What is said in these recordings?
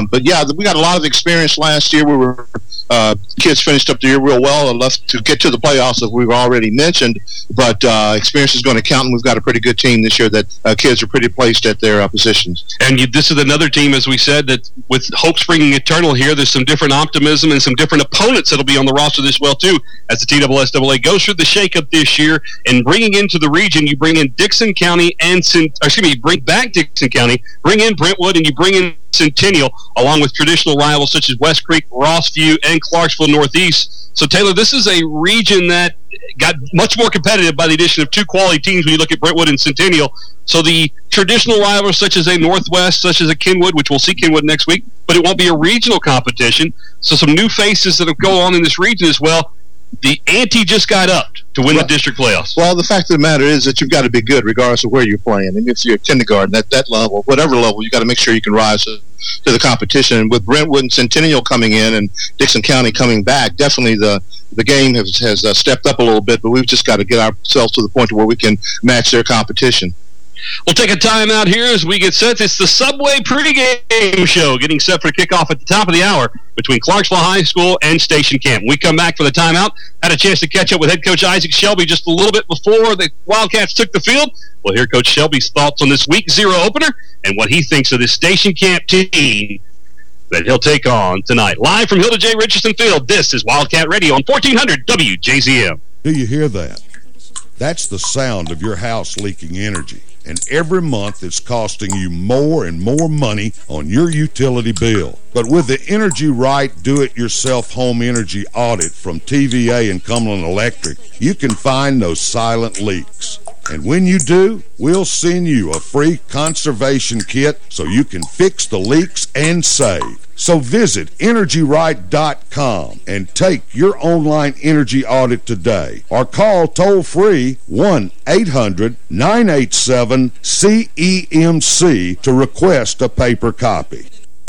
Um, but yeah, we got a lot of experience last year. We were uh, kids finished up the year real well enough to get to the playoffs, as we've already mentioned. But uh, experience is going to count, and we've got a pretty good team this year that uh, kids are pretty placed at their uh, positions. And you, this is another team, as we said, that with hope springing eternal here, there's some different optimism and some different opponents that'll be on the roster this well too. As the TSSAA goes through the shakeup this year and bringing into the region, you bring in Dickson County and excuse me, bring back Dickson County, bring in Brentwood, and you bring in Centennial, along with traditional rivals such as West Creek, Rossview, and Clarksville Northeast. So, Taylor, this is a region that got much more competitive by the addition of two quality teams when you look at Brentwood and Centennial. So the traditional rivals such as a Northwest, such as a Kenwood, which we'll see Kenwood next week, but it won't be a regional competition. So some new faces that have go on in this region as well the ante just got upped to win the district playoffs. Well, the fact of the matter is that you've got to be good regardless of where you're playing. And if you're kindergarten, at that level, whatever level, you've got to make sure you can rise to, to the competition. And with Brentwood and Centennial coming in and Dickson County coming back, definitely the the game has, has uh, stepped up a little bit, but we've just got to get ourselves to the point where we can match their competition. We'll take a time out here as we get set. It's the Subway pregame show, getting set for kickoff at the top of the hour between Clarksville High School and Station Camp. we come back for the timeout. Had a chance to catch up with head coach Isaac Shelby just a little bit before the Wildcats took the field. We'll hear Coach Shelby's thoughts on this week zero opener and what he thinks of this Station Camp team that he'll take on tonight. Live from Hilda J. Richardson Field, this is Wildcat Radio on 1400 WJZM. Do you hear that? That's the sound of your house leaking energy and every month it's costing you more and more money on your utility bill. But with the Energy Right Do-It-Yourself Home Energy Audit from TVA and Cumberland Electric, you can find those silent leaks. And when you do, we'll send you a free conservation kit so you can fix the leaks and save. So visit EnergyRight.com and take your online energy audit today or call toll-free 1-800-987-CEMC to request a paper copy.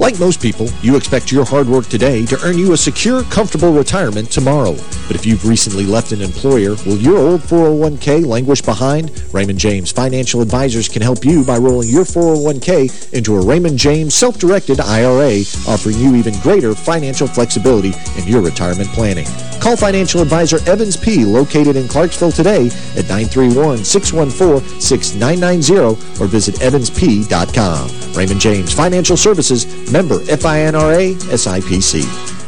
Like most people, you expect your hard work today to earn you a secure, comfortable retirement tomorrow. But if you've recently left an employer, will your old 401k languish behind? Raymond James Financial Advisors can help you by rolling your 401k into a Raymond James self-directed IRA, offering you even greater financial flexibility in your retirement planning. Call financial advisor Evans P., located in Clarksville today at 931-614-6990 or visit evansp.com. Raymond James Financial Services, member FINRA SIPC.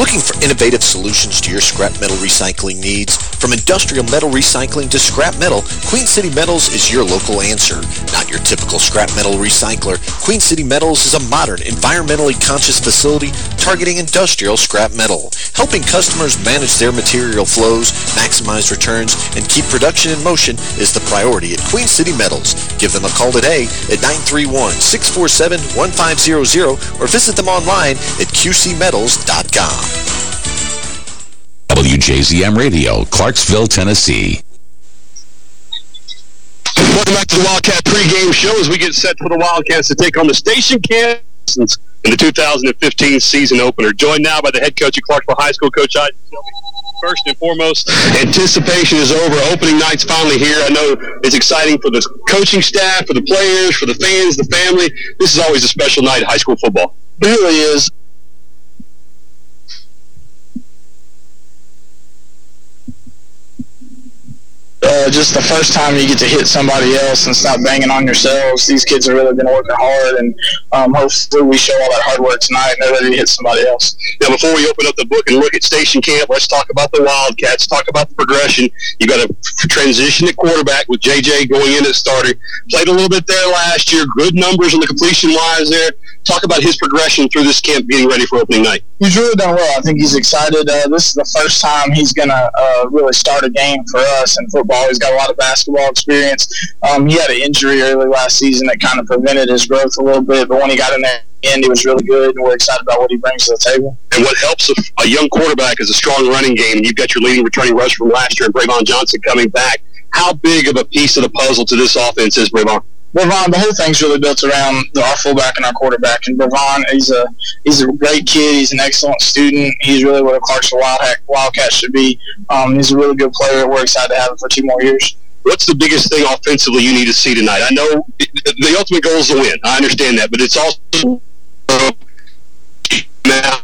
Looking for innovative solutions to your scrap metal recycling needs? From industrial metal recycling to scrap metal, Queen City Metals is your local answer. Not your typical scrap metal recycler, Queen City Metals is a modern, environmentally conscious facility targeting industrial scrap metal. Helping customers manage their material flows, maximize returns, and keep production in motion is the priority at Queen City Metals. Give them a call today at 931-647-1500 or visit them online at qcmetals.com. WJZM Radio, Clarksville, Tennessee. Welcome back to the Wildcat pregame show as we get set for the Wildcats to take on the Station Kansas in the 2015 season opener. Joined now by the head coach of Clarksville High School, Coach Isaac First and foremost, anticipation is over. Opening night's finally here. I know it's exciting for the coaching staff, for the players, for the fans, the family. This is always a special night high school football. It really is. Uh, just the first time you get to hit somebody else and stop banging on yourselves. These kids have really been working hard, and um, hopefully we show all that hard work tonight and they're ready to hit somebody else. Now, before we open up the book and look at Station Camp, let's talk about the Wildcats, talk about the progression. You got a transition at quarterback with J.J. going in as starter. Played a little bit there last year. Good numbers on the completion wise there. Talk about his progression through this camp getting ready for opening night. He's really done well. I think he's excited. Uh, this is the first time he's going to uh, really start a game for us in football. He's got a lot of basketball experience. Um, he had an injury early last season that kind of prevented his growth a little bit, but when he got in there end, he was really good, and we're excited about what he brings to the table. And what helps a, a young quarterback is a strong running game, and you've got your leading returning rusher from last year, and Brayvon Johnson coming back. How big of a piece of the puzzle to this offense is Brayvon? Brevon, the whole thing's really built around the, our fullback and our quarterback. And Bravon, he's a he's a great kid. He's an excellent student. He's really what a Clarksville Wildcat, Wildcat should be. Um, he's a really good player. We're excited to have him for two more years. What's the biggest thing offensively you need to see tonight? I know the ultimate goal is to win. I understand that, but it's also now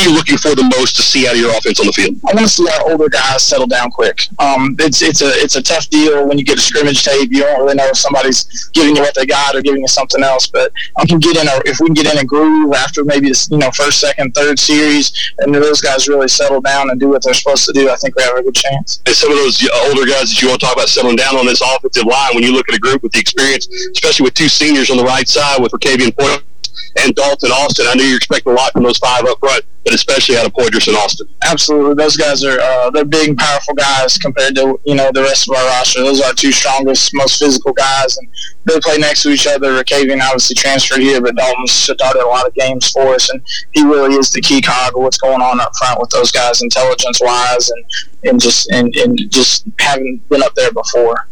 you looking for the most to see out of your offense on the field? I want to see our older guys settle down quick. Um, it's it's a it's a tough deal when you get a scrimmage tape. You don't really know if somebody's giving you what they got or giving you something else. But I can get in a if we can get in a groove after maybe this you know first, second, third series, and those guys really settle down and do what they're supposed to do. I think we have a good chance. And some of those older guys that you want to talk about settling down on this offensive line, when you look at a group with the experience, especially with two seniors on the right side with Racavian Point and Dalton Austin. I know you're expecting a lot from those five up front, but especially out of Poydras and Austin. Absolutely, those guys are uh, they're big powerful guys compared to you know the rest of our roster. Those are our two strongest, most physical guys, and they play next to each other. Racavian obviously transferred here, but Dalton started a lot of games for us, and he really is the key cog of what's going on up front with those guys, intelligence wise, and and just and, and just having been up there before.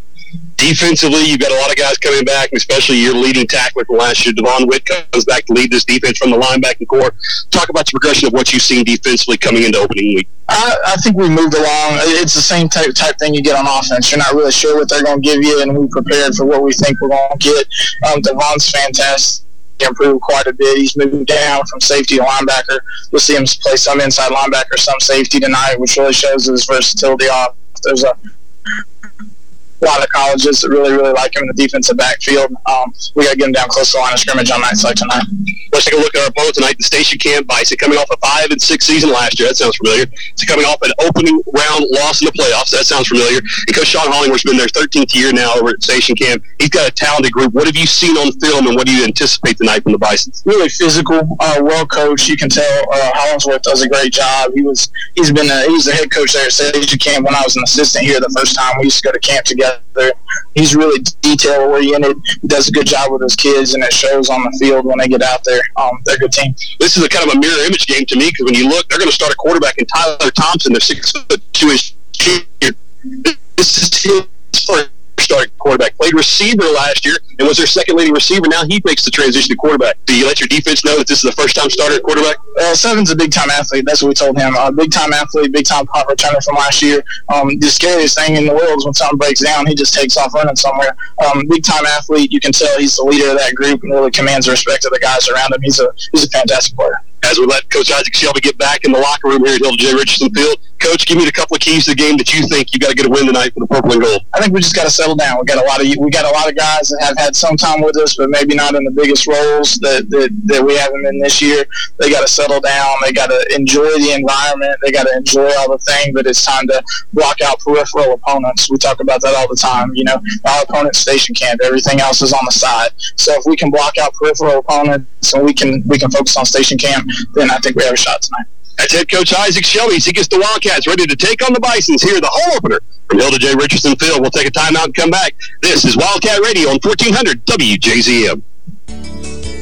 Defensively, you've got a lot of guys coming back, especially your leading tackler from last year, Devon Witt, comes back to lead this defense from the linebacking core. Talk about the progression of what you've seen defensively coming into opening week. I, I think we moved along. It's the same type type thing you get on offense. You're not really sure what they're going to give you, and we prepared for what we think we're going to get. Um, Devon's fantastic improved quite a bit. He's moved down from safety to linebacker. We'll see him play some inside linebacker, some safety tonight, which really shows his versatility off. There's a a lot of colleges that really, really like him in the defensive backfield. Um, we got to get him down close to the line of scrimmage on nights like tonight. Let's take a look at our opponent tonight, the Station Camp Bison, coming off a five and six season last year. That sounds familiar. It's coming off an opening round loss in the playoffs. That sounds familiar. And Coach Sean Hollingsworth's been their 13th year now over at Station Camp. He's got a talented group. What have you seen on film, and what do you anticipate tonight from the Bison? Really physical, uh, well coached. You can tell uh, Hollingsworth does a great job. He was he's been a, he was the head coach there at Station Camp when I was an assistant here the first time. We used to go to camp together he's really detail oriented. Does a good job with his kids, and it shows on the field when they get out there. Um, they're a good team. This is a kind of a mirror image game to me because when you look, they're going to start a quarterback in Tyler Thompson. They're six foot two. This is his first starting quarterback. Played receiver last year and was their second leading receiver. Now he makes the transition to quarterback. Do you let your defense know that this is the first time starter at quarterback? Uh, Seven's a big time athlete. That's what we told him. Uh, big time athlete, big time punt returner from last year. Um, the scariest thing in the world is when something breaks down, he just takes off running somewhere. Um, big time athlete. You can tell he's the leader of that group and really commands the respect of the guys around him. He's a he's a fantastic player as we let Coach Isaac Shelby get back in the locker room here at Hilda J. Richardson Field. Coach, give me a couple of keys to the game that you think you got to get a win tonight for the purple and gold. I think we just got to settle down. We got a lot of we got a lot of guys that have had some time with us, but maybe not in the biggest roles that that, that we have them in this year. They got to settle down. They got to enjoy the environment. They got to enjoy all the things. But it's time to block out peripheral opponents. We talk about that all the time. You know, our opponent's station camp. Everything else is on the side. So if we can block out peripheral opponents and we can we can focus on station camp then I think we have a shot tonight. That's head coach Isaac Shelby. He gets the Wildcats ready to take on the Bisons here, the home opener from Hilda J. Richardson Field. We'll take a timeout and come back. This is Wildcat Radio on 1400 WJZM.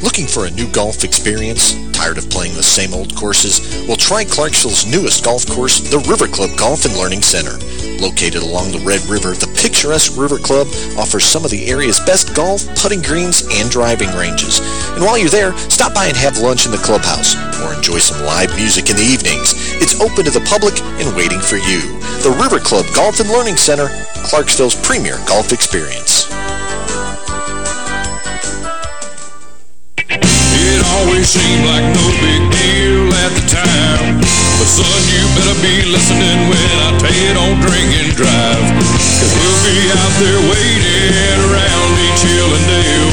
Looking for a new golf experience? Tired of playing the same old courses? Well, try Clarksville's newest golf course, the River Club Golf and Learning Center. Located along the Red River, the picturesque River Club offers some of the area's best golf, putting greens, and driving ranges. And while you're there, stop by and have lunch in the clubhouse or enjoy some live music in the evenings. It's open to the public and waiting for you. The River Club Golf and Learning Center, Clarksville's premier golf experience. Always seemed like no big deal at the time. But son, you better be listening when I tell you don't drink and drive. Cause we'll be out there waiting around each hill and dale.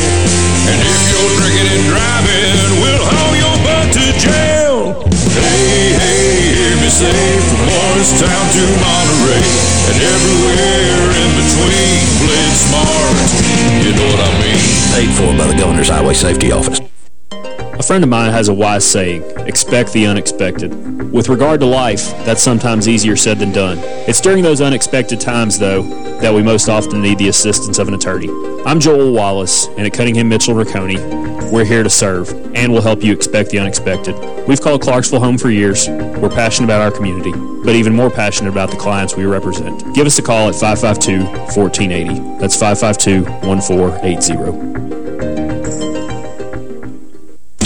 And if you're drinking and driving, we'll haul your butt to jail. Hey, hey, hear me say from to Monterey. And everywhere in between. You know what I mean? Paid for by the Governor's Highway Safety Office. A friend of mine has a wise saying, expect the unexpected. With regard to life, that's sometimes easier said than done. It's during those unexpected times, though, that we most often need the assistance of an attorney. I'm Joel Wallace, and at Cunningham Mitchell Rocconi, we're here to serve, and we'll help you expect the unexpected. We've called Clarksville home for years. We're passionate about our community, but even more passionate about the clients we represent. Give us a call at 552-1480. That's 552-1480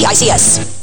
ACICS.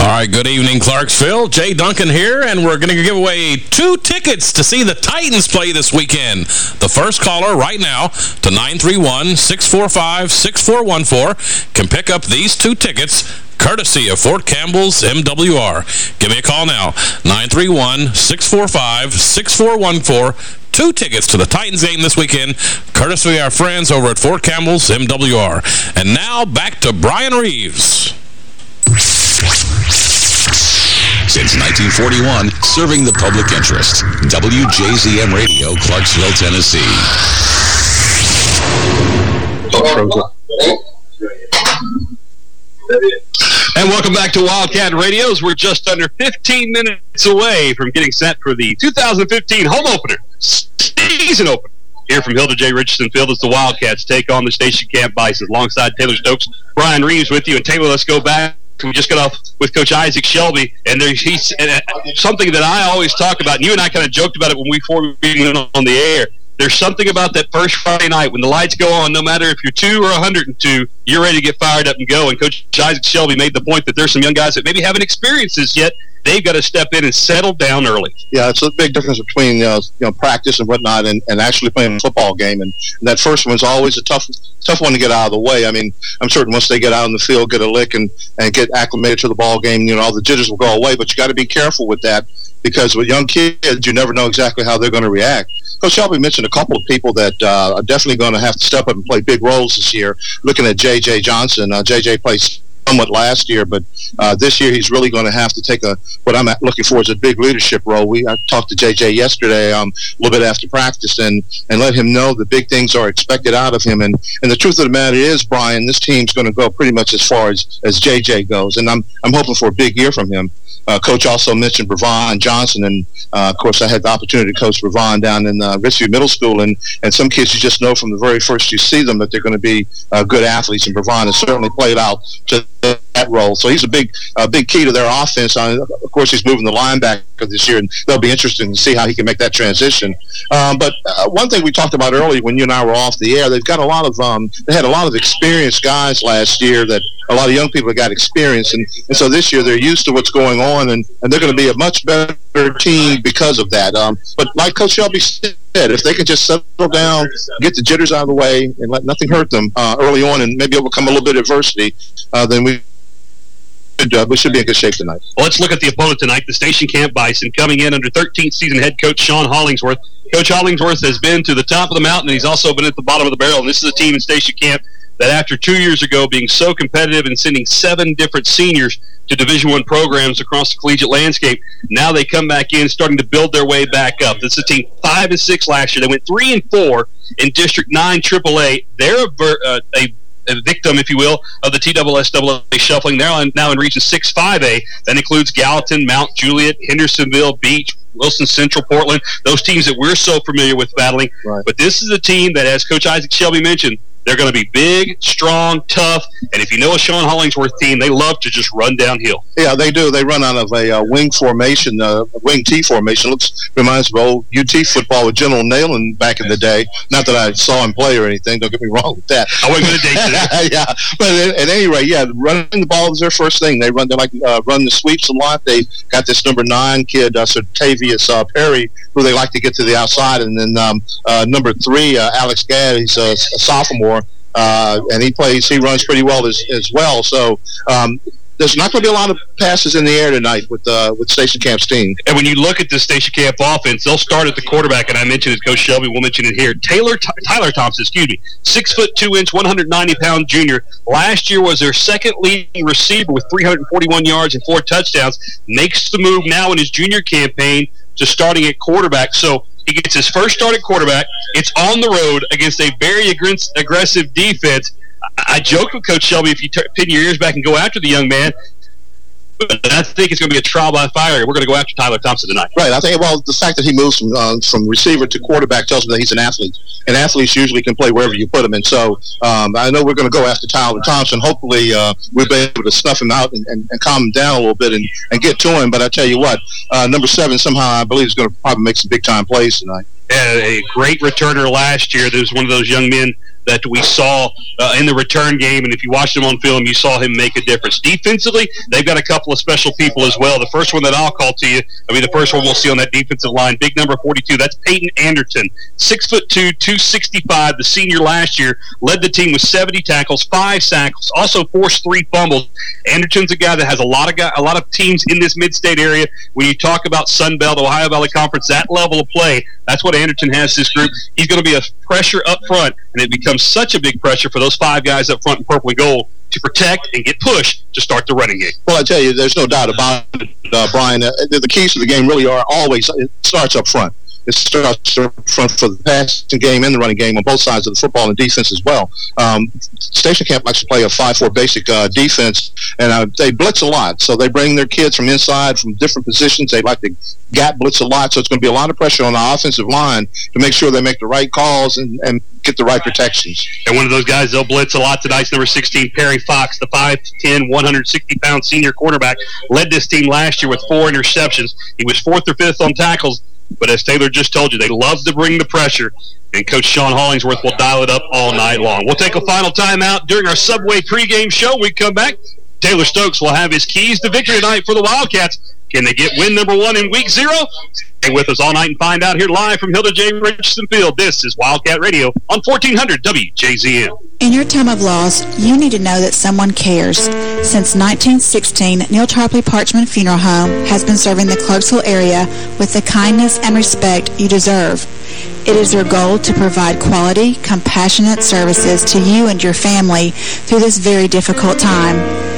All right, good evening, Clarksville. Jay Duncan here, and we're going to give away two tickets to see the Titans play this weekend. The first caller right now to 931-645-6414 can pick up these two tickets courtesy of Fort Campbell's MWR. Give me a call now, 931-645-6414. Two tickets to the Titans game this weekend, courtesy of our friends over at Fort Campbell's MWR. And now, back to Brian Reeves. Since 1941, serving the public interest. WJZM Radio, Clarksville, Tennessee. And welcome back to Wildcat Radios. We're just under 15 minutes away from getting set for the 2015 home opener, season opener. Here from Hilda J. Richardson Field as the Wildcats take on the Station Camp Bisons alongside Taylor Stokes. Brian Reeves with you. And Taylor, let's go back we just got off with Coach Isaac Shelby, and there's he's and, uh, something that I always talk about. And you and I kind of joked about it when we went on the air. There's something about that first Friday night when the lights go on. No matter if you're two or 102, you're ready to get fired up and go. And Coach Isaac Shelby made the point that there's some young guys that maybe haven't experienced this yet, they've got to step in and settle down early. Yeah, it's a big difference between you know, you know practice and whatnot and, and actually playing a football game. And, and that first one's always a tough tough one to get out of the way. I mean, I'm certain once they get out on the field, get a lick, and, and get acclimated to the ball game, you know, all the jitters will go away. But you got to be careful with that because with young kids, you never know exactly how they're going to react. Coach Shelby mentioned a couple of people that uh, are definitely going to have to step up and play big roles this year. Looking at J.J. Johnson, uh, J.J. plays somewhat last year, but uh, this year he's really going to have to take a what I'm looking for is a big leadership role. We I talked to JJ yesterday um, a little bit after practice and and let him know the big things are expected out of him. And and the truth of the matter is, Brian, this team's going to go pretty much as far as as JJ goes, and I'm I'm hoping for a big year from him. Uh, coach also mentioned Brevon Johnson, and uh, of course I had the opportunity to coach Brevon down in uh, Richview Middle School, and, and some kids you just know from the very first you see them that they're going to be uh, good athletes, and Brevon has certainly played out to that role. So he's a big, big key to their offense. Uh, of course, he's moving the linebacker this year, and they'll be interesting to see how he can make that transition. Um, but uh, one thing we talked about earlier when you and I were off the air, they've got a lot of, um, they had a lot of experienced guys last year that a lot of young people got experience, and, and so this year they're used to what's going on, and, and they're going to be a much better team because of that. Um, but like Coach Shelby said, if they can just settle down, get the jitters out of the way, and let nothing hurt them uh, early on, and maybe overcome a little bit of adversity, uh, then we we should be in good shape tonight. Well, let's look at the opponent tonight, the Station Camp Bison, coming in under 13th season head coach Sean Hollingsworth. Coach Hollingsworth has been to the top of the mountain, and he's also been at the bottom of the barrel. And this is a team in Station Camp that after two years ago being so competitive and sending seven different seniors to Division One programs across the collegiate landscape, now they come back in, starting to build their way back up. This is a team five and six last year. They went three and four in District Nine AAA. They're a, uh, a a victim, if you will, of the TSSAA shuffling. Now in, now in Region 6-5A. That includes Gallatin, Mount Juliet, Hendersonville, Beech, Wilson Central, Portland, those teams that we're so familiar with battling. Right. But this is a team that, as Coach Isaac Shelby mentioned, They're going to be big, strong, tough, and if you know a Sean Hollingsworth team, they love to just run downhill. Yeah, they do. They run out of a uh, wing formation, uh, wing T formation. Looks reminds me of old UT football with General Neyland back in the day. Not that I saw him play or anything. Don't get me wrong with that. I wasn't going to date that. yeah, but at, at, any rate, yeah, running the ball is their first thing. They run. They like uh, run the sweeps a lot. They got this number nine kid, uh, Sertavius uh, Perry, who they like to get to the outside, and then um, uh, number three, uh, Alex Gadd. He's a, a sophomore. Uh, and he plays, he runs pretty well as, as well. So um, there's not going to be a lot of passes in the air tonight with uh, with Station Camp's team. And when you look at the Station Camp offense, they'll start at the quarterback, and I mentioned it, Coach Shelby. We'll mention it here. Taylor Tyler Thompson, excuse me, six foot two inch, 190 pound junior. Last year was their second leading receiver with 341 yards and four touchdowns. Makes the move now in his junior campaign to starting at quarterback. So he gets his first start at quarterback. It's on the road against a very aggressive defense. I joked with Coach Shelby, if you pin your ears back and go after the young man, I think it's going to be a trial by fire. We're going to go after Tyler Thompson tonight. Right. I think, well, the fact that he moves from, uh, from receiver to quarterback tells me that he's an athlete. And athletes usually can play wherever you put them. And so um, I know we're going to go after Tyler Thompson. Hopefully uh, we'll be able to snuff him out and, and, and, calm him down a little bit and, and get to him. But I tell you what, uh, number seven somehow I believe is going to probably make some big-time plays tonight. a great returner last year. There's one of those young men – that we saw uh, in the return game. And if you watched him on film, you saw him make a difference. Defensively, they've got a couple of special people as well. The first one that I'll call to you, I mean, the first one we'll see on that defensive line, big number 42, that's Peyton Anderton. Six foot two, 265, the senior last year, led the team with 70 tackles, five sacks, also forced three fumbles. Anderton's a guy that has a lot of guy, a lot of teams in this mid-state area. When you talk about Sun Belt, Ohio Valley Conference, that level of play, that's what Anderton has this group. He's going to be a pressure up front, and it becomes such a big pressure for those five guys up front in purple and gold to protect and get pushed to start the running game. Well, I tell you, there's no doubt about it, uh, Brian. Uh, the keys to the game really are always, it starts up front it starts front for the passing game and the running game on both sides of the football and defense as well. Um, Station Camp likes to play a 5-4 basic uh, defense, and uh, they blitz a lot. So they bring their kids from inside, from different positions. They like to gap blitz a lot, so it's going to be a lot of pressure on the offensive line to make sure they make the right calls and, and get the right protections. And one of those guys they'll blitz a lot tonight's number 16, Perry Fox, the 5'10", 160-pound senior quarterback, led this team last year with four interceptions. He was fourth or fifth on tackles but as Taylor just told you, they love to bring the pressure, and Coach Sean Hollingsworth will dial it up all night long. We'll take a final timeout during our Subway pregame show. We come back. Taylor Stokes will have his keys to victory tonight for the Wildcats. Can they get win number one in week zero? Stay with us all night and find out here live from Hilda J. Richardson Field. This is Wildcat Radio on 1400 WJZM. In your time of loss, you need to know that someone cares. Since 1916, Neal Tarpley Parchman Funeral Home has been serving the Clarksville area with the kindness and respect you deserve. It is their goal to provide quality, compassionate services to you and your family through this very difficult time.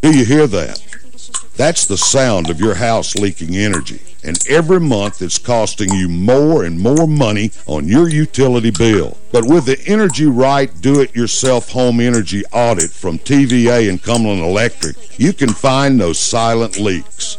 Do you hear that? That's the sound of your house leaking energy. And every month it's costing you more and more money on your utility bill. But with the Energy Right Do-It-Yourself Home Energy Audit from TVA and Cumberland Electric, you can find those silent leaks.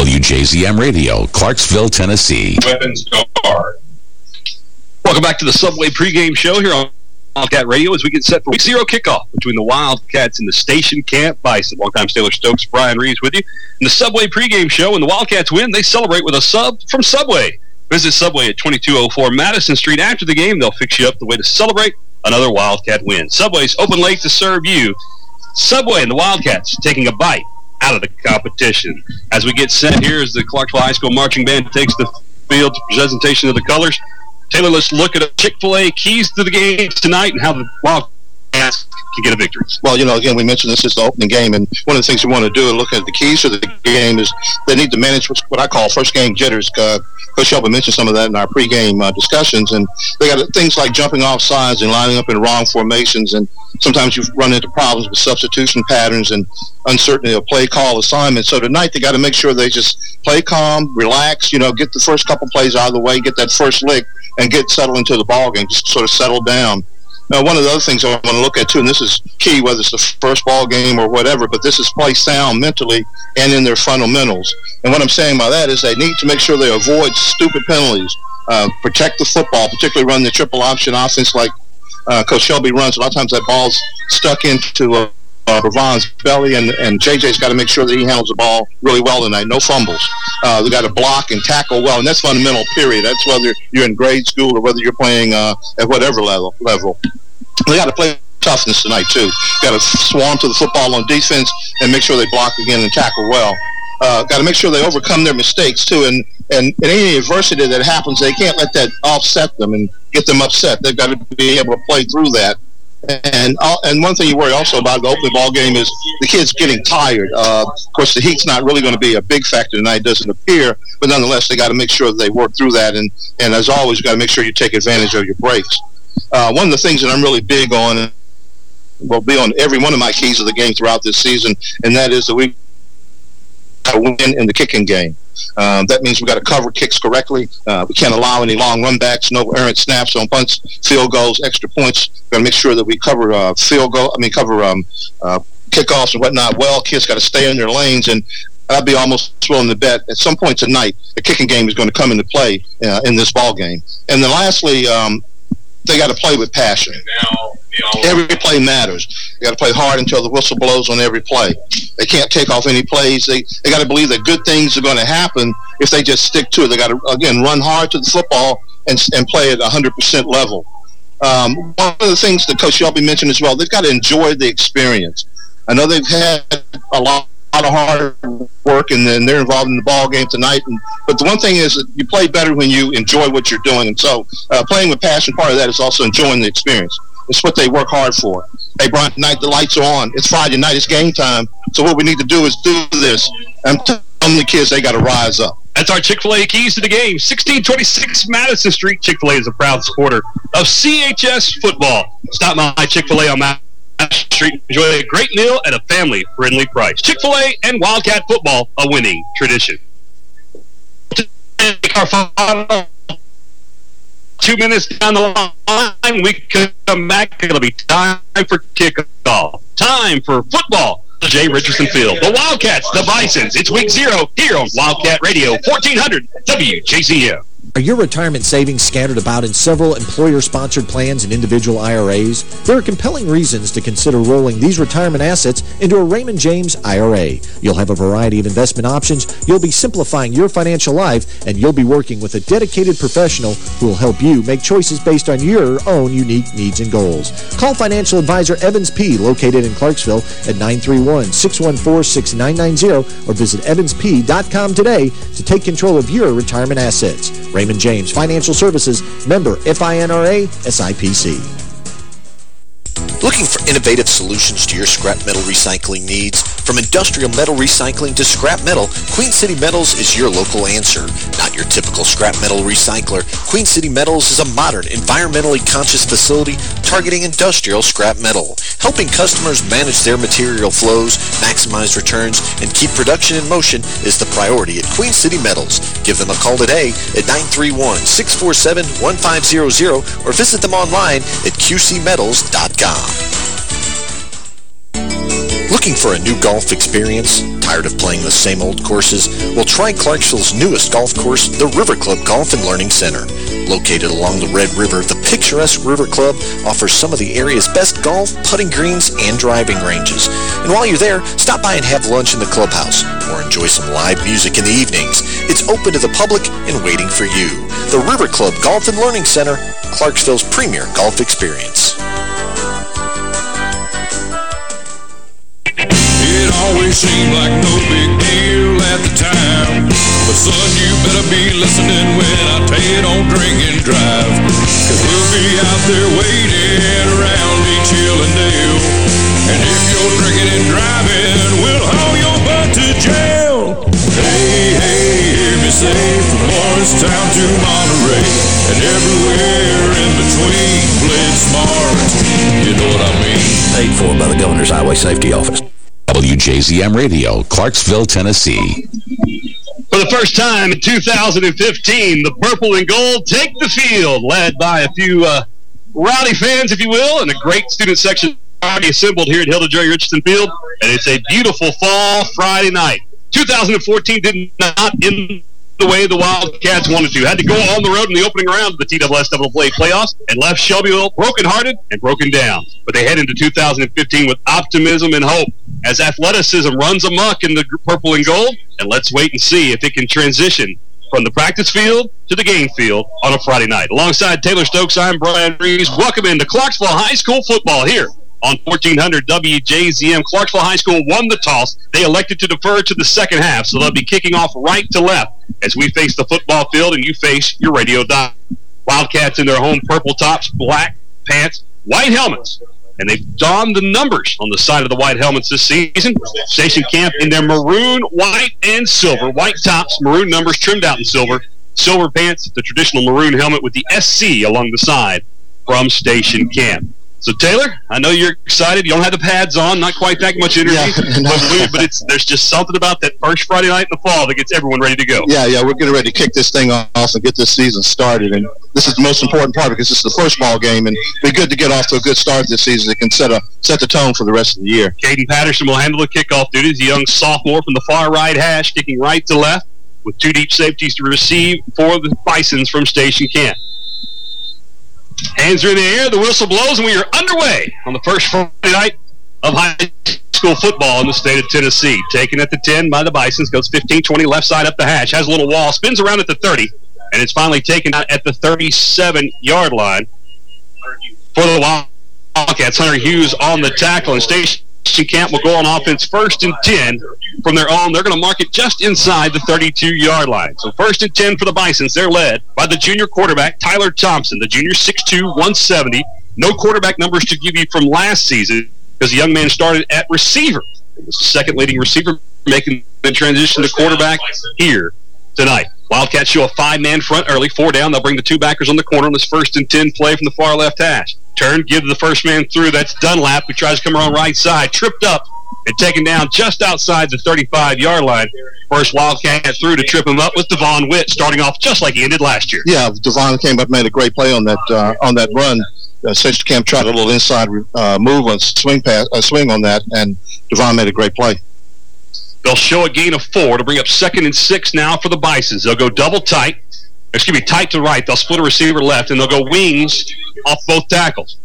WJZM Radio, Clarksville, Tennessee. Weapons. Welcome back to the Subway pregame show here on Wildcat Radio as we get set for week zero kickoff between the Wildcats and the Station Camp Bison. Longtime Taylor Stokes, Brian Reeves with you. In the Subway pregame show, and the Wildcats win, they celebrate with a sub from Subway. Visit Subway at 2204 Madison Street. After the game, they'll fix you up the way to celebrate another Wildcat win. Subway's open late to serve you. Subway and the Wildcats taking a bite out of the competition. As we get set here as the Clarksville High School Marching Band takes the field presentation of the colors. Taylor, let's look at Chick-fil-A keys to the game tonight and how the Wildcats can get a victory. Well, you know, again, we mentioned this is the opening game, and one of the things we want to do, looking at the keys to the game, is they need to manage what I call first game jitters. Uh, Coach Shelby mentioned some of that in our pregame uh, discussions, and they got things like jumping off sides and lining up in wrong formations, and sometimes you run into problems with substitution patterns and uncertainty of play call assignment. So tonight they got to make sure they just play calm, relax, you know, get the first couple plays out of the way, get that first lick, and get settled into the ball game, just sort of settle down. Now, one of the other things I want to look at too, and this is key, whether it's the first ball game or whatever, but this is play sound mentally and in their fundamentals. And what I'm saying by that is they need to make sure they avoid stupid penalties, uh, protect the football, particularly run the triple option offense like uh, Coach Shelby runs. A lot of times that ball's stuck into uh, Ravon's belly, and, and JJ's got to make sure that he handles the ball really well tonight. No fumbles. Uh, they got to block and tackle well, and that's fundamental. Period. That's whether you're in grade school or whether you're playing uh, at whatever level. Level. They got to play toughness tonight too. Got to swarm to the football on defense and make sure they block again and tackle well. Uh, got to make sure they overcome their mistakes too, and and in any adversity that happens, they can't let that offset them and get them upset. They've got to be able to play through that. And uh, and one thing you worry also about the opening ball game is the kids getting tired. Uh, of course, the heat's not really going to be a big factor tonight, doesn't appear. But nonetheless, they got to make sure that they work through that. And and as always, you got to make sure you take advantage of your breaks. Uh, one of the things that I'm really big on, will be on every one of my keys of the game throughout this season, and that is that we win in the kicking game. Um, that means we've got to cover kicks correctly. Uh, we can't allow any long runbacks, no errant snaps on punts, field goals, extra points. We've got to make sure that we cover uh, field goal. I mean, cover um, uh, kickoffs and whatnot well. Kids got to stay in their lanes, and I'd be almost willing to bet at some point tonight the kicking game is going to come into play uh, in this ball game. And then lastly, um, they got to play with passion. Every play matters. They got to play hard until the whistle blows on every play. They can't take off any plays. They they got to believe that good things are going to happen if they just stick to it. They got to again run hard to the football and and play at 100% level. Um, one of the things that Coach Shelby mentioned as well, they've got to enjoy the experience. I know they've had a lot lot of hard work, and then they're involved in the ball game tonight. And, but the one thing is that you play better when you enjoy what you're doing. And so uh, playing with passion, part of that is also enjoying the experience. It's what they work hard for. Hey, Brian, tonight the lights are on. It's Friday night. It's game time. So what we need to do is do this. I'm telling the kids they got to rise up. That's our Chick-fil-A keys to the game. 1626 Madison Street. Chick-fil-A is a proud supporter of CHS football. Stop by Chick-fil-A on Madison Street. Enjoy a great meal at a family-friendly price. Chick-fil-A and Wildcat football, a winning tradition. Take our final two minutes down the line. We come back. It'll be time for kickoff. Time for football. J. Richardson Field. The Wildcats, the Bisons. It's week zero here on Wildcat Radio, 1400 WJZM. Are your retirement savings scattered about in several employer-sponsored plans and individual IRAs? There are compelling reasons to consider rolling these retirement assets into a Raymond James IRA. You'll have a variety of investment options, you'll be simplifying your financial life, and you'll be working with a dedicated professional who will help you make choices based on your own unique needs and goals. Call financial advisor Evans P., located in Clarksville, at 931-614-6990 or visit evansp.com today to take control of your retirement assets. Raymond James Financial Services, member FINRA, SIPC. Looking for innovative solutions to your scrap metal recycling needs? From industrial metal recycling to scrap metal, Queen City Metals is your local answer. Not your typical scrap metal recycler, Queen City Metals is a modern, environmentally conscious facility targeting industrial scrap metal, helping customers manage their material flows, maximize returns, and keep production in motion is the priority at Queen City Metals. Give them a call today at 931-647-1500 or visit them online at qcmetals.com. Looking for a new golf experience? Tired of playing the same old courses? Well, try Clarksville's newest golf course, the River Club Golf and Learning Center. Located along the Red River, the picturesque River Club offers some of the area's best golf, putting greens, and driving ranges. And while you're there, stop by and have lunch in the clubhouse or enjoy some live music in the evenings. It's open to the public and waiting for you. The River Club Golf and Learning Center, Clarksville's premier golf experience. It always seemed like no big deal at the time. But son, you better be listening when I tell you don't drink and drive. Cause we'll be out there waiting around each hill and dale. And if you're drinking and driving, we'll haul your butt to jail. Hey, hey, hear me say from Morristown to Monterey. And everywhere in between, play smart. You know what I mean? Paid for by the Governor's Highway Safety Office. WJZM Radio, Clarksville, Tennessee. For the first time in 2015, the purple and gold take the field, led by a few uh, rowdy fans, if you will, and a great student section already assembled here at Hilda J. Richardson Field. And it's a beautiful fall Friday night. 2014 did not end the way the Wildcats wanted to. Had to go on the road in the opening round of the TWSAA playoffs and left Shelbyville brokenhearted and broken down. But they head into 2015 with optimism and hope as athleticism runs amok in the purple and gold. And let's wait and see if it can transition from the practice field to the game field on a Friday night. Alongside Taylor Stokes, I'm Brian Reeves. Welcome into Clarksville High School football here on 1400 WJZM. Clarksville High School won the toss. They elected to defer to the second half, so they'll be kicking off right to left as we face the football field and you face your radio dial. Wildcats in their home purple tops, black pants, white helmets. And they've donned the numbers on the side of the white helmets this season. Station Camp in their maroon, white, and silver. White tops, maroon numbers trimmed out in silver. Silver pants, the traditional maroon helmet with the SC along the side from Station Camp. So Taylor, I know you're excited. You don't have the pads on, not quite that much energy, yeah. but, but it's there's just something about that first Friday night in the fall that gets everyone ready to go. Yeah, yeah, we're getting ready to kick this thing off and get this season started, and this is the most important part because this is the first ball game, and it'd be good to get off to a good start this season. It can set a set the tone for the rest of the year. Caden Patterson will handle the kickoff duties. A young sophomore from the far right hash, kicking right to left, with two deep safeties to receive for the Bisons from Station Camp. Hands are in the air, the whistle blows, and we are underway on the first Friday night of high school football in the state of Tennessee. Taken at the 10 by the Bisons, goes 15-20 left side up the hash, has a little wall, spins around at the 30, and it's finally taken out at the 37-yard line for the Wildcats. Hunter Hughes on the tackle, and Station Camp will go on offense first and 10 from their own. They're going to mark it just inside the 32-yard line. So first and 10 for the Bisons. They're led by the junior quarterback, Tyler Thompson, the junior 6'2", 170. No quarterback numbers to give you from last season because the young man started at receiver. The second leading receiver, making the transition to quarterback here tonight. Wildcats show a five-man front early, four down. They'll bring the two backers on the corner on this first and 10 play from the far left hash. Turn, give the first man through. That's Dunlap, who tries to come around right side. Tripped up and taken down just outside the 35-yard line. First Wildcat through to trip him up with Devon Witt, starting off just like he ended last year. Yeah, Devon came up, made a great play on that uh, on that run. Uh, Station Camp tried a little inside uh, move on swing pass, uh, swing on that, and Devon made a great play. They'll show a gain of four to bring up second and six now for the Bisons. They'll go double tight. Excuse me, tight to right. They'll split a receiver left, and they'll go wings off both tackles.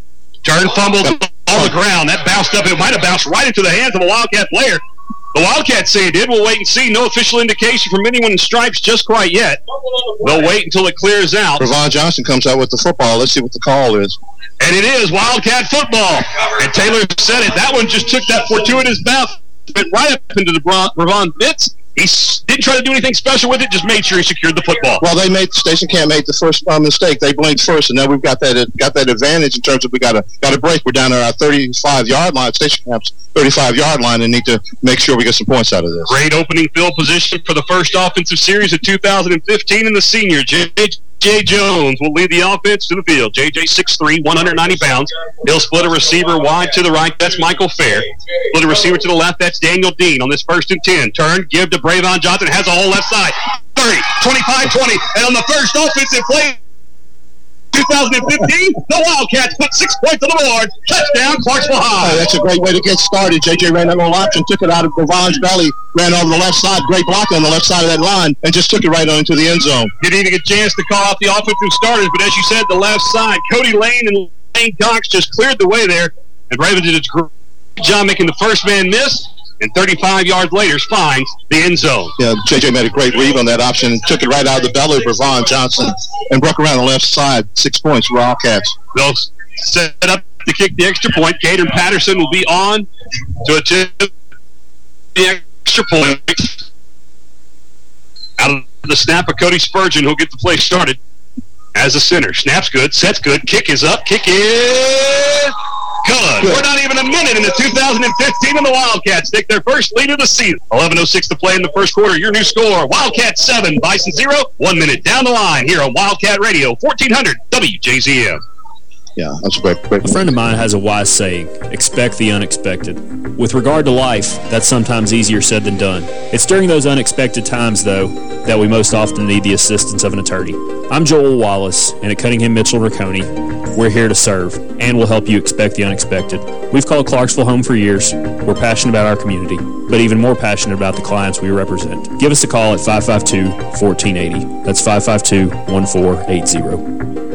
Turn fumbles on the ground. That bounced up. It might have bounced right into the hands of a Wildcat player. The Wildcats say it did. We'll wait and see. No official indication from anyone in stripes just quite yet. They'll wait until it clears out. Ravon Johnson comes out with the football. Let's see what the call is. And it is Wildcat football. And Taylor said it. That one just took that fortuitous bounce went right up into the Ravon Mitts, He didn't try to do anything special with it, just made sure he secured the football. Well, they made Station Camp made the first uh, mistake. They blinked first, and now we've got that got that advantage in terms of we got a got a break. We're down at our 35 yard line, Station Camp's 35 yard line, and need to make sure we get some points out of this. Great opening field position for the first offensive series of 2015, and the senior J.J. Jones will lead the offense to the field. J.J. 6'3", 190 pounds. He'll split a receiver wide to the right. That's Michael Fair. Split a receiver to the left. That's Daniel Dean on this first and 10. Turn, give to Bravon Johnson. Has a whole left side. 30, 25, 20. And on the first offensive play, 2015, the Wildcats put six points on the board. Touchdown, Clarksville High. Oh, that's a great way to get started. J.J. ran that little option, took it out of Bravon's belly, ran over the left side, great block on the left side of that line, and just took it right on into the end zone. Didn't even get a chance to call out the offensive starters, but as you said, the left side, Cody Lane and Lane Cox just cleared the way there, and Raven did a great job making the first man miss and 35 yards later finds the end zone. Yeah, JJ made a great read on that option and took it right out of the belly of Bravon Johnson and broke around the left side. Six points for Wildcats. They'll set up to kick the extra point. Gator Patterson will be on to attempt the extra point. Out of the snap of Cody Spurgeon, who'll get the play started as a center. Snaps good, sets good, kick is up, kick is good. We're not even a minute into 2015 and the Wildcats take their first lead of the season. 11.06 to play in the first quarter. Your new score, Wildcat 7, Bison 0. One minute down the line here on Wildcat Radio, 1400 WJZM. Yeah, that's a great, great A friend of mine has a wise saying, expect the unexpected. With regard to life, that's sometimes easier said than done. It's during those unexpected times, though, that we most often need the assistance of an attorney. I'm Joel Wallace, and at Cunningham Mitchell Rocconi, we're here to serve, and we'll help you expect the unexpected. We've called Clarksville home for years. We're passionate about our community, but even more passionate about the clients we represent. Give us a call at 552-1480. That's 552-1480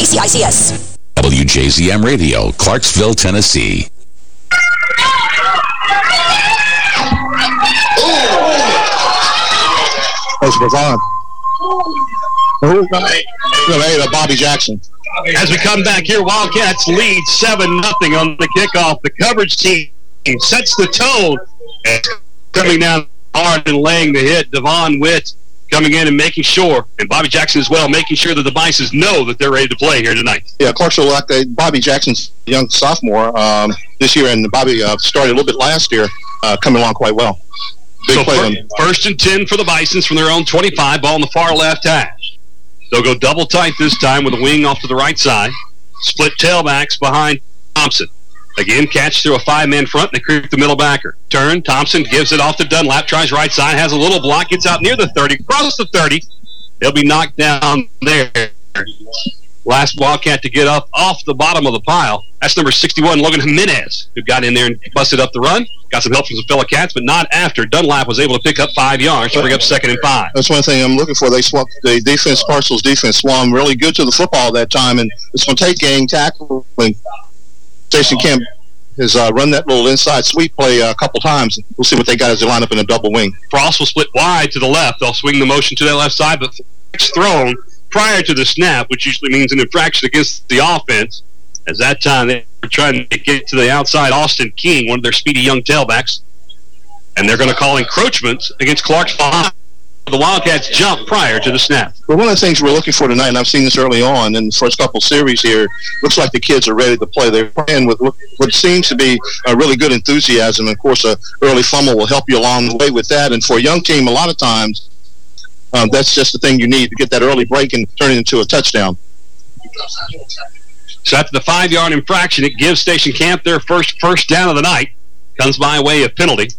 ACICS. WJZM Radio, Clarksville, Tennessee. That's Bravon. Who? Hey, Bobby Jackson. As we come back here, Wildcats lead 7 nothing on the kickoff. The coverage team sets the tone. And coming down hard and laying the hit, Devon Witt coming in and making sure, and Bobby Jackson as well, making sure that the Bisons know that they're ready to play here tonight. Yeah, Clarksville, like they, Bobby Jackson's young sophomore um, this year, and Bobby uh, started a little bit last year, uh, coming along quite well. Big so play fir on- first and 10 for the Bisons from their own 25, ball on the far left hash. They'll go double tight this time with a wing off to the right side. Split tailbacks behind Thompson. Again, catch through a five-man front, and creep the middle backer. Turn, Thompson gives it off to Dunlap, tries right side, has a little block, gets out near the 30, across the 30. They'll be knocked down there. Last Wildcat to get up off the bottom of the pile. That's number 61, Logan Jimenez, who got in there and busted up the run. Got some help from some fellow cats, but not after. Dunlap was able to pick up five yards to bring up second and five. That's one thing I'm looking for. They swapped the defense, Parcel's defense swam really good to the football that time, and it's going to take gang tackling. Station Camp has uh, run that little inside sweep play uh, a couple times. We'll see what they got as they line up in a double wing. Frost will split wide to the left. They'll swing the motion to that left side, but it's thrown prior to the snap, which usually means an infraction against the offense. As that time they were trying to get to the outside, Austin King, one of their speedy young tailbacks, and they're going to call encroachments against Clark's High. The Wildcats jump prior to the snap. Well, one of the things we're looking for tonight, and I've seen this early on in the first couple series here, looks like the kids are ready to play. They're playing with what seems to be a really good enthusiasm. Of course, a early fumble will help you along the way with that. And for a young team, a lot of times, um, that's just the thing you need to get that early break and turn it into a touchdown. So after the five-yard infraction, it gives Station Camp their first first down of the night. Comes by way of penalty.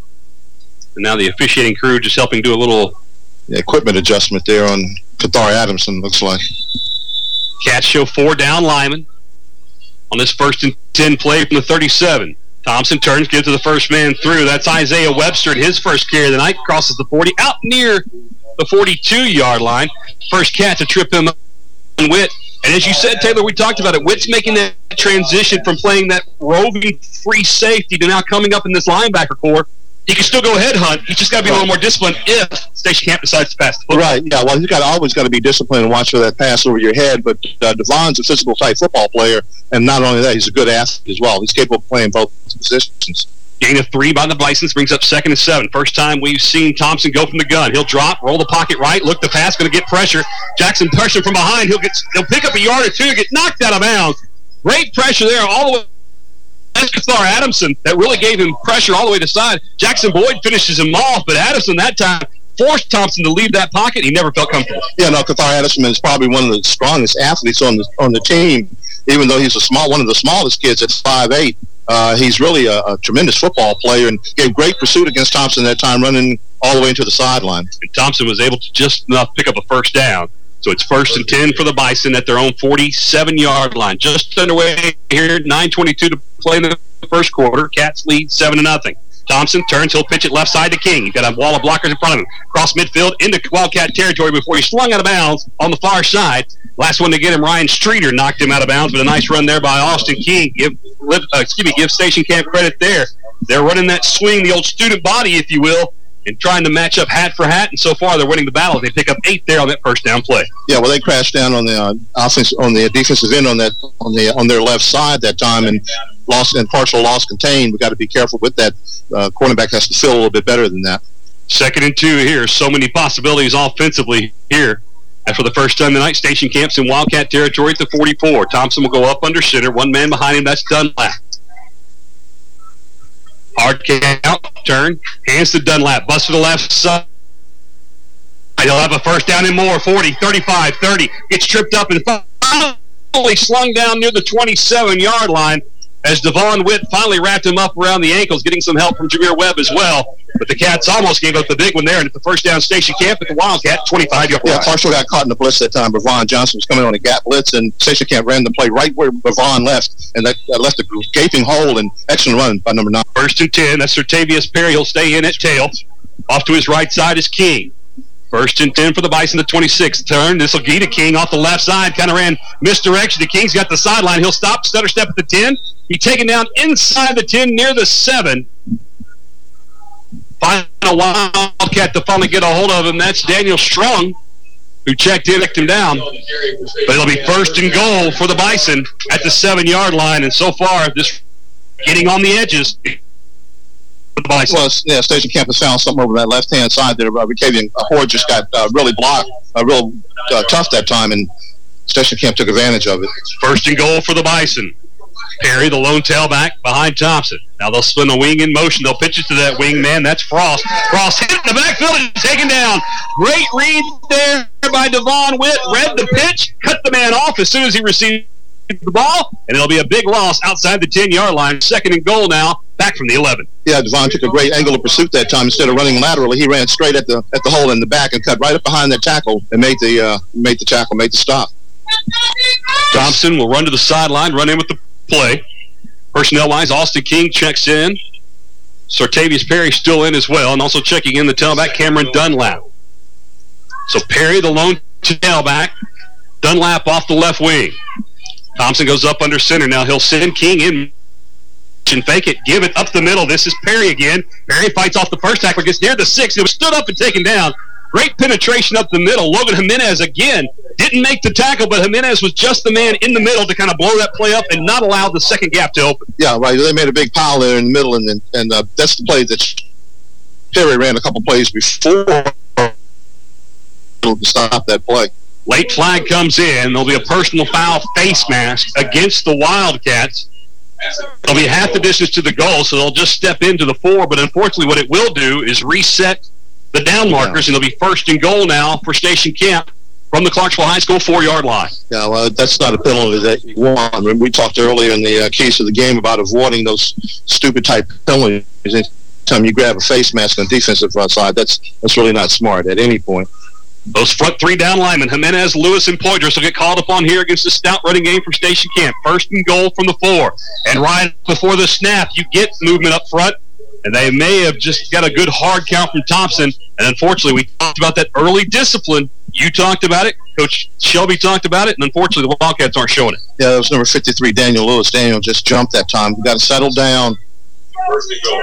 And now the officiating crew just helping do a little equipment adjustment there on Kathar Adamson, looks like. Cats show four down linemen on this first and 10 play from the 37. Thompson turns, gives to the first man through. That's Isaiah Webster at his first carry of the night. Crosses the 40, out near the 42-yard line. First catch to trip him and Witt. And as you said, Taylor, we talked about it. Witt's making that transition from playing that roving free safety to now coming up in this linebacker core. He can still go head hunt. He's just got to be a little more disciplined if Station Camp decides to pass the football. Right, yeah. Well, you got always got to be disciplined and watch for that pass over your head. But uh, Devon's a physical type football player, and not only that, he's a good athlete as well. He's capable of playing both positions. Gain of three by the Bisons brings up second and seven. First time we've seen Thompson go from the gun. He'll drop, roll the pocket right, look the pass, going to get pressure. Jackson pressure from behind. He'll get, he'll pick up a yard or two, get knocked out of bounds. Great pressure there all the way. That's Cathar Adamson that really gave him pressure all the way to the side. Jackson Boyd finishes him off, but Adamson that time forced Thompson to leave that pocket. He never felt comfortable. Yeah, no, Cathar Adamson is probably one of the strongest athletes on the on the team, even though he's a small one of the smallest kids at five eight. Uh, he's really a, a, tremendous football player and gave great pursuit against Thompson that time, running all the way into the sideline. And Thompson was able to just enough pick up a first down. So it's first and 10 for the Bison at their own 47-yard line. Just underway here, 9.22 to play in the first quarter. Cats lead 7 to nothing. Thompson turns, he'll pitch it left side to King. You've got a wall of blockers in front of him. Cross midfield into Wildcat territory before he's slung out of bounds on the far side. Last one to get him, Ryan Streeter knocked him out of bounds, but a nice run there by Austin King. Give, uh, excuse me, give Station Camp credit there. They're running that swing, the old student body, if you will, and trying to match up hat for hat. And so far, they're winning the battle. They pick up eight there on that first down play. Yeah, well, they crashed down on the uh, offense on the defensive end on that on the on their left side that time and lost and partial loss contained. We got to be careful with that. Uh, cornerback has to feel a little bit better than that. Second and two here. So many possibilities offensively here. And for the first time tonight, Station Camp's in Wildcat territory at the 44. Thompson will go up under center. One man behind him, that's Dunlap. Hard count, turn, hands to Dunlap. Bust to the left side. He'll have a first down and more. 40, 35, 30. Gets tripped up and finally slung down near the 27-yard line as Devon Witt finally wrapped him up around the ankles, getting some help from Jameer Webb as well. But the Cats almost gave up the big one there, and at the first down station camp at the Wildcat, 25-yard Yeah, Marshall got caught in the blitz that time. Bavon Johnson was coming on a gap blitz, and station camp ran the play right where Bavon left, and that uh, left a gaping hole and excellent run by number nine. First and 10, that's Sertavius Perry. He'll stay in at tail. Off to his right side is King. First and 10 for the Bison, the 26th turn. This will get to King off the left side, kind of ran misdirection. The King's got the sideline. He'll stop, stutter step at the 10. He taken down inside the 10 near the 7. Final Wildcat to finally get a hold of him. That's Daniel Strong, who checked in, checked him down. But it'll be first and goal for the Bison at the 7-yard line. And so far, this getting on the edges the Bison. Well, yeah, Station Camp has found something over that left-hand side there. Uh, Ricavian Horde just got uh, really blocked, uh, real uh, tough that time, and Station Camp took advantage of it. First and goal for the Bison. Perry, the lone tailback, behind Thompson. Now they'll spin a wing in motion. They'll pitch it to that wing man. That's Frost. Frost hit in the backfield and taken down. Great read there by Devon Witt. Read the pitch, cut the man off as soon as he received the ball, and it'll be a big loss outside the 10-yard line. Second and goal now, back from the 11. Yeah, Devon took a great angle of pursuit that time. Instead of running laterally, he ran straight at the at the hole in the back and cut right up behind that tackle and made the uh, made the tackle, made the stop. Thompson will run to the sideline, run in with the play. Personnel-wise, Austin King checks in. Sartavius Perry still in as well, and also checking in the tailback, Cameron Dunlap. So Perry, the lone tailback, Dunlap off the left wing. Thompson goes up under center. Now he'll send King in and fake it, give it up the middle. This is Perry again. Perry fights off the first tackler, gets near the six. It was stood up and taken down. Great penetration up the middle. Logan Jimenez again didn't make the tackle, but Jimenez was just the man in the middle to kind of blow that play up and not allow the second gap to open. Yeah, right. They made a big pile there in the middle, and and uh, that's the play that Perry ran a couple plays before to stop that play. Late flag comes in. There'll be a personal foul face mask against the Wildcats. They'll be half the distance to the goal, so they'll just step into the four. But unfortunately, what it will do is reset the down markers, and it'll be first and goal now for Station Camp from the Clarksville High School four-yard line. Yeah, well, that's not a penalty that you want. We talked earlier in the uh, case of the game about avoiding those stupid-type penalties. Anytime you grab a face mask on the defensive side, that's that's really not smart at any point. Those front three down linemen, Jimenez, Lewis, and Poydras will get called upon here against the stout running game from Station Camp. First and goal from the four. And right before the snap, you get movement up front. And they may have just got a good hard count from Thompson. And unfortunately, we talked about that early discipline. You talked about it. Coach Shelby talked about it. And unfortunately, the Wildcats aren't showing it. Yeah, that was number 53, Daniel Lewis. Daniel just jumped that time. We've got to settle down. First and goal.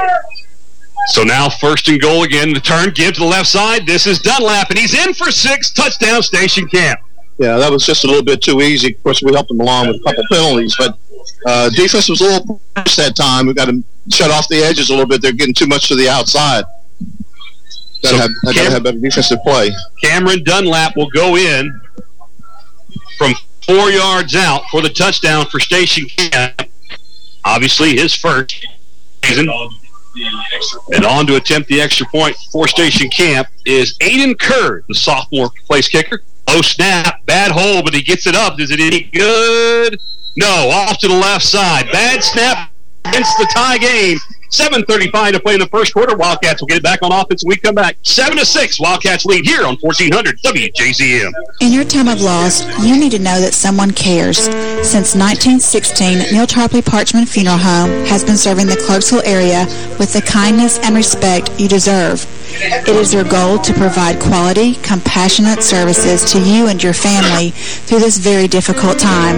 So now first and goal again. The turn, give to the left side. This is Dunlap, and he's in for six. Touchdown, Station Camp. Yeah, that was just a little bit too easy. Of course, we helped them along with a couple penalties, but uh, defense was a little pushed that time. we got to shut off the edges a little bit. They're getting too much to the outside. Got to so have, Cam have better defensive play. Cameron Dunlap will go in from four yards out for the touchdown for Station Camp. Obviously, his first season. And on to attempt the extra point for Station Camp is Aiden Kerr, the sophomore place kicker. Oh, snap. Bad hole, but he gets it up. Is it any good? No, off to the left side. Bad snap against the tie game. 7.35 to play in the first quarter. Wildcats will get it back on offense when we come back. 7 to 6. Wildcats lead here on 1400 WJZM. In your time of loss, you need to know that someone cares. Since 1916, Neal Tarpley Parchman Funeral Home has been serving the Clarksville area with the kindness and respect you deserve. It is their goal to provide quality, compassionate services to you and your family through this very difficult time.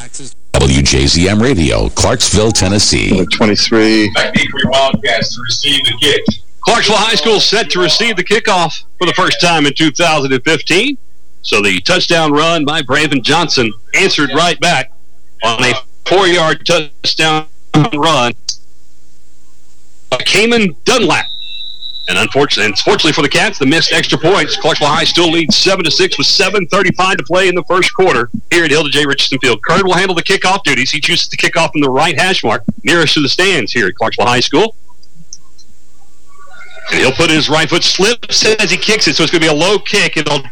WJZM Radio, Clarksville, Tennessee. 23. Technique for your Wildcats to receive the kick. Clarksville High School set to receive the kickoff for the first time in 2015. So the touchdown run by Braven Johnson answered right back on a four-yard touchdown run. By Cameron Dunlap and unfortunately, unfortunately for the Cats, the missed extra points. Clarksville High still leads 7 to 6 with 7.35 to play in the first quarter here at Hilda J. Richardson Field. Kern will handle the kickoff duties. He chooses to kick off from the right hash mark nearest to the stands here at Clarksville High School. And he'll put his right foot slips as he kicks it, so it's going to be a low kick. It'll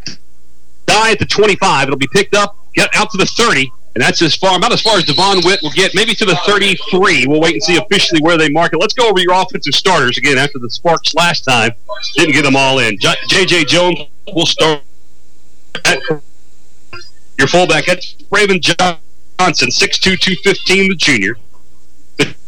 die at the 25. It'll be picked up, get out to the 30, and that's as far, about as far as Devon Witt will get, maybe to the 33. We'll wait and see officially where they mark it. Let's go over your offensive starters again after the sparks last time. Didn't get them all in. J.J. Jones will start at your fullback. That's Raven Johnson, 6'2", 215, the junior.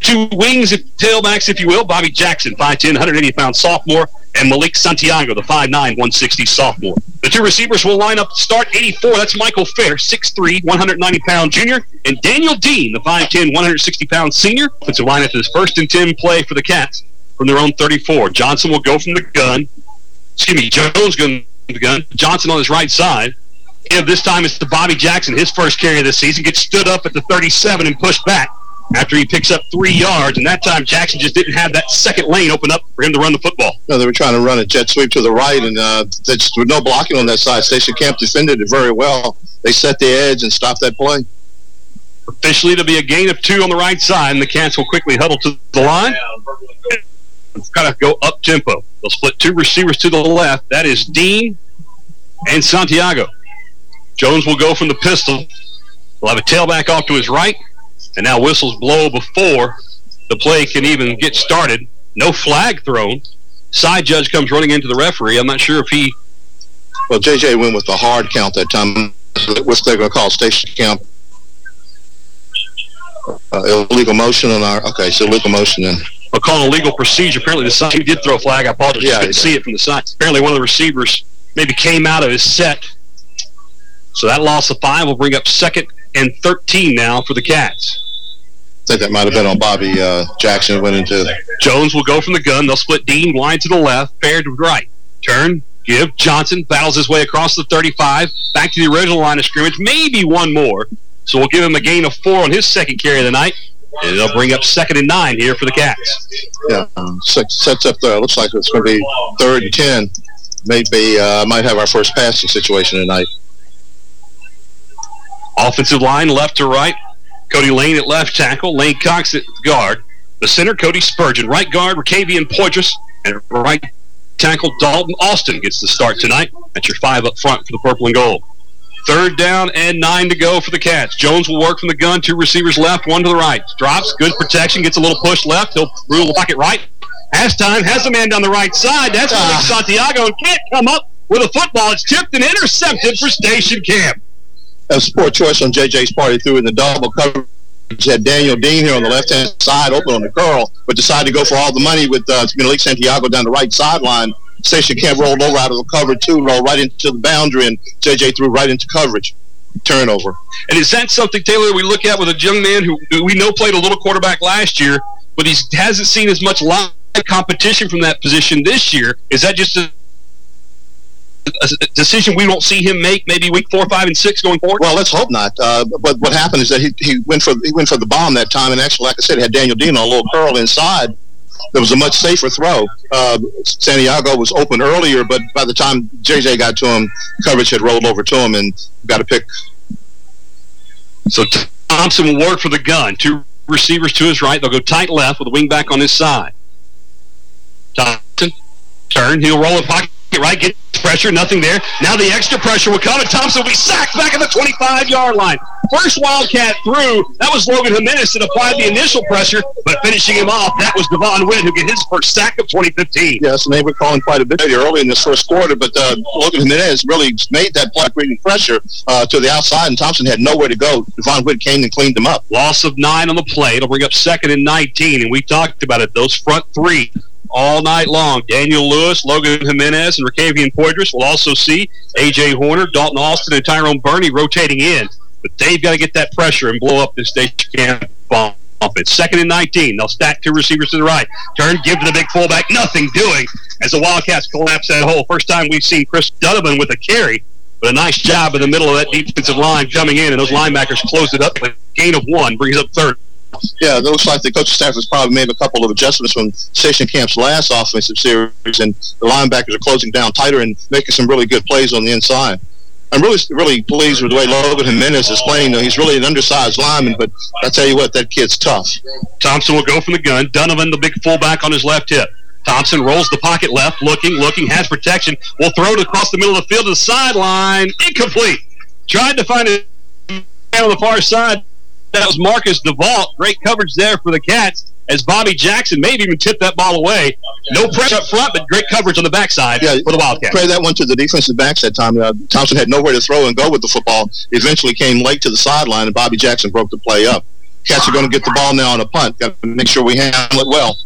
Two wings, tailbacks, if you will, Bobby Jackson, 5'10", 180-pound sophomore, and Malik Santiago, the 5'9", 160 sophomore. The two receivers will line up start 84. That's Michael Fair, 6'3", 190-pound junior, and Daniel Dean, the 5'10", 160-pound senior. Offensive line after this first and 10 play for the Cats from their own 34. Johnson will go from the gun. Excuse me, Jones going the gun. Johnson on his right side. And this time it's to Bobby Jackson, his first carry of the season, gets stood up at the 37 and pushed back after he picks up three yards. And that time Jackson just didn't have that second lane open up for him to run the football. No, they were trying to run a jet sweep to the right, and uh, there was no blocking on that side. Station Camp defended it very well. They set the edge and stopped that play. Officially, to be a gain of two on the right side, and the Cats will quickly huddle to the line. It's got to go up tempo. They'll split two receivers to the left. That is Dean and Santiago. Jones will go from the pistol. We'll have a tailback off to his right. And now whistles blow before the play can even get started. No flag thrown. Side judge comes running into the referee. I'm not sure if he... Well, J.J. went with the hard count that time, which they're going to call station count. Uh, illegal motion on our... Okay, so illegal motion then. We're calling a legal procedure. Apparently the side... He did throw a flag. I apologize. Yeah, couldn't see it from the side. Apparently one of the receivers maybe came out of his set. So that loss of five will bring up second and 13 now for the Cats. I think that might have been on Bobby uh, Jackson. Went into Jones will go from the gun. They'll split Dean wide to the left, fair to the right. Turn, Give. Johnson battles his way across the 35, back to the original line of scrimmage, maybe one more. So we'll give him a gain of four on his second carry of the night. And it'll bring up second and nine here for the Cats. Yeah, um, sets, sets up there. Looks like it's going to be third and ten. Maybe uh, might have our first passing situation tonight. Offensive line left to right. Cody Lane at left tackle. Lane Cox at guard. The center, Cody Spurgeon. Right guard, Ricavian Poitras. And right tackle, Dalton Austin gets the start tonight. That's your five up front for the purple and gold. Third down and nine to go for the Cats. Jones will work from the gun. Two receivers left, one to the right. Drops, good protection, gets a little push left. He'll rule the pocket right. Has time, has a man down the right side. That's ah. Santiago and can't come up with a football. It's tipped and intercepted for Station Camp. A poor choice on JJ's part. He threw in the double coverage. Had Daniel Dean here on the left-hand side open on the curl, but decided to go for all the money with uh, Malik Santiago down the right sideline Station Camp rolled over out of the cover two, rolled right into the boundary, and JJ threw right into coverage. Turnover. And is that something, Taylor, we look at with a young man who, who we know played a little quarterback last year, but he hasn't seen as much live competition from that position this year? Is that just a a decision we won't see him make maybe week four, five, and six going forward? Well, let's hope not. Uh, but what happened is that he, he went for he went for the bomb that time, and actually, like I said, had Daniel Dean on a little curl inside, it was a much safer throw. Uh, Santiago was open earlier, but by the time JJ got to him, coverage had rolled over to him and got a pick. So Thompson will work for the gun. Two receivers to his right. They'll go tight left with a wing back on his side. Thompson, turn. He'll roll a pocket right, get pressure, nothing there. Now the extra pressure will come, and Thompson will be sacked back at the 25-yard line. First Wildcat through, that was Logan Jimenez that applied the initial pressure, but finishing him off, that was Devon Witt who get his first sack of 2015. Yes, and they were calling quite a bit early in this first quarter, but uh, Logan Jimenez really made that play bringing pressure uh, to the outside, and Thompson had nowhere to go. Devon Witt came and cleaned him up. Loss of nine on the play. It'll bring up second and 19, and we talked about it. Those front three all night long. Daniel Lewis, Logan Jimenez, and Ricavian Poitras will also see A.J. Horner, Dalton Austin, and Tyrone Burney rotating in. But they've got to get that pressure and blow up this station camp bomb. It's second and 19. They'll stack two receivers to the right. Turn, give to the big fullback. Nothing doing as the Wildcats collapse that hole. First time we've seen Chris Donovan with a carry. But a nice job in the middle of that defensive line coming in, and those linebackers closed it up. Gain of one brings up third. Yeah, it looks like the coaching staff has probably made a couple of adjustments from Station Camp's last offensive series, and the linebackers are closing down tighter and making some really good plays on the inside. I'm really, really pleased with the way Logan Jimenez is playing. Though. He's really an undersized lineman, but I tell you what, that kid's tough. Thompson will go from the gun. Donovan, the big fullback on his left hip. Thompson rolls the pocket left, looking, looking, has protection. Will throw it across the middle of the field to the sideline. Incomplete. Tried to find it on the far side. That was Marcus DeVault. Great coverage there for the Cats as Bobby Jackson maybe even tipped that ball away. No pressure up front, but great coverage on the backside yeah, for the Wildcats. Pray that one to the defensive backs that time. Uh, Thompson had nowhere to throw and go with the football. Eventually came late to the sideline, and Bobby Jackson broke the play up. Cats are going to get the ball now on a punt. Got to make sure we handle it well.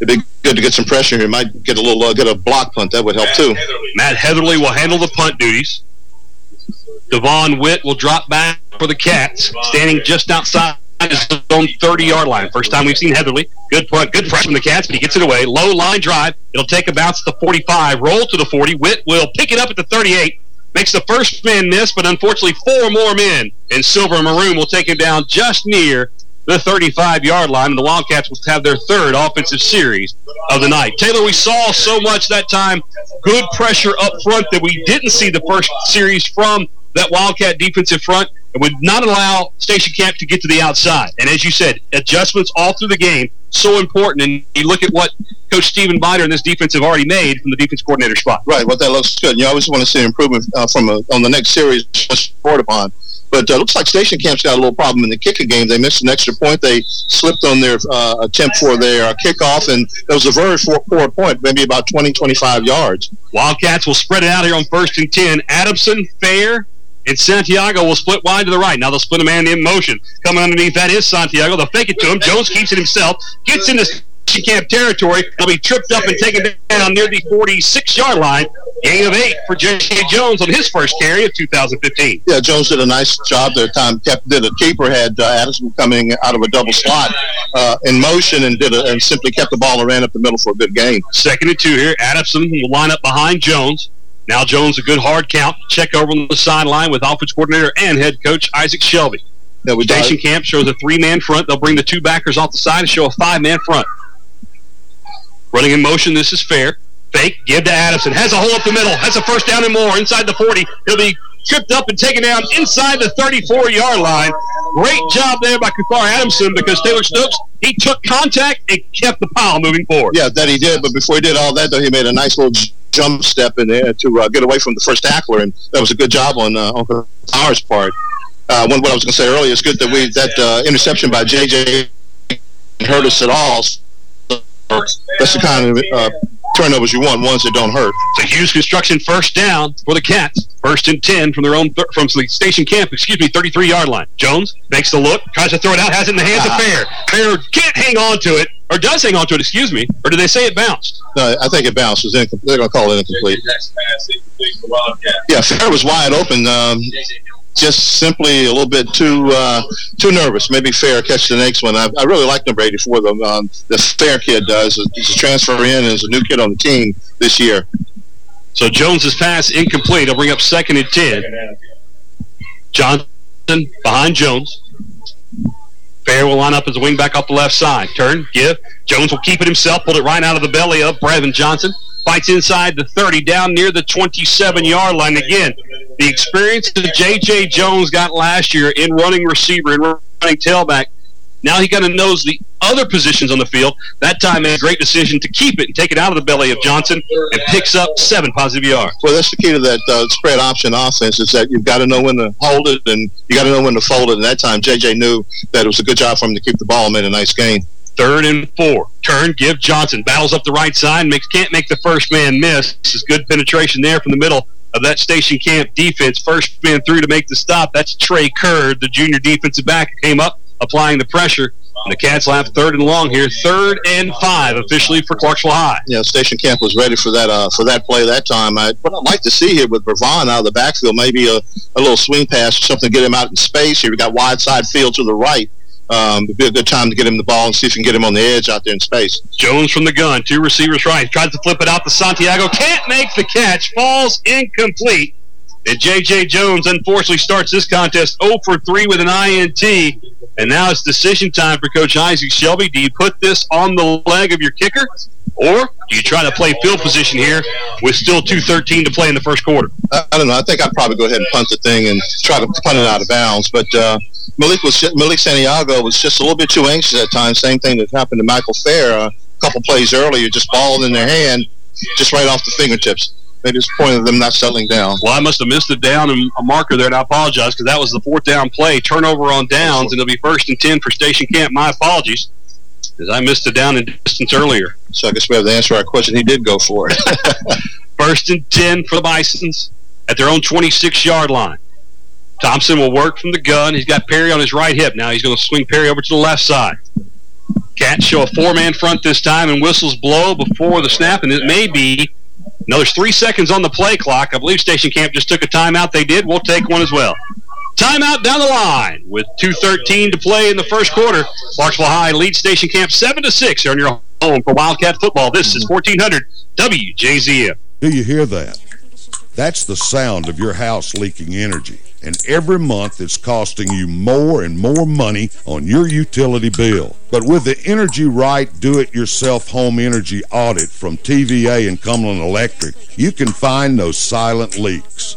It'd be good to get some pressure here. Might get a little uh, get a block punt. That would help too. Matt Heatherly will handle the punt duties. Devon Witt will drop back for the Cats, standing just outside his own 30-yard line. First time we've seen Heatherly. Good punt, good pressure from the Cats, but he gets it away. Low line drive. It'll take a bounce to the 45, roll to the 40. Witt will pick it up at the 38. Makes the first man miss, but unfortunately four more men in silver and maroon will take him down just near the 35-yard line, and the Wildcats will have their third offensive series of the night. Taylor, we saw so much that time, good pressure up front that we didn't see the first series from that Wildcat defensive front and would not allow Station Camp to get to the outside. And as you said, adjustments all through the game, so important. And you look at what Coach Stephen Bider and this defense have already made from the defense coordinator spot. Right, well, that looks good. You always want to see improvement uh, from a, on the next series, report upon. But uh, looks like Station Camp's got a little problem in the kicking game. They missed an extra point. They slipped on their uh, attempt for their uh, kickoff, and it was a very poor point, maybe about 20, 25 yards. Wildcats will spread it out here on first and 10. Adamson, Fair, and Santiago will split wide to the right. Now they'll split a man in motion. Coming underneath that is Santiago. They'll fake it to him. Jones keeps it himself. Gets into camp territory. He'll be tripped up and taken down near the 46-yard line. Gain of eight for J.J. Jones on his first carry of 2015. Yeah, Jones did a nice job there. Time kept did a keeper had uh, Adamson coming out of a double slot uh, in motion and did a, and simply kept the ball and ran up the middle for a good gain. Second and two here. Adamson will line up behind Jones. Now Jones a good hard count. Check over on the sideline with offense coordinator and head coach Isaac Shelby. Yeah, we Station camp shows a three-man front. They'll bring the two backers off the side and show a five-man front. Running in motion, this is fair. Fake, give to Adamson. Has a hole up the middle. Has a first down and more inside the 40. He'll be tripped up and taken down inside the 34-yard line. Great job there by Kufar Adamson because Taylor Stokes, he took contact and kept the pile moving forward. Yeah, that he did. But before he did all that, though, he made a nice little jump step in there to uh, get away from the first tackler, and that was a good job on uh, our part. Uh, what I was going to say earlier, it's good that we that uh, interception by JJ hurt us at all. That's the kind of uh, turnovers you want, ones that don't hurt. It's a Hughes construction first down for the Cats. First and 10 from their own, from the station camp, excuse me, 33-yard line. Jones makes the look, tries to throw it out, has it in the hands of Fair. Fair can't hang on to it, or does hang on to it, excuse me, or did they say it bounced? No, I think it bounced. They're going to call it incomplete. Yeah, Fair was wide open. Um, just simply a little bit too uh, too nervous. Maybe Fair catch the next one. I, I really like number 84. The, um, the Fair kid does. He's a transfer in as a new kid on the team this year. So Jones's pass incomplete. He'll bring up second and 10. Johnson behind Jones. Fair will line up as a wing back off the left side. Turn, give. Jones will keep it himself. Pulled it right out of the belly of Brevin Johnson. Fights inside the 30, down near the 27-yard line. Again, the experience that J.J. Jones got last year in running receiver and running tailback, now he kind of knows the other positions on the field. That time made a great decision to keep it and take it out of the belly of Johnson and picks up seven positive yards. Well, that's the key to that uh, spread option offense is that you've got to know when to hold it and you got to know when to fold it. And that time, J.J. knew that it was a good job for him to keep the ball and made a nice gain. Third and four. Turn, give Johnson. Battles up the right side. Makes Can't make the first man miss. This is good penetration there from the middle of that station camp defense. First man through to make the stop. That's Trey Curd, the junior defensive back, who came up applying the pressure. And the Cats will have third and long here. Third and five officially for Clarksville High. Yeah, Station Camp was ready for that uh, for that play that time. I, what I'd like to see here with Bravon out of the backfield, maybe a, a little swing pass or something to get him out in space. Here we got wide side field to the right um, it'd be a good time to get him the ball and see if you can get him on the edge out there in space. Jones from the gun, two receivers right, tries to flip it out to Santiago, can't make the catch, falls incomplete. And J.J. Jones, unfortunately, starts this contest 0 for 3 with an INT. And now it's decision time for Coach Isaac Shelby. Do you put this on the leg of your kicker? Or do you try to play field position here with still 2.13 to play in the first quarter? I, I don't know. I think I'd probably go ahead and punt the thing and try to punt it out of bounds. But uh, Malik was Malik Santiago was just a little bit too anxious at times. Same thing that happened to Michael Fair uh, a couple plays earlier, just ball in their hand, just right off the fingertips. Maybe it's the point of them not settling down. Well, I must have missed a down and a marker there, and I apologize because that was the fourth down play. Turnover on downs, and it'll be first and 10 for Station Camp. My apologies because I missed a down and distance earlier. So I guess we have to answer our question. He did go for it. first and 10 for the Bisons at their own 26-yard line. Thompson will work from the gun. He's got Perry on his right hip. Now he's going to swing Perry over to the left side. Cats show a four-man front this time, and whistles blow before the snap, and it may be now there's three seconds on the play clock. I believe Station Camp just took a timeout. They did. We'll take one as well. Timeout down the line with 2.13 to play in the first quarter. Clarksville High leads Station Camp 7 to 6 here on your home for Wildcat football. This is 1400 WJZM. Do you hear that? That's the sound of your house leaking energy. And every month it's costing you more and more money on your utility bill. But with the Energy Right Do-It-Yourself Home Energy Audit from TVA and Cumberland Electric, you can find those silent leaks.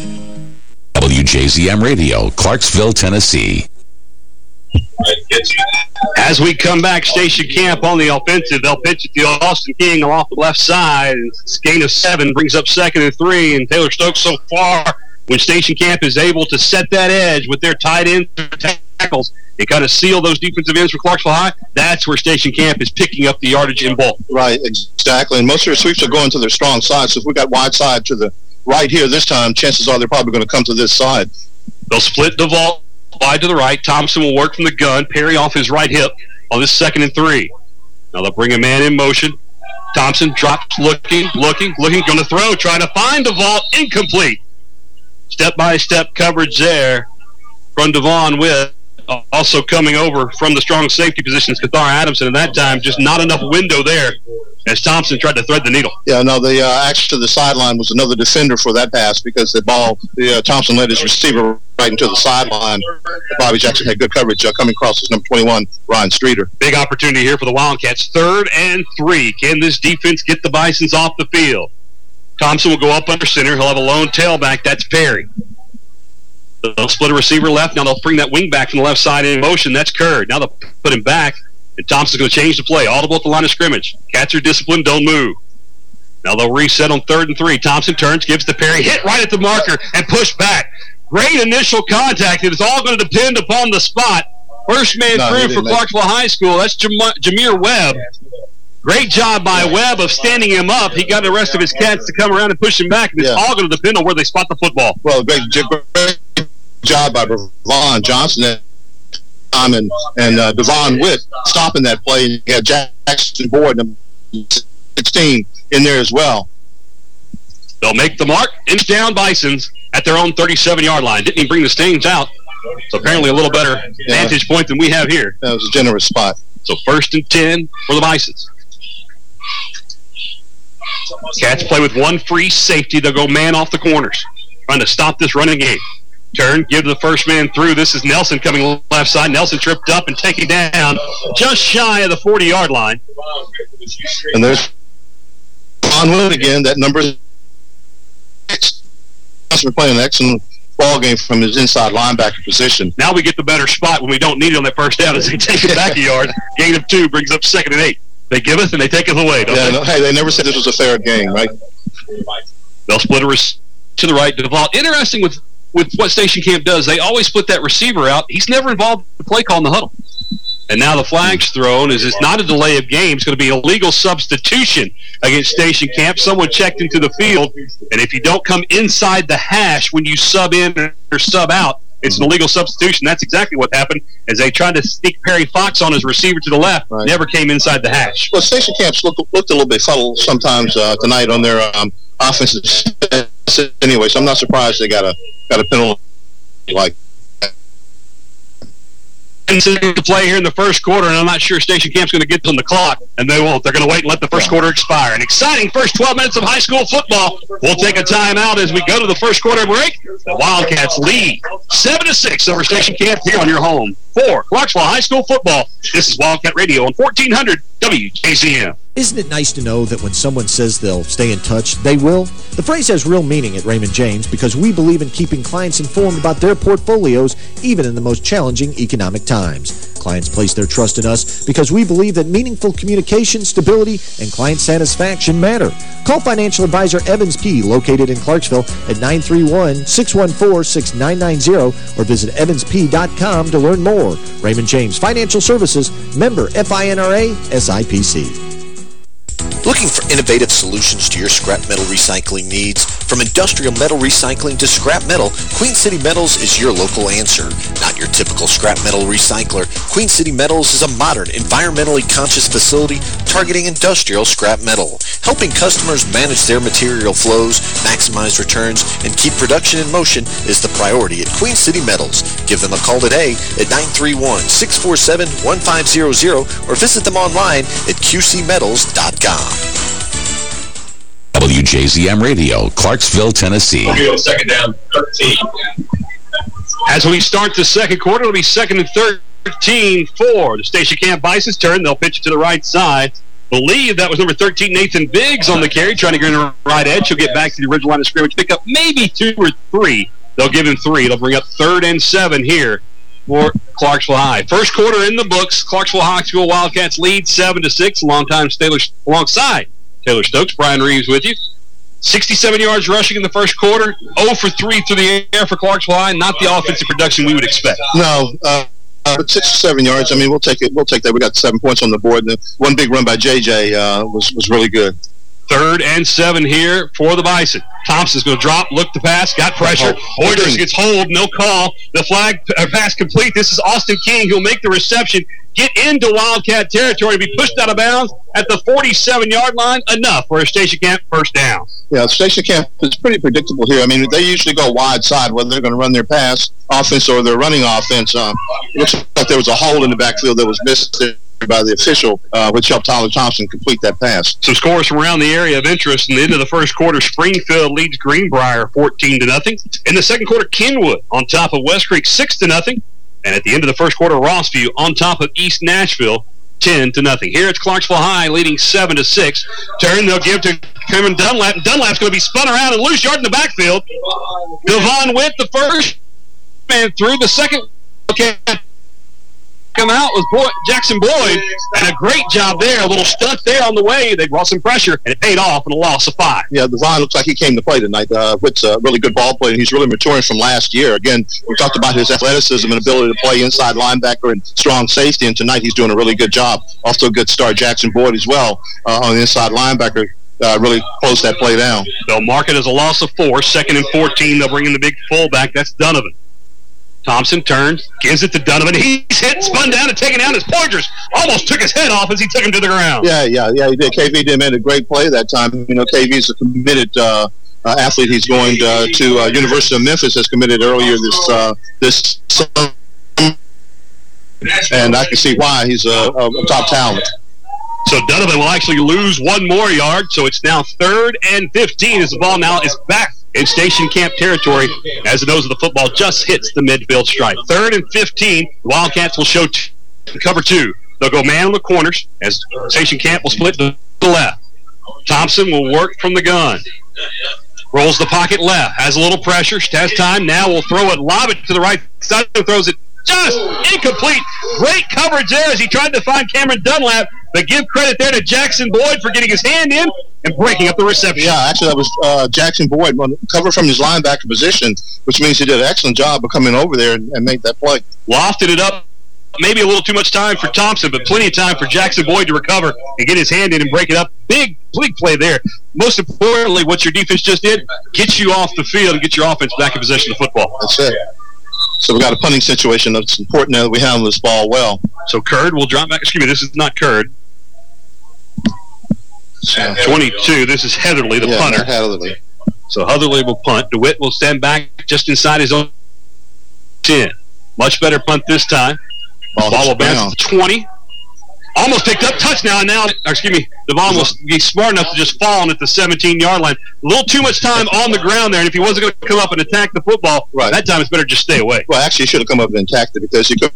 WJZM Radio, Clarksville, Tennessee. As we come back, Station Camp on the offensive. They'll pitch it to Austin King off the left side. Gain of seven brings up second and three. And Taylor Stokes so far, when Station Camp is able to set that edge with their tight end tackles and kind of seal those defensive ends for Clarksville High, that's where Station Camp is picking up the yardage in bulk. Right, exactly. And most of their sweeps are going to their strong side. So if we got wide side to the right here this time, chances are they're probably going to come to this side. They'll split DeVault wide to the right. Thompson will work from the gun. Perry off his right hip on this second and three. Now they'll bring a man in motion. Thompson drops, looking, looking, looking, going to throw, trying to find DeVault, incomplete. Step-by-step -step coverage there from Devon Witt also coming over from the strong safety positions, Kathar Adamson, and that time just not enough window there as Thompson tried to thread the needle. Yeah, no, the uh, action to the sideline was another defender for that pass because the ball, the uh, Thompson led his receiver right into the sideline. Bobby Jackson had good coverage uh, coming across his number 21, Ryan Streeter. Big opportunity here for the Wildcats. Third and three. Can this defense get the Bisons off the field? Thompson will go up under center. He'll have a lone tailback. That's Perry. They'll split a receiver left. Now they'll bring that wing back from the left side in motion. That's Curd. Now they'll put him back. And Thompson's going to change the play. Audible at the line of scrimmage. Cats are disciplined. Don't move. Now they'll reset on third and three. Thompson turns, gives the Perry, hit right at the marker, and push back. Great initial contact. It's all going to depend upon the spot. First man no, through for Clarksville High School. That's Jam Jameer Webb. Great job by Webb of standing him up. He got the rest of his cats to come around and push him back. And it's yeah. all going to depend on where they spot the football. Well, great, great job by Ron Johnson and, and uh, Devon Witt stopping that play. And you had Jackson Boyd, number 16, in there as well. They'll make the mark. Inch down Bisons at their own 37-yard line. Didn't even bring the Stains out. So apparently a little better yeah. vantage point than we have here. That was a generous spot. So first and 10 for the Bisons. Cats play with one free safety. They'll go man off the corners, trying to stop this running game. Turn, give the first man through. This is Nelson coming left side. Nelson tripped up and taken down just shy of the 40-yard line. And there's Onwood again, that number six. Playing an excellent ball game from his inside linebacker position. Now we get the better spot when we don't need it on that first down as they take it back a yard. Gain of two brings up second and eight. They give us and they take us away, yeah, they? No, hey, they never said this was a fair game, right? They'll split a to the right to the ball. Interesting with with what Station Camp does, they always put that receiver out. He's never involved in the play call in the huddle. And now the flag's thrown is it's not a delay of game. It's going to be a legal substitution against Station Camp. Someone checked into the field, and if you don't come inside the hash when you sub in or sub out, it's an illegal substitution. That's exactly what happened as they tried to sneak Perry Fox on his receiver to the left. Right. Never came inside the hash. Well, Station Camps looked, looked a little bit subtle sometimes uh, tonight on their um, offensive anyway, so I'm not surprised they got a got a penalty like to play here in the first quarter, and I'm not sure Station Camp's going to get on the clock, and they won't. They're going to wait and let the first quarter expire. An exciting first 12 minutes of high school football. We'll take a timeout as we go to the first quarter break. The Wildcats lead 7 to six over Station Camp here on your home for Clarksville High School football. This is Wildcat Radio on 1400 WJZM. Isn't it nice to know that when someone says they'll stay in touch, they will? The phrase has real meaning at Raymond James because we believe in keeping clients informed about their portfolios even in the most challenging economic times. Clients place their trust in us because we believe that meaningful communication, stability, and client satisfaction matter. Call financial advisor Evans P. located in Clarksville at 931-614-6990 or visit evansp.com to learn more. Raymond James Financial Services, member FINRA SIPC. Looking for innovative solutions to your scrap metal recycling needs? From industrial metal recycling to scrap metal, Queen City Metals is your local answer. Not your typical scrap metal recycler, Queen City Metals is a modern, environmentally conscious facility targeting industrial scrap metal, helping customers manage their material flows, maximize returns, and keep production in motion is the priority at Queen City Metals. Give them a call today at 931-647-1500 or visit them online at qcmetals.com. WJZM Radio, Clarksville, Tennessee. second down, 13. As we start the second quarter, it'll be second and 13 for the Station Camp Bison's turn. They'll pitch it to the right side. Believe that was number 13, Nathan Biggs on the carry, trying to get in the right edge. He'll get back to the original line of scrimmage, pick up maybe two or three. They'll give him three. They'll bring up third and seven here for Clarksville High. First quarter in the books. Clarksville High School Wildcats lead 7 to six. Longtime Taylor alongside Taylor Stokes. Brian Reeves with you. 67 yards rushing in the first quarter. 0 for 3 through the air for Clarksville High. Not the offensive production we would expect. No, uh, uh, seven yards. I mean, we'll take it. We'll take that. We got seven points on the board. And one big run by JJ uh, was was really good. Third and seven here for the Bison. Thompson's going to drop, look to pass, got pressure. Orders gets hold, no call. The flag uh, pass complete. This is Austin King who'll make the reception, get into Wildcat territory, be pushed out of bounds at the 47-yard line. Enough for a station camp first down. Yeah, station camp is pretty predictable here. I mean, they usually go wide side, whether they're going to run their pass offense or their running offense. Um, looks like there was a hole in the backfield that was missed by the official, uh, which helped Tyler Thompson complete that pass. Some scores from around the area of interest. In the end of the first quarter, Springfield leads Greenbrier 14 to nothing. In the second quarter, Kenwood on top of West Creek 6 to nothing. And at the end of the first quarter, Rossview on top of East Nashville 10 to nothing. Here it's Clarksville High leading 7 to 6. Turn they'll give to Cameron Dunlap. And Dunlap's going to be spun around and loose yard in the backfield. Devon Witt the first man through the second. Okay, come out was Boy, Jackson Boyd, and a great job there. A little stunt there on the way. They brought some pressure, and it paid off in a loss of five. Yeah, Devon looks like he came to play tonight. Uh, Witt's a really good ball player, and he's really maturing from last year. Again, we talked about his athleticism and ability to play inside linebacker and strong safety, and tonight he's doing a really good job. Also a good start, Jackson Boyd as well uh, on the inside linebacker. Uh, really closed that play down. They'll mark it as a loss of four. Second and 14, they'll bring in the big fullback. That's Donovan. Thompson turns, gives it to Donovan. He's hit, spun down, and taken down. His pointers almost took his head off as he took him to the ground. Yeah, yeah, yeah, he did. KV did made a great play that time. You know, KV's a committed uh, uh, athlete. He's going uh, to uh, University of Memphis, has committed earlier this uh, this summer. And I can see why he's a, a top talent. So Donovan will actually lose one more yard. So it's now third and 15 as the ball now is back in station camp territory as the nose of the football just hits the midfield stripe. Third and 15, the Wildcats will show cover two. They'll go man on the corners as station camp will split to the left. Thompson will work from the gun. Rolls the pocket left. Has a little pressure. Has time. Now will throw it, lob it to the right side. Throws it just incomplete. Great coverage there as he tried to find Cameron Dunlap. But give credit there to Jackson Boyd for getting his hand in and breaking up the reception. Yeah, actually, that was uh, Jackson Boyd cover from his linebacker position, which means he did an excellent job of coming over there and, and make that play. Lofted it up. Maybe a little too much time for Thompson, but plenty of time for Jackson Boyd to recover and get his hand in and break it up. Big, big play there. Most importantly, what your defense just did, get you off the field and get your offense back in possession of the football. That's it. So we got a punting situation that's important now that we handle this ball well. So Curd will drop back. Excuse me, this is not Curd. So 22. This is Heatherly, the yeah, punter. Heatherly. So Heatherly will punt. DeWitt will stand back just inside his own 10. Much better punt this time. Ball, ball will bounce to 20. Almost picked up touchdown now. Now excuse me. Devon will be smart enough to just fall at the 17-yard line. A little too much time on the ground there, and if he wasn't going to come up and attack the football, right. that time it's better just stay away. Well, actually, he should have come up and attacked it because he could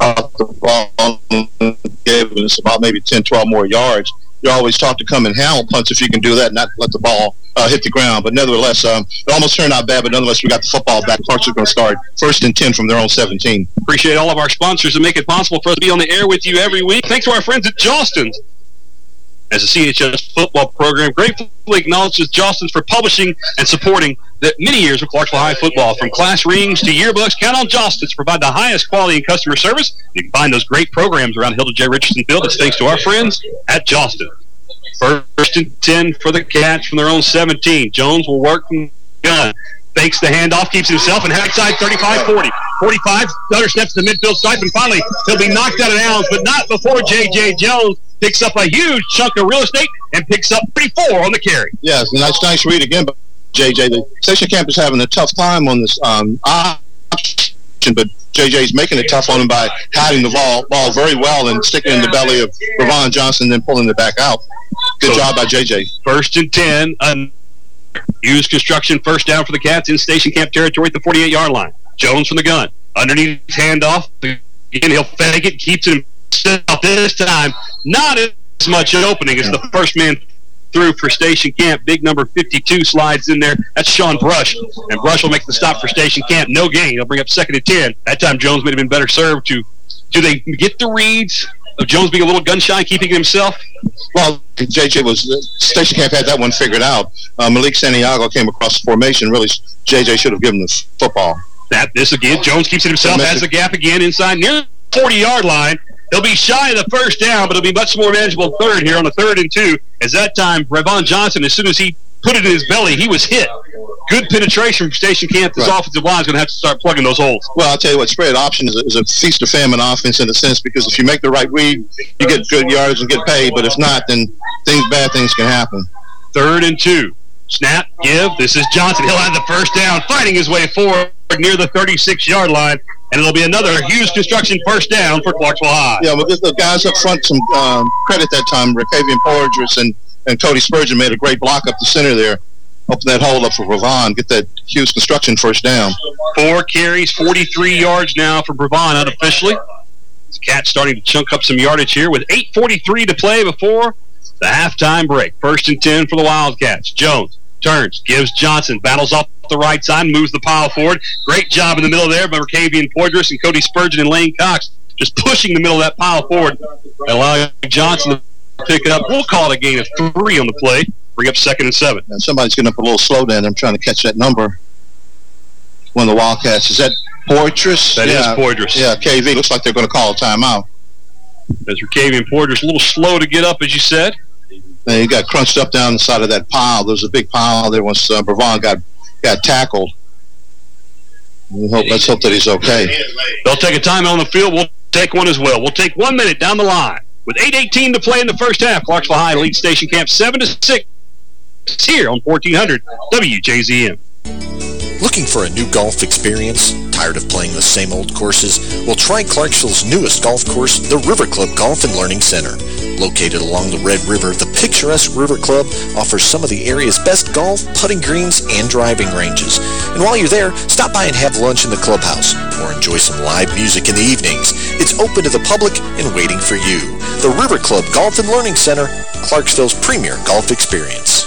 have the ball and gave us about maybe 10, 12 more yards you always talk to come and handle punts if you can do that, not let the ball uh, hit the ground. But nevertheless, um, it almost turned out bad, but nonetheless, we got the football back. Clarks are going to start first and 10 from their own 17. Appreciate all of our sponsors that make it possible for us to be on the air with you every week. Thanks to our friends at Jostens. As a CHS football program, gratefully acknowledges Jostens for publishing and supporting the many years of Clarksville High football. From class rings to yearbooks, count on Jostens to provide the highest quality in customer service. You can find those great programs around Hilda J. Richardson Field. It's thanks to our friends at Jostens. First and 10 for the Cats from their own 17. Jones will work from gun. Fakes the handoff, keeps himself, and side 35-40. 45, another steps to the midfield stripe, and finally he'll be knocked out of bounds, but not before J.J. Jones picks up a huge chunk of real estate and picks up 34 on the carry. Yes, nice, nice read again, but J.J. The station camp is having a tough time on this um, option, but JJ's making it tough on him by hiding the ball, ball very well and sticking in the belly of Ravon Johnson, then pulling it back out. Good so job by JJ. First and 10. Um, Use construction first down for the Cats in station camp territory at the 48-yard line. Jones from the gun. Underneath handoff. Again, he'll fake it, keeps himself this time. Not as much an opening as the first man through for Station Camp. Big number 52 slides in there. That's Sean Brush. And Brush will make the stop for Station Camp. No gain. He'll bring up second and 10. That time Jones may have been better served to do they get the reads of Jones being a little gun shy, keeping himself? Well, JJ was Station Camp had that one figured out. Uh, Malik Santiago came across the formation. Really, JJ should have given the football. That this again, Jones keeps it himself, has the gap again inside near 40-yard line. He'll be shy of the first down, but it'll be much more manageable third here on the third and two. As that time, Ravon Johnson, as soon as he put it in his belly, he was hit. Good penetration from Station Camp. This right. offensive line is going to have to start plugging those holes. Well, I'll tell you what, spread option is a, is a feast of famine offense in a sense because if you make the right read, you get good yards and get paid. But if not, then things bad things can happen. Third and two. Snap, give. This is Johnson. He'll have the first down, fighting his way forward near the 36-yard line. And it'll be another huge Construction first down for Clarksville High. Yeah, but the guys up front some um, credit that time. Rakavian Porgers and, and Cody Spurgeon made a great block up the center there. Open that hole up for Brevon. Get that huge Construction first down. Four carries, 43 yards now for Brevon unofficially. This cat starting to chunk up some yardage here with 8.43 to play before the halftime break. First and 10 for the Wildcats. Jones turns, gives Johnson, battles off the right side, moves the pile forward. Great job in the middle there by Rakavian Porgers and Cody Spurgeon and Lane Cox, just pushing the middle of that pile forward, allowing Johnson to pick it up. We'll call it a gain of three on the play. Bring up second and seven. And somebody's getting up a little slow down. I'm trying to catch that number. One of the Wildcats. Is that Poitras? That yeah. is Poitras. Yeah, KV. Looks like they're going to call a timeout. As Rakavian Porgers, a little slow to get up, as you said. He got crunched up down the side of that pile. There was a big pile there once uh, Brevon got got tackled. We hope, let's hope that he's okay. They'll take a time on the field. We'll take one as well. We'll take one minute down the line. With 8.18 to play in the first half, Clarksville High leads Station Camp 7 to 6 here on 1400 WJZM. Looking for a new golf experience? Tired of playing the same old courses? Well, try Clarksville's newest golf course, the River Club Golf and Learning Center. Located along the Red River, the picturesque River Club offers some of the area's best golf, putting greens, and driving ranges. And while you're there, stop by and have lunch in the clubhouse or enjoy some live music in the evenings. It's open to the public and waiting for you. The River Club Golf and Learning Center, Clarksville's premier golf experience.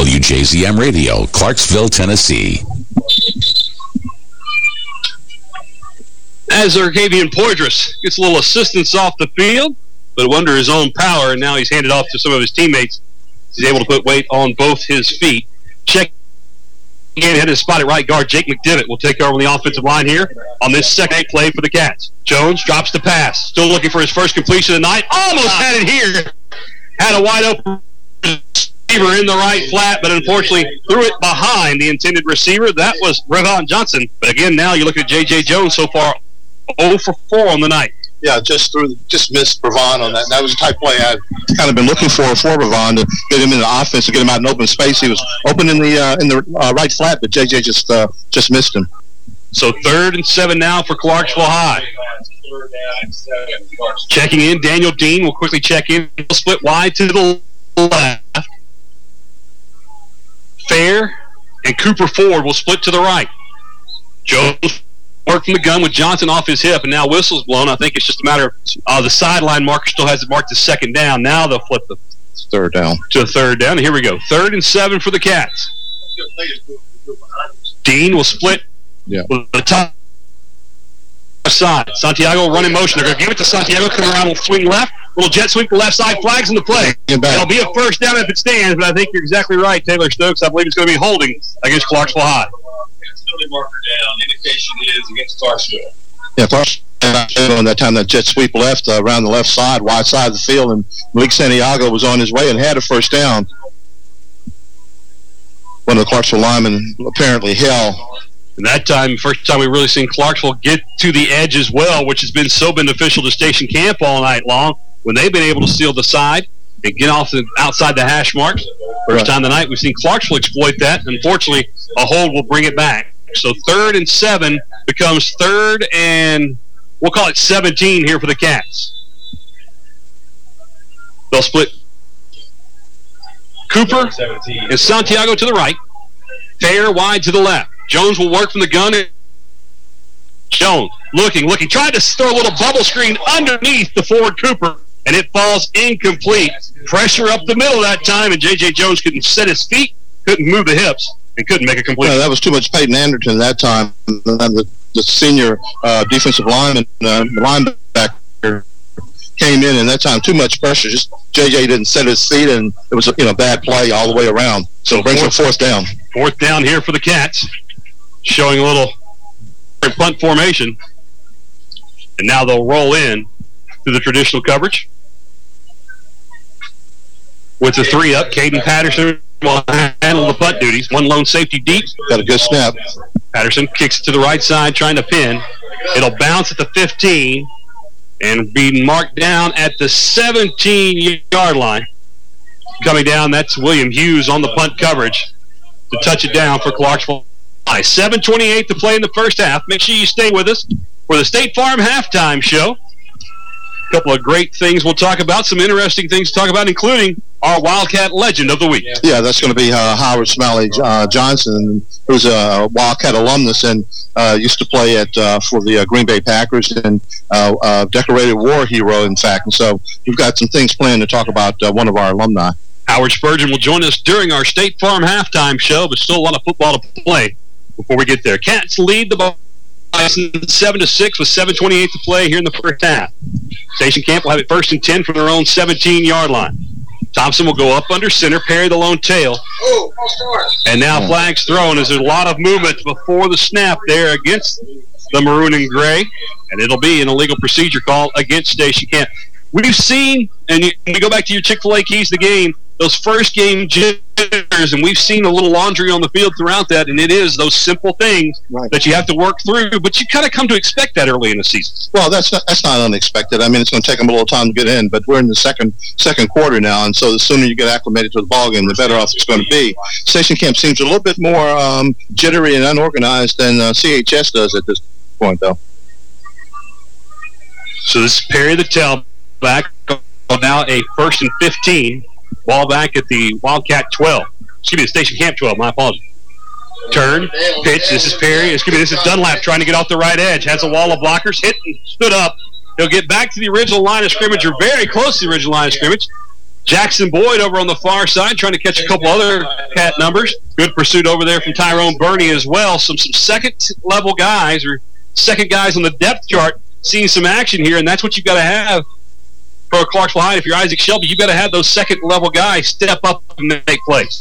WJZM Radio, Clarksville, Tennessee. As Arcavian Poydras gets a little assistance off the field, but under his own power, and now he's handed off to some of his teammates. He's able to put weight on both his feet. Check again, his spot at right guard. Jake McDivitt will take over on the offensive line here on this second play for the Cats. Jones drops the pass. Still looking for his first completion of the night. Almost had it here. Had a wide open receiver in the right flat, but unfortunately threw it behind the intended receiver. That was Revon Johnson. But again, now you look at J.J. Jones so far 0 for 4 on the night. Yeah, just threw, just missed Brevon on that. That was the type play I'd kind of been looking for for Brevon to get him in the offense, to get him out in open space. He was open in the uh, in the uh, right flat, but JJ just uh, just missed him. So third and seven now for Clarksville High. Checking in, Daniel Dean will quickly check in. Split wide to the left. Fair and Cooper Ford will split to the right. Jones work from the gun with Johnson off his hip, and now whistle's blown. I think it's just a matter of uh, the sideline marker still has it marked as second down. Now they'll flip the third down to third down. Here we go, third and seven for the Cats. Dean will split yeah. with the top side. Santiago running motion. They're going to give it to Santiago. Come around, will swing left. Little jet sweep to left side. Flags in the play. It'll be a first down if it stands, but I think you're exactly right, Taylor Stokes. I believe it's going to be holding against Clarksville High. marker down. Indication is against Clarksville. Yeah, Clarksville on that time that jet sweep left uh, around the left side, wide side of the field, and Malik Santiago was on his way and had a first down. One of the Clarksville linemen apparently hell. And that time, first time we've really seen Clarksville get to the edge as well, which has been so beneficial to Station Camp all night long when they've been able to steal the side and get off the outside the hash marks. First time tonight we've seen Clarksville exploit that. Unfortunately, a hold will bring it back. So third and seven becomes third and we'll call it 17 here for the Cats. They'll split Cooper and Santiago to the right. Fair wide to the left. Jones will work from the gun. Jones looking, looking, tried to throw a little bubble screen underneath the forward Cooper, and it falls incomplete. Pressure up the middle that time, and J.J. Jones couldn't set his feet, couldn't move the hips, and couldn't make a complete. No, that was too much Peyton Anderson that time. The, the senior uh, defensive lineman, uh, linebacker, came in, and that time too much pressure. Just J.J. didn't set his feet, and it was a you know bad play all the way around. So it brings a fourth down. Fourth down here for the Cats, showing a little punt formation. And now they'll roll in to the traditional coverage. With the three up, Caden Patterson will handle the punt duties. One lone safety deep. Got a good snap. Patterson kicks to the right side, trying to pin. It'll bounce at the 15 and be marked down at the 17-yard line. Coming down, that's William Hughes on the punt coverage to touch it down for Clarksville. 7.28 to play in the first half. Make sure you stay with us for the State Farm halftime show. A couple of great things we'll talk about, some interesting things to talk about, including our Wildcat Legend of the Week. Yeah, that's going to be uh, Howard Smalley uh, Johnson, who's a Wildcat alumnus and uh, used to play at uh, for the uh, Green Bay Packers and uh, decorated war hero, in fact. And so we've got some things planned to talk about one of our alumni. Howard Spurgeon will join us during our State Farm halftime show, but still a lot of football to play before we get there. Cats lead the ball. 7 to 6 with 7.28 to play here in the first half. Station Camp will have it first and 10 from their own 17 yard line. Thompson will go up under center, parry the lone tail. And now hmm. flags thrown as there's a lot of movement before the snap there against the maroon and gray. And it'll be an illegal procedure call against Station Camp. We've seen, and you, you go back to your Chick-fil-A keys to the game, those first game jitters, and we've seen a little laundry on the field throughout that, and it is those simple things right. that you have to work through, but you kind of come to expect that early in the season. Well, that's not, that's not unexpected. I mean, it's going to take them a little time to get in, but we're in the second second quarter now, and so the sooner you get acclimated to the ball game, the better off it's going to be. Station Camp seems a little bit more um, jittery and unorganized than uh, CHS does at this point, though. So this is Perry the tailback, now a first and 15. Ball back at the Wildcat 12. Excuse me, the Station Camp 12. My apologies. Turn, pitch. This is Perry. Excuse me, this is Dunlap trying to get off the right edge. Has a wall of blockers. Hit and stood up. He'll get back to the original line of scrimmage, or very close to the original line of scrimmage. Jackson Boyd over on the far side trying to catch a couple other cat numbers. Good pursuit over there from Tyrone Burney as well. Some some second level guys or second guys on the depth chart seeing some action here, and that's what you've got to have for Clarksville High. If you're Isaac Shelby, you've got to have those second level guys step up and make plays.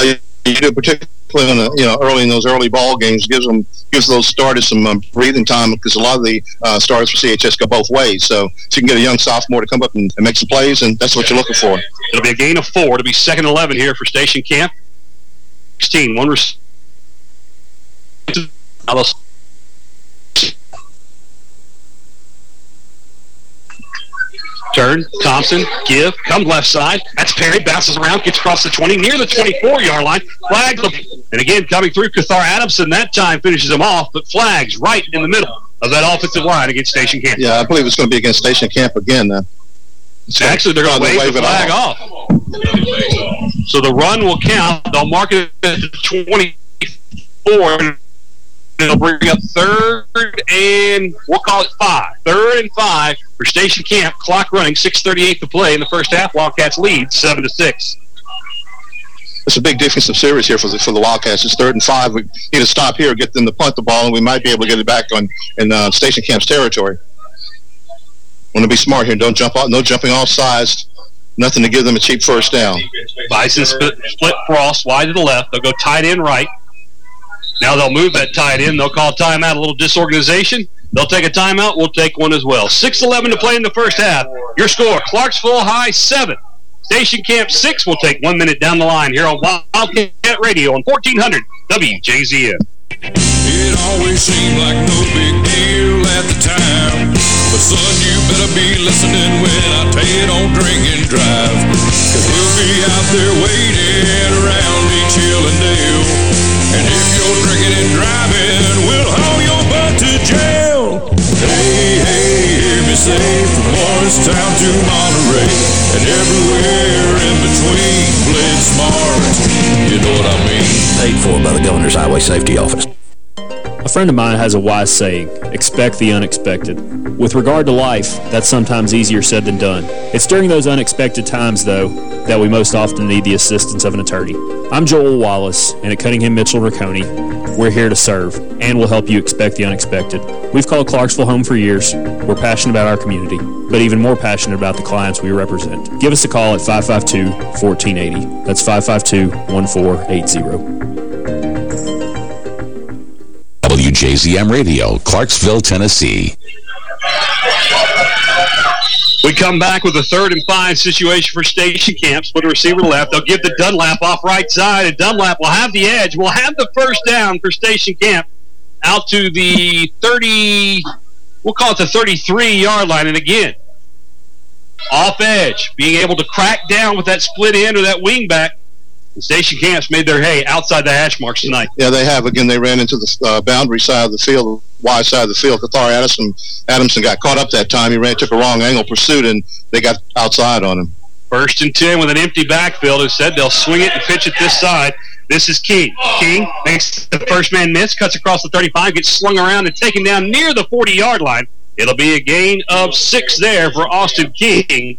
You do particularly in the, you know early in those early ball games gives them gives those starters some um, breathing time because a lot of the uh, starters for CHS go both ways. So, so you can get a young sophomore to come up and, and make some plays, and that's what you're looking for. It'll be a gain of four. It'll be second and 11 here for Station Camp. 16. One receiver. Turn, Thompson, give, comes left side. That's Perry, bounces around, gets across the 20, near the 24-yard line. Flags, him. and again, coming through, Cathar Adamson that time finishes him off, but flags right in the middle of that offensive line against Station Camp. Yeah, I believe it's going to be against Station Camp again. Uh, Actually, they're going to wave, wave the flag off. off. So the run will count. They'll mark it at the 24. It'll bring up third and we'll call it five. Third and five for Station Camp. Clock running, 6:38 to play in the first half. Wildcats lead seven to six. It's a big defensive series here for the for the Wildcats. It's third and five. We need to stop here, get them to punt the ball, and we might be able to get it back on in uh, Station Camp's territory. Want to be smart here. Don't jump off. No jumping off sides. Nothing to give them a cheap first down. Bison split, split cross wide to the left. They'll go tight end right. Now they'll move that tight end. They'll call timeout. A little disorganization. They'll take a timeout. We'll take one as well. 6-11 to play in the first half. Your score, Clarksville High 7. Station Camp 6 will take one minute down the line here on Wildcat Radio on 1400 WJZM. It always seemed like no big deal at the time. But son, you better be listening when I tell you don't drink and drive. Cause we'll be out there waiting around each hill and dale. Hey, hey, me from to Monterey. And everywhere in between. You know what I mean? Paid for by the Governor's Highway Safety Office. A friend of mine has a wise saying, expect the unexpected. With regard to life, that's sometimes easier said than done. It's during those unexpected times, though, that we most often need the assistance of an attorney. I'm Joel Wallace, and at Cunningham Mitchell Rocconi, we're here to serve, and we'll help you expect the unexpected. We've called Clarksville home for years. We're passionate about our community, but even more passionate about the clients we represent. Give us a call at 552-1480. That's 552-1480. WJZM Radio, Clarksville, Tennessee. We come back with a third and five situation for Station Camp. Split a receiver left. They'll give the Dunlap off right side, and Dunlap will have the edge. We'll have the first down for Station Camp out to the 30, we'll call it the 33-yard line. And again, off edge, being able to crack down with that split end or that wing back. The Station Camps made their hay outside the hash marks tonight. Yeah, they have. Again, they ran into the uh, boundary side of the field, wide side of the field. Cathar Addison, Adamson got caught up that time. He ran, took a wrong angle pursuit, and they got outside on him. First and 10 with an empty backfield. Who said they'll swing it and pitch it this side. This is King. King makes the first man miss, cuts across the 35, gets slung around and taken down near the 40-yard line. It'll be a gain of six there for Austin King.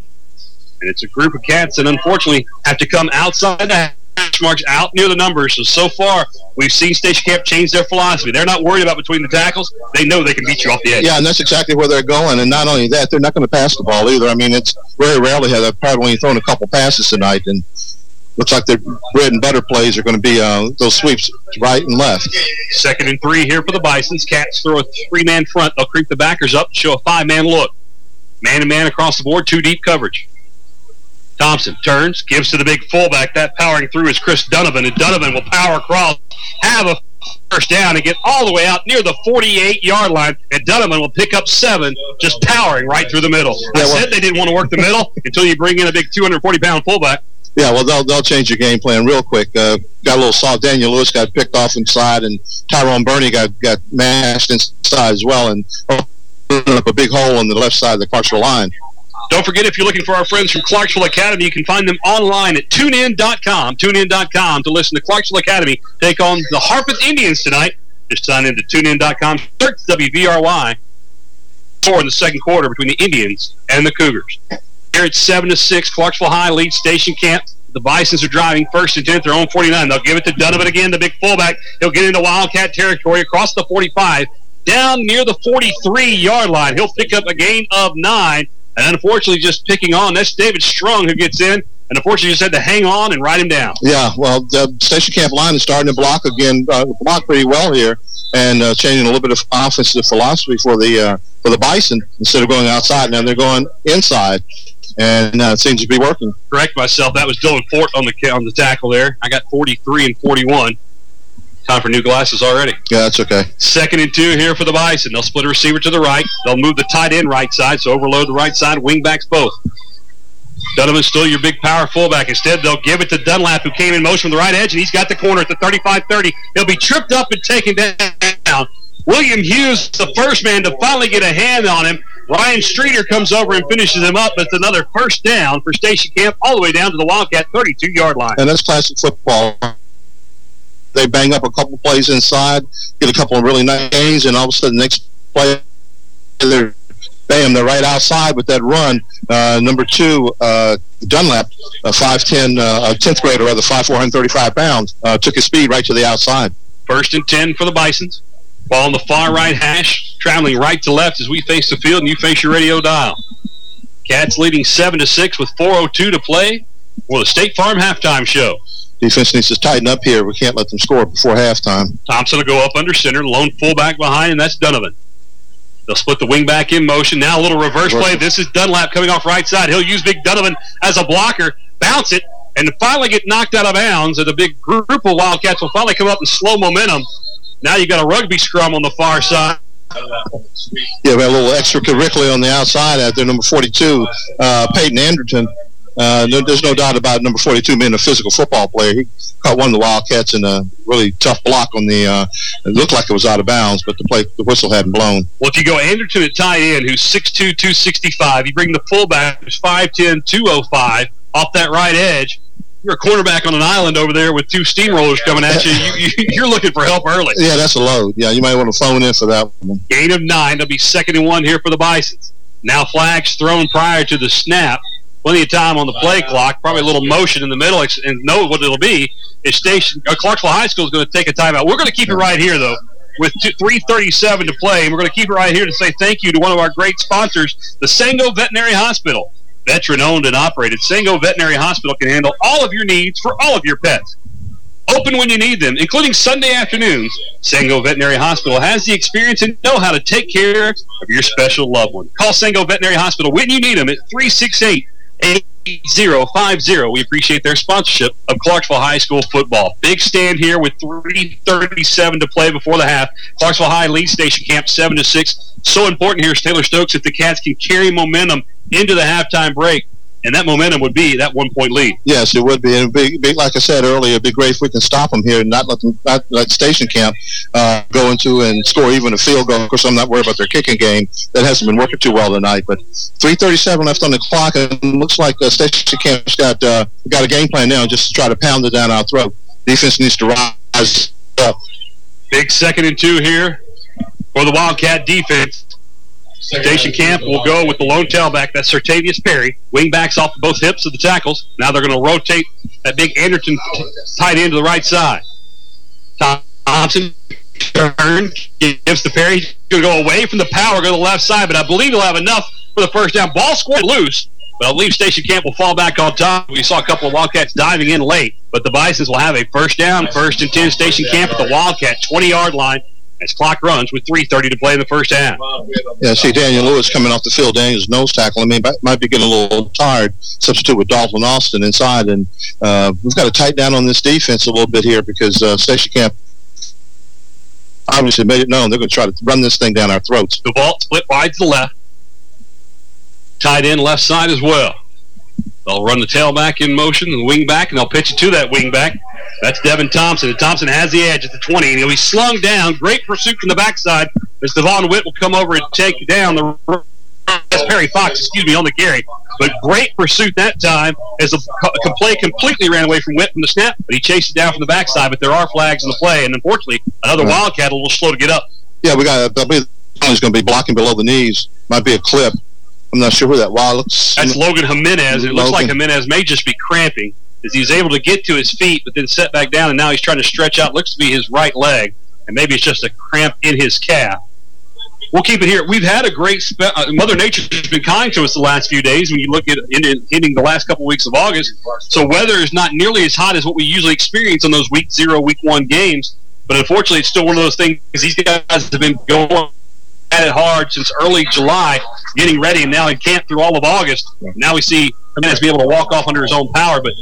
And it's a group of cats that unfortunately have to come outside the marks out near the numbers. So, so far, we've seen Station Camp change their philosophy. They're not worried about between the tackles. They know they can beat you off the edge. Yeah, and that's exactly where they're going. And not only that, they're not going to pass the ball either. I mean, it's very rarely have they probably only thrown a couple passes tonight. And looks like their bread and butter plays are going to be uh, those sweeps right and left. Second and three here for the Bisons. Cats throw a three-man front. They'll creep the backers up and show a five-man look. Man-to-man across the board, two deep coverage. Thompson turns, gives to the big fullback. That powering through is Chris Donovan, and Donovan will power across, have a first down, and get all the way out near the 48-yard line, and Donovan will pick up seven, just powering right through the middle. I said they didn't want to work the middle until you bring in a big 240-pound fullback. Yeah, well, they'll they'll change your game plan real quick. Uh, got a little soft. Daniel Lewis got picked off inside, and Tyrone Burney got got mashed inside as well, and opened up a big hole on the left side of the Clarksville line. Don't forget, if you're looking for our friends from Clarksville Academy, you can find them online at tunein.com, tunein.com to listen to Clarksville Academy take on the Harpeth Indians tonight. Just sign in to tunein.com, search WVRY four in the second quarter between the Indians and the Cougars. Here it's 7 to six. Clarksville High leads Station Camp. The Bisons are driving first and 10th, their own 49. They'll give it to Donovan again, the big fullback. He'll get into Wildcat territory across the 45, down near the 43-yard line. He'll pick up a gain of nine. And unfortunately, just picking on, that's David Strong who gets in. And unfortunately, just had to hang on and ride him down. Yeah, well, the Station Camp line is starting to block again, uh, block pretty well here, and uh, changing a little bit of offensive philosophy for the uh, for the Bison instead of going outside. Now they're going inside, and uh, it seems to be working. Correct myself. That was Dylan Fort on the on the tackle there. I got 43 and 41. Time for new glasses already. Yeah, that's okay. Second and two here for the Bison. They'll split a receiver to the right. They'll move the tight end right side, so overload the right side, wing backs both. Donovan's still your big power fullback. Instead, they'll give it to Dunlap, who came in motion from the right edge, and he's got the corner at the 35-30. He'll be tripped up and taken down. William Hughes, the first man to finally get a hand on him. Ryan Streeter comes over and finishes him up. It's another first down for Station Camp all the way down to the Wildcat 32-yard line. And that's classic football. They bang up a couple plays inside, get a couple of really nice gains, and all of a sudden, next play, they're bam, they're right outside with that run. Uh, number two, uh, Dunlap, a 5'10", uh, a 10th grader, rather, 5'4", 135 pounds, uh, took his speed right to the outside. First and 10 for the Bisons. Ball on the far right hash, traveling right to left as we face the field and you face your radio dial. Cats leading 7 to six with 4.02 to play for the State Farm halftime show. Defense needs to tighten up here. We can't let them score before halftime. Thompson will go up under center, lone fullback behind, and that's Donovan. They'll split the wing back in motion. Now a little reverse play. This is Dunlap coming off right side. He'll use Big Donovan as a blocker, bounce it, and finally get knocked out of bounds. And the big group of Wildcats will finally come up in slow momentum. Now you've got a rugby scrum on the far side. Yeah, we have a little extracurricular on the outside out there, number 42, uh, Peyton Anderton. Uh, there's no doubt about it. number 42 being a physical football player. He caught one of the Wildcats in a really tough block on the, uh, it looked like it was out of bounds, but the play, the whistle hadn't blown. Well, if you go Anderton at tight end, who's 6'2", 265, you bring the fullback, who's 5'10", 205, off that right edge, you're a quarterback on an island over there with two steamrollers coming at you. you are looking for help early. Yeah, that's a load. Yeah, you might want to phone in for that one. Gain of nine. There'll be second and one here for the Bisons. Now flags thrown prior to the snap. Plenty of time on the play clock. Probably a little motion in the middle. And know what it'll be is station uh, Clarksville High School is going to take a timeout. We're going to keep it right here, though with 337 to play. And we're going to keep it right here to say thank you to one of our great sponsors, the Sango Veterinary Hospital veteran owned and operated, Sango Veterinary Hospital can handle all of your needs for all of your pets. Open when you need them, including Sunday afternoons. Sango Veterinary Hospital has the experience and know how to take care of your special loved one. Call Sango Veterinary Hospital when you need them at 368 8050. We appreciate their sponsorship of Clarksville High School football. Big stand here with 337 to play before the half. Clarksville High lead station camp 7 to 6. So important here is Taylor Stokes if the Cats can carry momentum into the halftime break. And that momentum would be that one-point lead. Yes, it would be. And be, be, like I said earlier, it'd be great if we can stop them here and not let them, not let Station Camp uh, go into and score even a field goal. Of course, I'm not worried about their kicking game. That hasn't been working too well tonight. But 3:37 left on the clock, and looks like uh, Station Camp's got uh, got a game plan now, just to try to pound it down our throat. Defense needs to rise up. Big second and two here for the Wildcat defense. Station Camp will go with the lone tailback. That's Sertavius Perry. Wingbacks off both hips of the tackles. Now they're going to rotate that big Anderton tight end to the right side. Thompson turn, gives to Perry. Going to go away from the power, go to the left side, but I believe he'll have enough for the first down. Ball scored loose, but I believe Station Camp will fall back on top. We saw a couple of Wildcats diving in late, but the Bisons will have a first down, first and 10 Station Camp at the Wildcat 20-yard line as clock runs with 3.30 to play in the first half. Yeah, see Daniel Lewis coming off the field. Daniel's nose tackle. I mean, might be getting a little tired. Substitute with Dalton Austin inside. And uh, we've got to tighten down on this defense a little bit here because uh, Station Camp obviously made it known they're going to try to run this thing down our throats. The vault split wide to the left. Tight end left side as well. They'll run the tailback in motion and the wing back, and they'll pitch it to that wing back. That's Devin Thompson. And Thompson has the edge at the 20, and he'll be slung down. Great pursuit from the backside as Devon Witt will come over and take down the Perry Fox, excuse me, on the Gary. But great pursuit that time as the play completely ran away from Witt from the snap, but he chased it down from the backside. But there are flags in the play, and unfortunately, another right. Wildcat a little slow to get up. Yeah, we got. I believe He's going to be blocking below the knees. Might be a clip. I'm not sure who that wild looks. That's Logan Jimenez. It Logan. looks like Jimenez may just be cramping as he's able to get to his feet, but then set back down, and now he's trying to stretch out. Looks to be his right leg, and maybe it's just a cramp in his calf. We'll keep it here. We've had a great uh, Mother Nature has been kind to us the last few days. When you look at hitting the last couple weeks of August, so weather is not nearly as hot as what we usually experience on those week zero, week one games. But unfortunately, it's still one of those things these guys have been going at it hard since early July, getting ready, and now in camp through all of August. Now we see Jimenez be able to walk off under his own power, but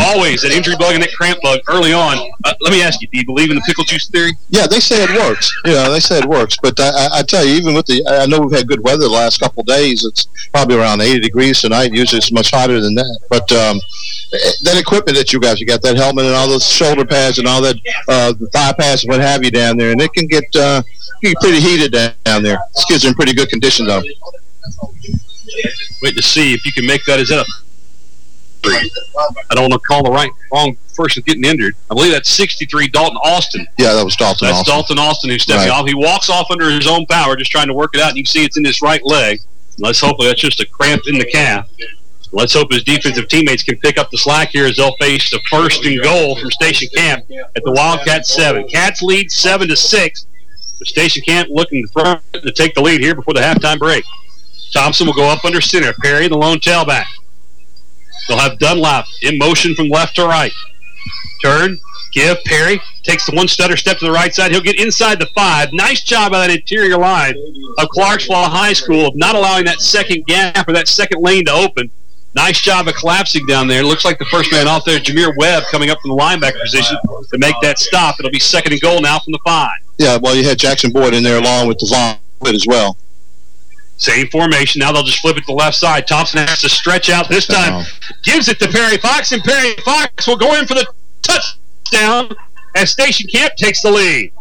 always an injury bug and that cramp bug early on. Uh, let me ask you, do you believe in the pickle juice theory? Yeah, they say it works. Know, they say it works, but I, I tell you, even with the, I know we've had good weather the last couple of days. It's probably around 80 degrees tonight. Usually it's much hotter than that. But um, that equipment that you guys, you got that helmet and all those shoulder pads and all that, uh, the thigh pads and what have you down there, and it can get, uh, get pretty heated down there. This kid's in pretty good condition, though. Wait to see if you can make that. Is that a I don't want to call the right wrong person getting injured. I believe that's 63 Dalton Austin. Yeah, that was Dalton That's Austin. Dalton Austin who's stepping Right. off. He walks off under his own power, just trying to work it out. And you can see it's in his right leg. Let's hope that's just a cramp in the calf. Let's hope his defensive teammates can pick up the slack here as they'll face the first and goal from Station Camp at the Wildcat seven. Cats lead seven to six. Station Camp looking to take the lead here before the halftime break. Thompson will go up under center. Perry, the lone tailback. They'll have Dunlap in motion from left to right. Turn, give, Perry takes the one stutter step to the right side. He'll get inside the five. Nice job by that interior line of Clarksville High School of not allowing that second gap or that second lane to open. Nice job of collapsing down there. Looks like the first man off there, Jameer Webb, coming up from the linebacker position to make that stop. It'll be second and goal now from the five. Yeah, well, you had Jackson Boyd in there along with Devon as well. Same formation. Now they'll just flip it to the left side. Thompson has to stretch out this time. Gives it to Perry Fox, and Perry Fox will go in for the touchdown as Station Camp takes the lead.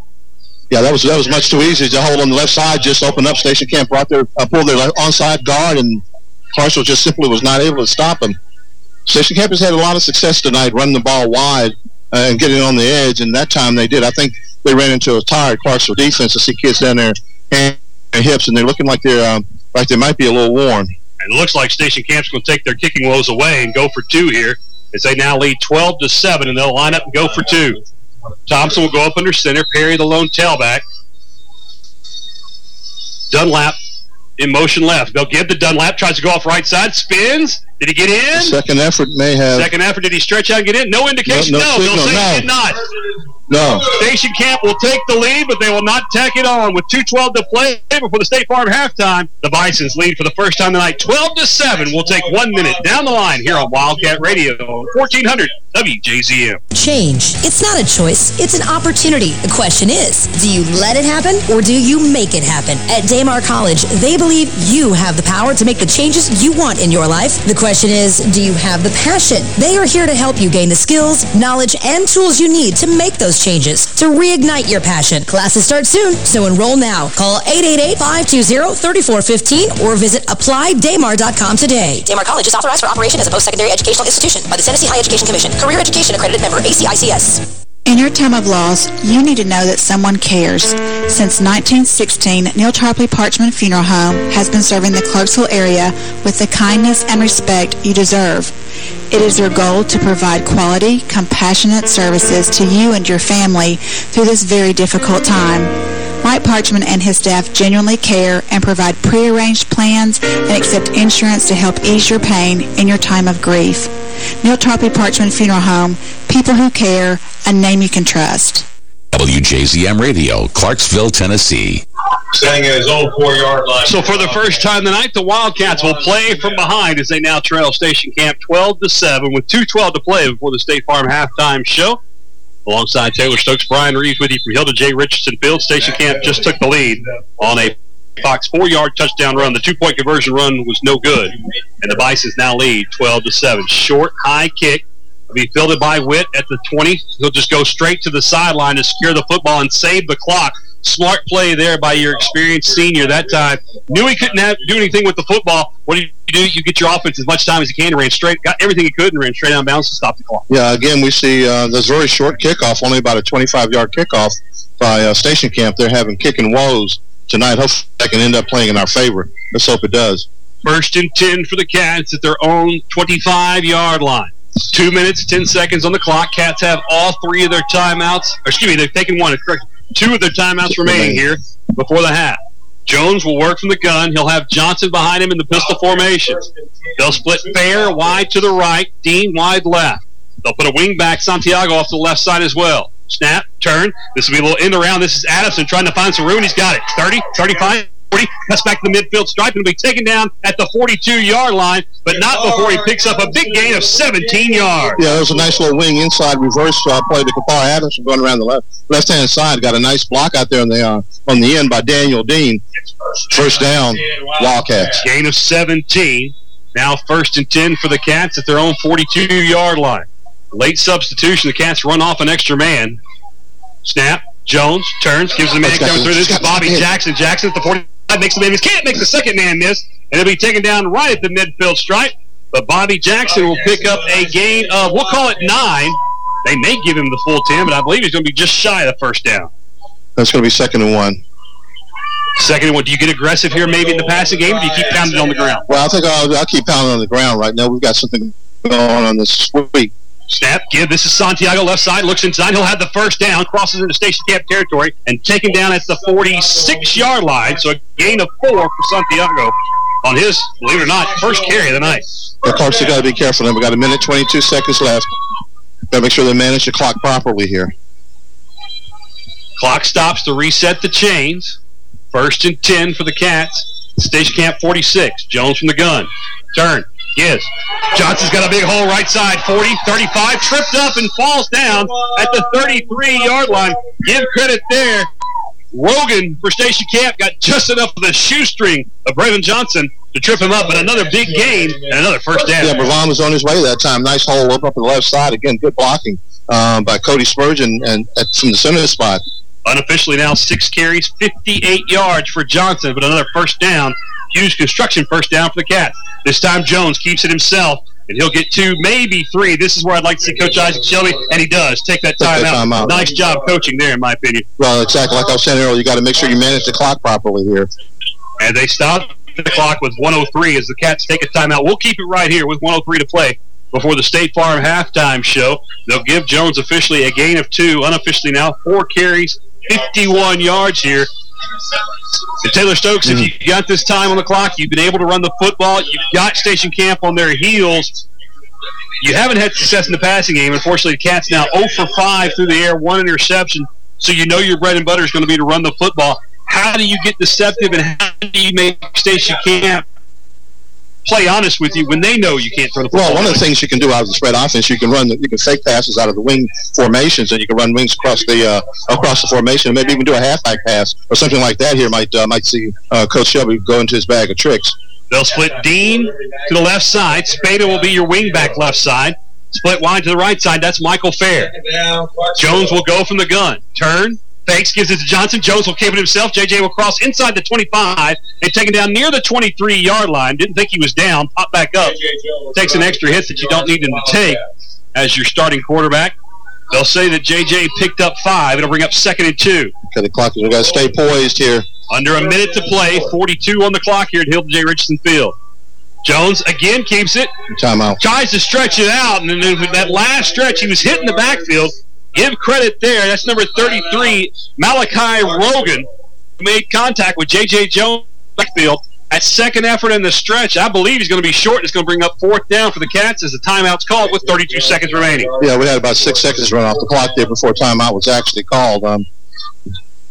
Yeah, that was that was much too easy to hold on the left side. Just open up Station Camp right there, uh, pull their onside guard, and Clarksville just simply was not able to stop them. Station Camp has had a lot of success tonight running the ball wide uh, and getting on the edge, and that time they did. I think they ran into a tired Clarksville defense to see kids down there and hips, and they're looking like they're um, like they might be a little worn. And it looks like Station Camp's going to take their kicking woes away and go for two here as they now lead 12 to 7, and they'll line up and go for two. Thompson will go up under center. Perry, the lone tailback. Dunlap in motion left. They'll give the Dunlap, tries to go off right side, spins. Did he get in? Second effort may have Second effort, did he stretch out and get in? No indication. No- No, no they'll say no. he did not. No. Station Camp will take the lead, but they will not tack it on. With 2.12 to play before the State Farm halftime, the Bisons lead for the first time tonight, 12 to 7. We'll take one minute down the line here on Wildcat Radio, 1400 WJZM. Change. It's not a choice, it's an opportunity. The question is, do you let it happen or do you make it happen? At Daymar College, they believe you have the power to make the changes you want in your life. The question is, do you have the passion? They are here to help you gain the skills, knowledge, and tools you need to make those changes, to reignite your passion. Classes start soon, so enroll now. Call 888-520-3415 or visit applydaymar.com today. Daymar College is authorized for operation as a post-secondary educational institution by the Tennessee High Education Commission. Career Education Accredited Member, ACICS. In your time of loss, you need to know that someone cares. Since 1916, Neal Tarpley Parchman Funeral Home has been serving the Clarksville area with the kindness and respect you deserve. It is their goal to provide quality, compassionate services to you and your family through this very difficult time. Mike Parchman and his staff genuinely care and provide prearranged plans and accept insurance to help ease your pain in your time of grief. Neal Tarpley Parchman Funeral Home, people who care, a name you can trust. WJZM Radio, Clarksville, Tennessee. Staying at his own four-yard line. So for the first time tonight, the Wildcats will play from behind as they now trail Station Camp 12 to 7 with 2.12 to play before the State Farm halftime show. Alongside Taylor Stokes, Brian Reeves with you from Hilda J. Richardson Field. Station Camp just took the lead on a Fox four-yard touchdown run. The two-point conversion run was no good, and the Bisons now lead 12 to 7. Short, high kick will be fielded by Witt at the 20. He'll just go straight to the sideline to secure the football and save the clock. Smart play there by your experienced senior that time. Knew he couldn't have, do anything with the football. What do you do? You get your offense as much time as you can. And ran straight, got everything he could, and ran straight of bounds to stop the clock. Yeah, again, we see uh, this very short kickoff, only about a 25-yard kickoff by uh, Station Camp. They're having kicking woes tonight. Hopefully that can end up playing in our favor. Let's hope it does. First and 10 for the Cats at their own 25-yard line. Two minutes, 10 seconds on the clock. Cats have all three of their timeouts. Excuse me, they've taken one. Correct. Two of their timeouts remaining here before the half. Jones will work from the gun. He'll have Johnson behind him in the pistol formation. They'll split fair wide to the right, Dean wide left. They'll put a wing back, Santiago, off the left side as well. Snap, turn. This will be a little in the round. This is Addison trying to find some room. He's got it. 30, 35, 40. Cuts back to the midfield stripe and will be taken down at the 42-yard line, but not before he picks up a big gain of 17 yards. Yeah, that was a nice little wing inside reverse uh, play to Kapar Addison going around the left left hand side. Got a nice block out there on the uh, on the end by Daniel Dean. First down, Wildcats. Gain of 17. Now first and 10 for the Cats at their own 42-yard line. Late substitution. The Cats run off an extra man. Snap. Jones turns, gives the man coming through. This is Bobby Jackson. Jackson at the 45 makes the miss. Can't make the second man miss. And it'll be taken down right at the midfield stripe. But Bobby Jackson will pick up a gain of, we'll call it nine. They may give him the full 10, but I believe he's going to be just shy of the first down. That's going to be second and one. Second and one. Do you get aggressive here maybe in the passing game, or do you keep pounding on the ground? Well, I think I'll, I'll keep pounding on the ground right now. We've got something going on on this week. Snap, give. This is Santiago left side, looks inside. He'll have the first down, crosses into station camp territory, and taken down at the 46-yard line. So a gain of four for Santiago on his, believe it or not, first carry of the night. The Clarks have got to be careful. Now we got a minute, 22 seconds left. Got to make sure they manage the clock properly here. Clock stops to reset the chains. First and 10 for the Cats. Station camp 46. Jones from the gun. Turn. Yes. Johnson's got a big hole right side. 40, 35. Tripped up and falls down at the 33-yard line. Give credit there. Rogan for Station Camp got just enough of the shoestring of Braylon Johnson to trip him up, but another big gain and another first down. Yeah, Bravon was on his way that time. Nice hole up, up on the left side. Again, good blocking um, by Cody Spurgeon and at, from the center of the spot. Unofficially now six carries, 58 yards for Johnson, but another first down. Huge construction first down for the Cats. This time Jones keeps it himself, and he'll get two, maybe three. This is where I'd like to see Coach Isaac Shelby, and he does. Take that time, that time out. out. Nice job coaching there, in my opinion. Well, exactly like I was saying earlier, you got to make sure you manage the clock properly here. And they stop the clock with 103 as the Cats take a timeout. We'll keep it right here with 103 to play before the State Farm halftime show. They'll give Jones officially a gain of two, unofficially now four carries, 51 yards here. And Taylor Stokes, Mm-hmm. if you've got this time on the clock, you've been able to run the football, you've got Station Camp on their heels. You haven't had success in the passing game. Unfortunately, the Cats now 0 for 5 through the air, one interception. So you know your bread and butter is going to be to run the football. How do you get deceptive and how do you make Station Camp play honest with you when they know you can't throw the? Well, one of the things you can do out of the spread offense, you can run, the, you can fake passes out of the wing formations, and you can run wings across the uh, across the formation, and maybe even do a halfback pass or something like that. Here might uh, might see uh, Coach Shelby go into his bag of tricks. They'll split Dean to the left side. Spada will be your wingback left side. Split wide to the right side. That's Michael Fair. Jones will go from the gun. Turn. Fakes, gives it to Johnson. Jones will keep it himself. JJ will cross inside the 25 and take it down near the 23-yard line. Didn't think he was down. Pop back up. Takes an extra hit that you don't need him to take as your starting quarterback. They'll say that JJ picked up five. It'll bring up second and two. Okay, the clock is. We got to stay poised here. Under a minute to play, 42 on the clock here at Hilton J. Richardson Field. Jones again keeps it. Timeout. Tries to stretch it out, and then with that last stretch, he was hitting the backfield. Give credit there. That's number 33, Malachi Rogan, who made contact with J.J. Jones backfield. At second effort in the stretch, I believe he's going to be short. It's going to bring up fourth down for the Cats as the timeout's called with 32 seconds remaining. Yeah, we had about six seconds run off the clock there before timeout was actually called. Um,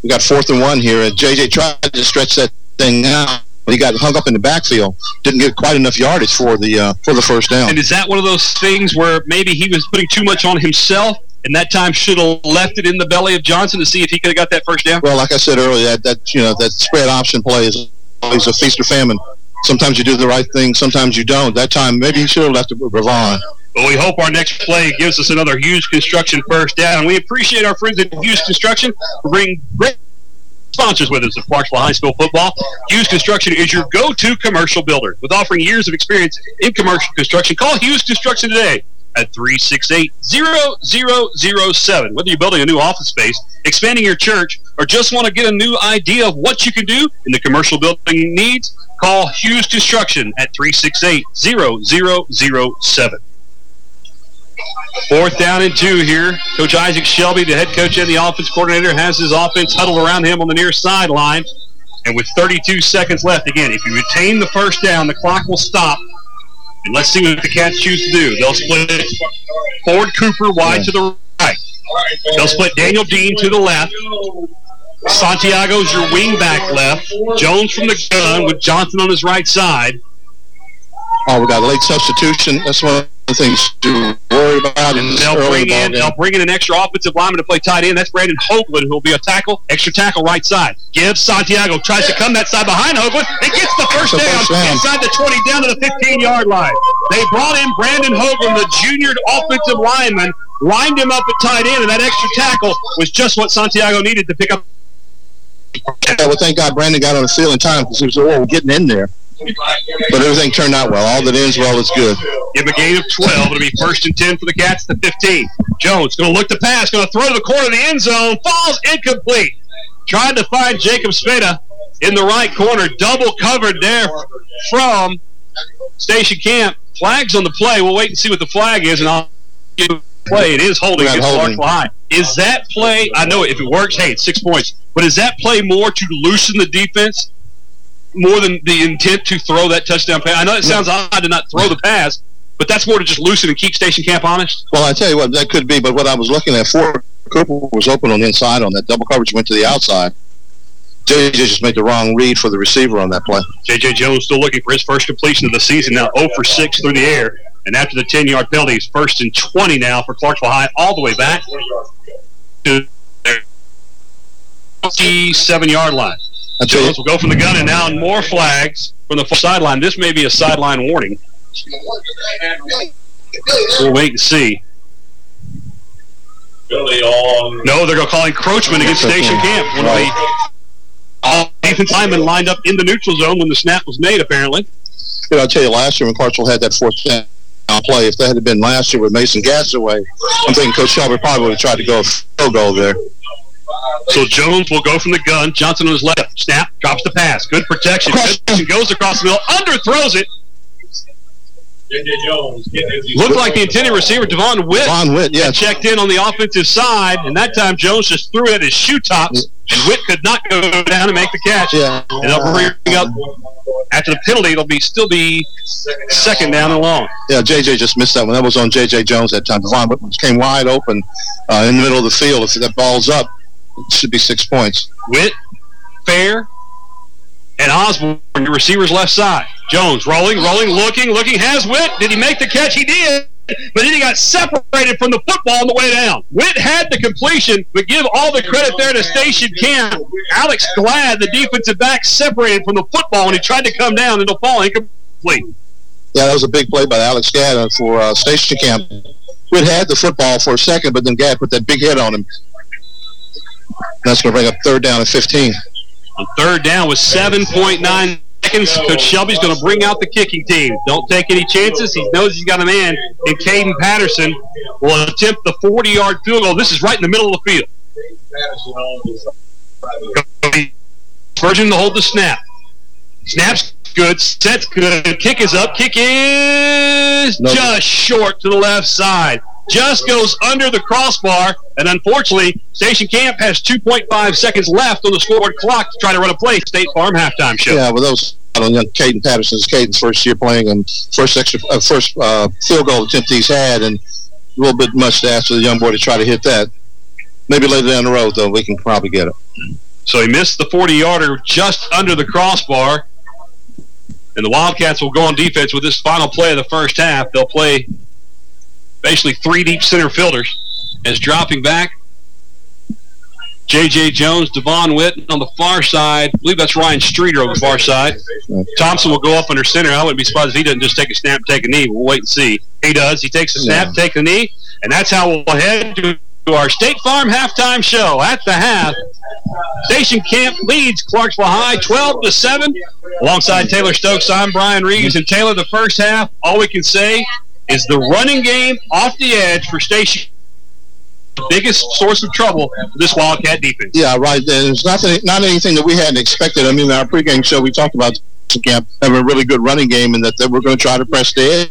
we got fourth and one here, and JJ tried to stretch that thing out. But he got hung up in the backfield. Didn't get quite enough yardage for the uh, for the first down. And is that one of those things where maybe he was putting too much on himself and that time should have left it in the belly of Johnson to see if he could have got that first down? Well, like I said earlier, that, that you know that spread option play is always a feast or famine. Sometimes you do the right thing, sometimes you don't. That time, maybe he should have left it with Ravon. But we hope our next play gives us another Hughes Construction first down. We appreciate our friends at Hughes Construction for bringing great sponsors with us of Clarksville High School football. Hughes Construction is your go-to commercial builder. With offering years of experience in commercial construction, call Hughes Construction today at 368-0007. Whether you're building a new office space, expanding your church, or just want to get a new idea of what you can do in the commercial building needs, call Hughes Construction at 368-0007. Fourth down and two here. Coach Isaac Shelby, the head coach and the offense coordinator, has his offense huddled around him on the near sideline. And with 32 seconds left, again, if you retain the first down, the clock will stop. Let's see what the Cats choose to do. They'll split Ford Cooper wide to the right. They'll split Daniel Dean to the left. Santiago's your wingback left. Jones from the gun with Johnson on his right side. Oh, we got a late substitution. That's one of the things to worry about. this They'll bring in they'll bring in an extra offensive lineman to play tight end. That's Brandon Hoagland, who'll be a tackle, extra tackle right side. Gives Santiago, tries to come that side behind Hoagland, and gets the first down inside the 20 down to the 15-yard line. They brought in Brandon Hoagland, the junior offensive lineman, lined him up at tight end, and that extra tackle was just what Santiago needed to pick up. Yeah, well, thank God Brandon got on the field in time because he was oh, getting in there. But everything turned out well. All that ends well is good. Give him a gain of 12. It'll be first and 10 for the Cats at the 15. Jones going to look to pass, going to throw to the corner of the end zone. Falls incomplete. Trying to find Jacob Speda in the right corner. Double covered there from Station Camp. Flags on the play. We'll wait and see what the flag is, and I'll give the play. It is holding against holding. High. Is that play, I know if it works, hey, it's six points, but is that play more to loosen the defense more than the intent to throw that touchdown pass? I know it sounds odd to not throw the pass, but that's more to just loosen and keep Station Camp honest? Well, I tell you what, that could be, but what I was looking at, Fort Cooper was open on the inside on that. Double coverage went to the outside. JJ just made the wrong read for the receiver on that play. J.J. Jones still looking for his first completion of the season now, 0 for 6 through the air. And after the 10-yard penalty, it's first and 20 now for Clarksville High, all the way back to their 27-yard line. Jones will go from the gun, and now more flags from the sideline. This may be a sideline warning. We'll wait and see. No, they're going to call encroachment against Station Camp. One of the all defense linemen lined up in the neutral zone when the snap was made, apparently. You know, I'll tell you, last year when Clarksville had that fourth down play, if that had been last year with Mason Gassaway, I'm thinking Coach Shelby probably would have tried to go field goal there. So Jones will go from the gun. Johnson on his left. Snap. Drops the pass. Good protection. Good. Goes across the middle. Underthrows it. Looked like the intended receiver, Devon Witt, Devon Witt yeah. checked in on the offensive side, and that time Jones just threw it at his shoe tops, and Witt could not go down and make the catch. Yeah. And they'll bring up, after the penalty, it'll be still be second down and long. Yeah, JJ just missed that one. That was on JJ Jones that time. Devon Witt came wide open uh, in the middle of the field. If that ball's up, should be six points. Witt, Fair, and Osborne, your receivers left side. Jones rolling, rolling, looking, looking, has Witt. Did he make the catch? He did. But then he got separated from the football on the way down. Witt had the completion, but give all the credit there to Station Camp. Alex Glad, the defensive back, separated from the football when he tried to come down and it'll fall incomplete. Yeah, that was a big play by Alex Gadd for uh, Station Camp. Witt had the football for a second, but then Gadd put that big hit on him. That's going to bring up third down at 15. On third down with 7.9 seconds, Coach Shelby's going to bring out the kicking team. Don't take any chances. He knows he's got a man in Caden Patterson. Will attempt the 40-yard field goal. This is right in the middle of the field. Spurgeon to hold the snap. Snap's good. Set's good. Kick is up. Kick is No. just short to the left side. Just goes under the crossbar. And unfortunately, Station Camp has 2.5 seconds left on the scoreboard clock to try to run a play. State Farm halftime show. Yeah, with those on young Caden Patterson's Caden's first year playing and first extra uh, first uh, field goal attempt he's had, and a little bit much to ask for the young boy to try to hit that. Maybe later down the road, though, we can probably get it. So he missed the 40-yarder just under the crossbar. And the Wildcats will go on defense with this final play of the first half. They'll play basically three deep center fielders as dropping back. J.J. Jones, Devon Witt on the far side. I believe that's Ryan Streeter on the far side. Thompson will go up under center. I wouldn't be surprised if he doesn't just take a snap, take a knee. We'll wait and see. He does. He takes a snap, take a knee, and that's how we'll head to our State Farm halftime show. At the half, Station Camp leads Clarksville High 12 to 7. Alongside Taylor Stokes, I'm Brian Reeves. And Taylor, the first half, all we can say is the running game off the edge for Station the biggest source of trouble for this Wildcat defense. Yeah, right. There's nothing, not anything that we hadn't expected. I mean, in our pregame show, we talked about camp having a really good running game and that they were going to try to press the edge.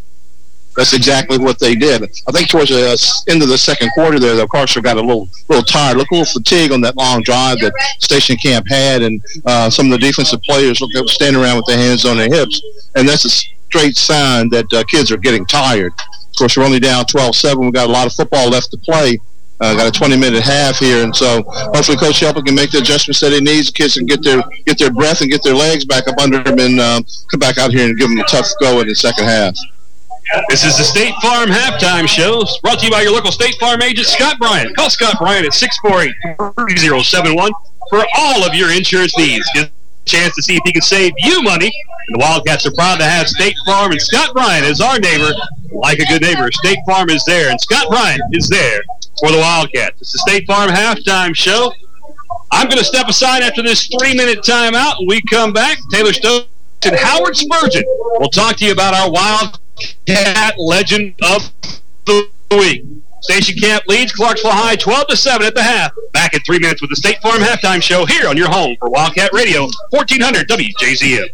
That's exactly what they did. I think towards the uh, end of the second quarter there, the Clarksville got a little little tired, looked a little fatigued on that long drive that Station Camp had, and uh, some of the defensive players looked like standing around with their hands on their hips, and that's straight sign that uh, kids are getting tired. Of course, we're only down 12-7. We've got a lot of football left to play. Uh, got a 20-minute half here, and so hopefully Coach Shelby can make the adjustments that he needs. Kids can get their get their breath and get their legs back up under them, and um, come back out here and give them a tough go in the second half. This is the State Farm halftime show brought to you by your local State Farm agent, Scott Bryant. Call Scott Bryant at 648-3071 for all of your insurance needs. Chance to see if he can save you money. And the Wildcats are proud to have State Farm and Scott Bryan as our neighbor. Like a good neighbor, State Farm is there, and Scott Bryan is there for the Wildcats. It's the State Farm halftime show. I'm going to step aside after this three-minute timeout. When we come back, Taylor Stokes and Howard Spurgeon will talk to you about our Wildcat Legend of the Week. Station Camp leads Clarksville High 12 to 7 at the half. Back in three minutes with the State Farm Halftime Show here on your home for Wildcat Radio, 1400 WJZM.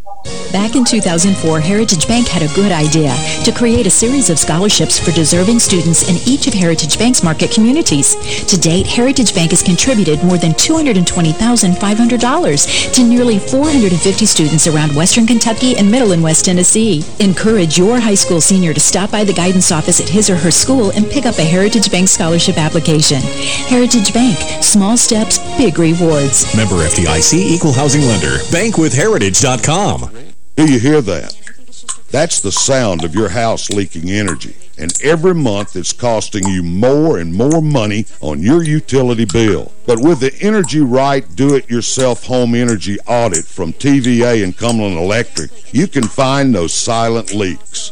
Back in 2004, Heritage Bank had a good idea to create a series of scholarships for deserving students in each of Heritage Bank's market communities. To date, Heritage Bank has contributed more than $220,500 to nearly 450 students around Western Kentucky and Middle and West Tennessee. Encourage your high school senior to stop by the guidance office at his or her school and pick up a Heritage Bank scholarship application. Heritage Bank, small steps, big rewards. Member FDIC Equal Housing Lender. Bankwithheritage.com. Do you hear that? That's the sound of your house leaking energy. And every month it's costing you more and more money on your utility bill. But with the Energy Right Do-It-Yourself Home Energy Audit from TVA and Cumberland Electric, you can find those silent leaks.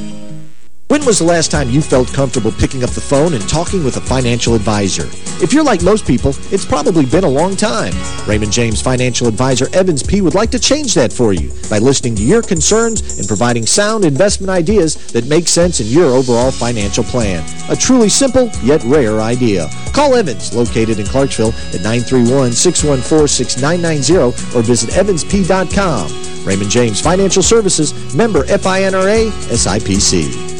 When was the last time you felt comfortable picking up the phone and talking with a financial advisor? If you're like most people, it's probably been a long time. Raymond James financial advisor Evans P. would like to change that for you by listening to your concerns and providing sound investment ideas that make sense in your overall financial plan. A truly simple yet rare idea. Call Evans, located in Clarksville at 931-614-6990 or visit evansp.com. Raymond James Financial Services, member FINRA, SIPC.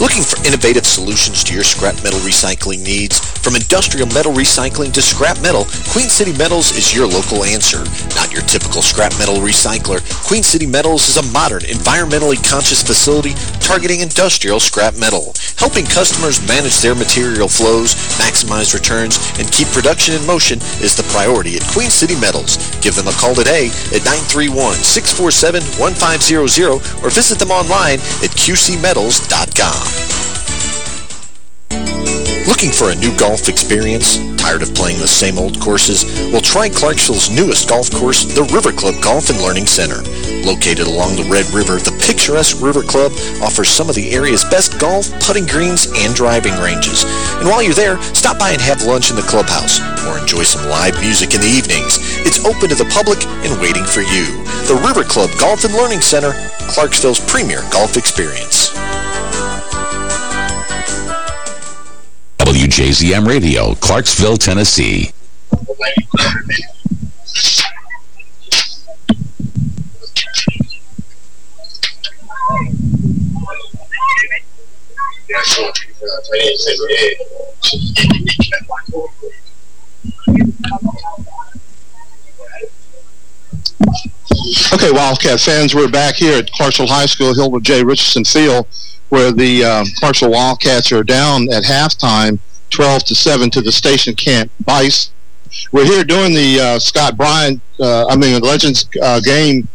Looking for innovative solutions to your scrap metal recycling needs? From industrial metal recycling to scrap metal, Queen City Metals is your local answer. Not your typical scrap metal recycler, Queen City Metals is a modern, environmentally conscious facility targeting industrial scrap metal. Helping customers manage their material flows, maximize returns, and keep production in motion is the priority at Queen City Metals. Give them a call today at 931-647-1500 or visit them online at qcmetals.com. Looking for a new golf experience? Tired of playing the same old courses? Well, try Clarksville's newest golf course, the River Club Golf and Learning Center. Located along the Red River, the picturesque River Club offers some of the area's best golf, putting greens, and driving ranges. And while you're there, stop by and have lunch in the clubhouse or enjoy some live music in the evenings. It's open to the public and waiting for you. The River Club Golf and Learning Center, Clarksville's premier golf experience. WJZM Radio, Clarksville, Tennessee. Okay, Wildcat fans, we're back here at Clarksville High School, Hilda J. Richardson Field, where the uh, Clarksville Wildcats are down at halftime, 12 to 7 to the station camp Bice. We're here doing the uh, Scott Bryan, uh, I mean, Legends uh, game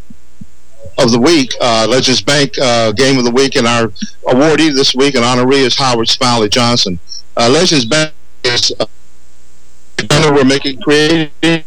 of the week, uh, Legends Bank uh, game of the week, and our awardee this week and honoree is Howard Smiley Johnson. Uh, Legends Bank is we're making creative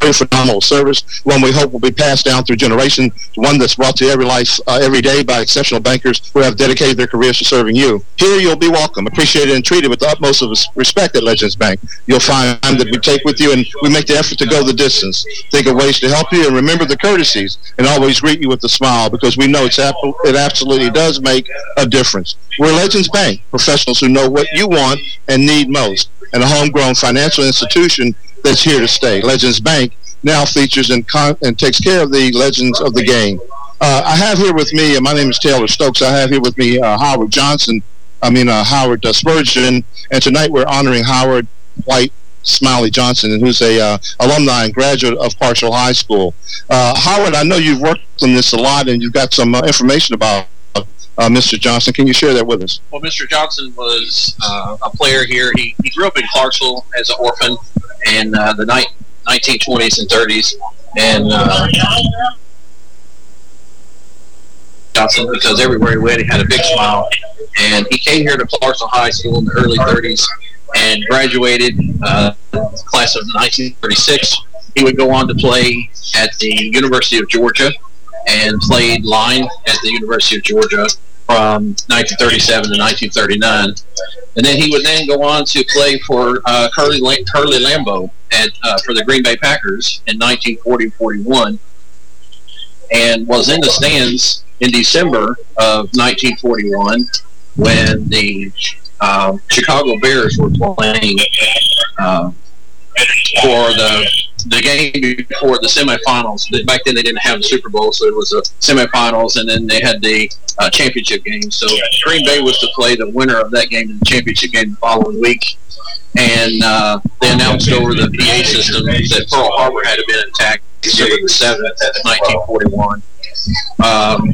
very phenomenal service, one we hope will be passed down through generations, one that's brought to every life uh, every day by exceptional bankers who have dedicated their careers to serving you. Here you'll be welcome, appreciated, and treated with the utmost of respect at Legends Bank. You'll find that we take with you and we make the effort to go the distance, think of ways to help you, and remember the courtesies, and always greet you with a smile because we know it's it absolutely does make a difference. We're Legends Bank, professionals who know what you want and need most, and a homegrown financial institution that's here to stay. Legends Bank now features and, and takes care of the legends of the game. Uh, I have here with me, uh, my name is Taylor Stokes, I have here with me uh, Howard Johnson, I mean uh, Howard uh, Spurgeon, and tonight we're honoring Howard White Smiley Johnson, and who's a uh, alumni and graduate of Clarksville High School. Uh, Howard, I know you've worked on this a lot, and you've got some information about uh, Mr. Johnson. Can you share that with us? Well, Mr. Johnson was uh, a player here. He, he grew up in Clarksville as an orphan in uh, the ni 1920s and 30s, and Johnson because everywhere he went, he had a big smile. And he came here to Clarksville High School in the early 30s and graduated uh, class of 1936. He would go on to play at the University of Georgia and played line at the University of Georgia from 1937 to 1939. And then he would then go on to play for uh, Curly, Curly Lambeau at, uh, for the Green Bay Packers in 1940-41 and was in the stands in December of 1941 when the um, Chicago Bears were playing uh, for the the game before the semifinals. Back then, they didn't have the Super Bowl, so it was a semifinals, and then they had the uh, championship game. So Green Bay was to play the winner of that game in the championship game the following week. And uh, they announced over the PA system that Pearl Harbor had been attacked December the 7th, 1941. Um,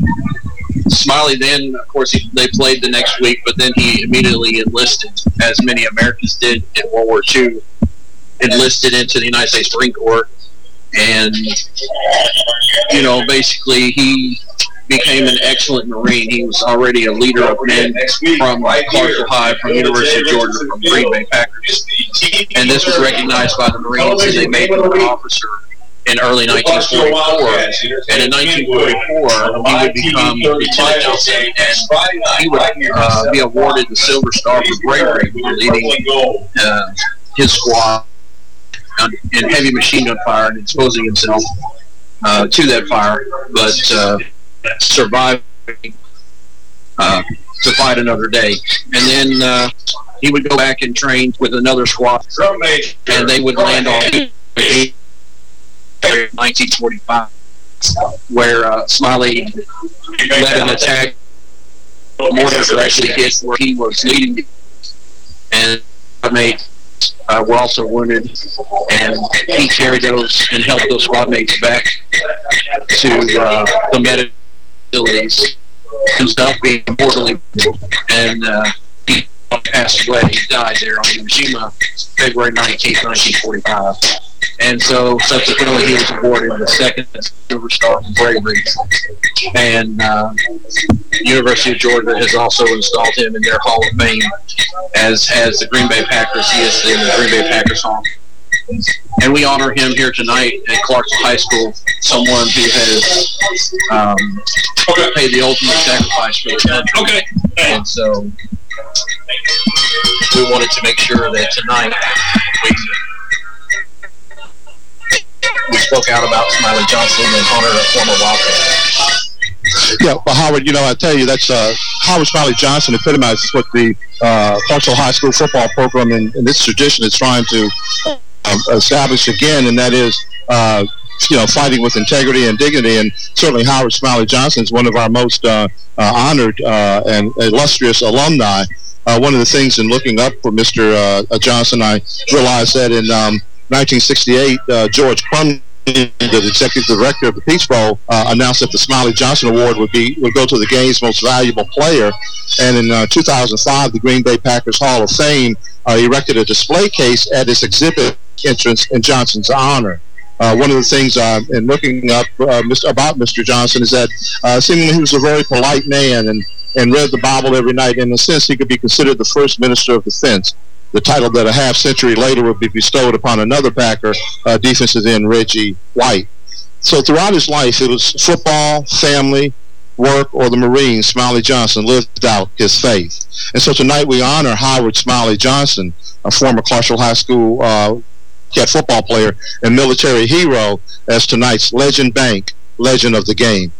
Smiley then, of course, he, they played the next week, but then he immediately enlisted, as many Americans did in World War II, enlisted into the United States Marine Corps. And, you know, basically he became an excellent Marine. He was already a leader of men from Clarksville High, from University of Georgia, from Green Bay Packers. And this was recognized by the Marines, and they made him an officer in early 1944. And in 1944, he would become Lieutenant and he would uh, be awarded the Silver Star for bravery for leading uh, his squad in heavy machine gun fire and exposing himself uh, to that fire, but uh, surviving uh, to fight another day. And then uh, he would go back and train with another squad, and they would land on 1945, where uh, Smiley led an attack. Were actually hit where he was leading, and mates uh, were also wounded, and he carried those and helped those squad mates back to uh, the medical facilities. Himself being mortally wounded, and uh, he passed away. He died there on Iwo February 19, 1945. And so subsequently he was awarded the second Silver Star for bravery. And uh, University of Georgia has also installed him in their Hall of Fame, as has the Green Bay Packers. He is in the Green Bay Packers Hall. And we honor him here tonight at Clarksville High School, someone who has um, paid the ultimate sacrifice for the country. Okay. And so we wanted to make sure that tonight we we spoke out about Smiley Johnson and honor a former Wildcat. Yeah, well, Howard, you know, I tell you, that's uh, Howard Smiley Johnson epitomizes what the uh, Clarksville High School football program and, and this tradition is trying to uh, establish again, and that is, uh, you know, fighting with integrity and dignity. And certainly Howard Smiley Johnson is one of our most uh, uh, honored uh, and illustrious alumni. One of the things in looking up for Mr. Johnson, I realized that in um, 1968, uh, George Crumley, the executive director of the Peach Bowl, uh, announced that the Smiley Johnson Award would be would go to the game's most valuable player. And in uh, 2005, the Green Bay Packers Hall of Fame uh, erected a display case at its exhibit entrance in Johnson's honor. Uh, one of the things in looking up uh, about Mr. Johnson is that seemingly he was a very polite man and, and read the Bible every night. In a sense, he could be considered the first minister of defense the title that a half century later would be bestowed upon another Packer, uh, defensive end Reggie White. So throughout his life, it was football, family, work, or the Marines. Smiley Johnson lived out his faith. And so tonight we honor Howard Smiley Johnson, a former Clarksville High School uh, football player and military hero, as tonight's Legend Bank Legend of the Game.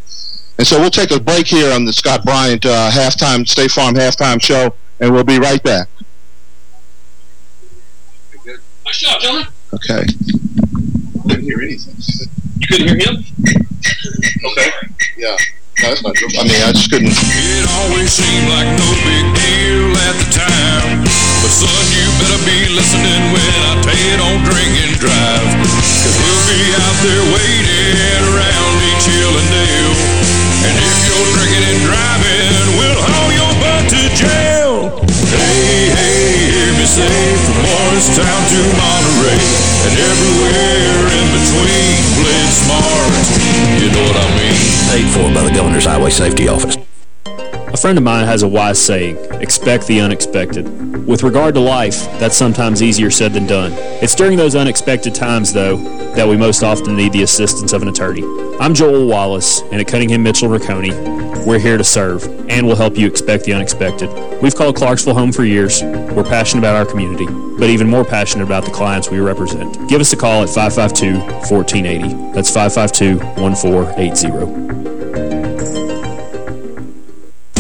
And so we'll take a break here on the Scott Bryant uh, halftime State Farm halftime show, and we'll be right back. Nice job, gentlemen. Okay. Couldn't hear anything. You couldn't hear him? Okay. Yeah. No, that's not true. I mean, I just couldn't. It always seemed like no big deal at the time. But son, you better be listening when I tell you it out there waiting around each hill and dale. And if you're drinking and driving, we'll haul your butt to jail. Hey, hey, hear me say from Morristown to Monterey and everywhere in between, blade smart. You know what I mean? Paid for by the Governor's Highway Safety Office. A friend of mine has a wise saying, expect the unexpected. With regard to life, that's sometimes easier said than done. It's during those unexpected times, though, that we most often need the assistance of an attorney. I'm Joel Wallace, and at Cunningham Mitchell Rocconi, we're here to serve, and we'll help you expect the unexpected. We've called Clarksville home for years. We're passionate about our community, but even more passionate about the clients we represent. Give us a call at 552-1480. That's 552-1480.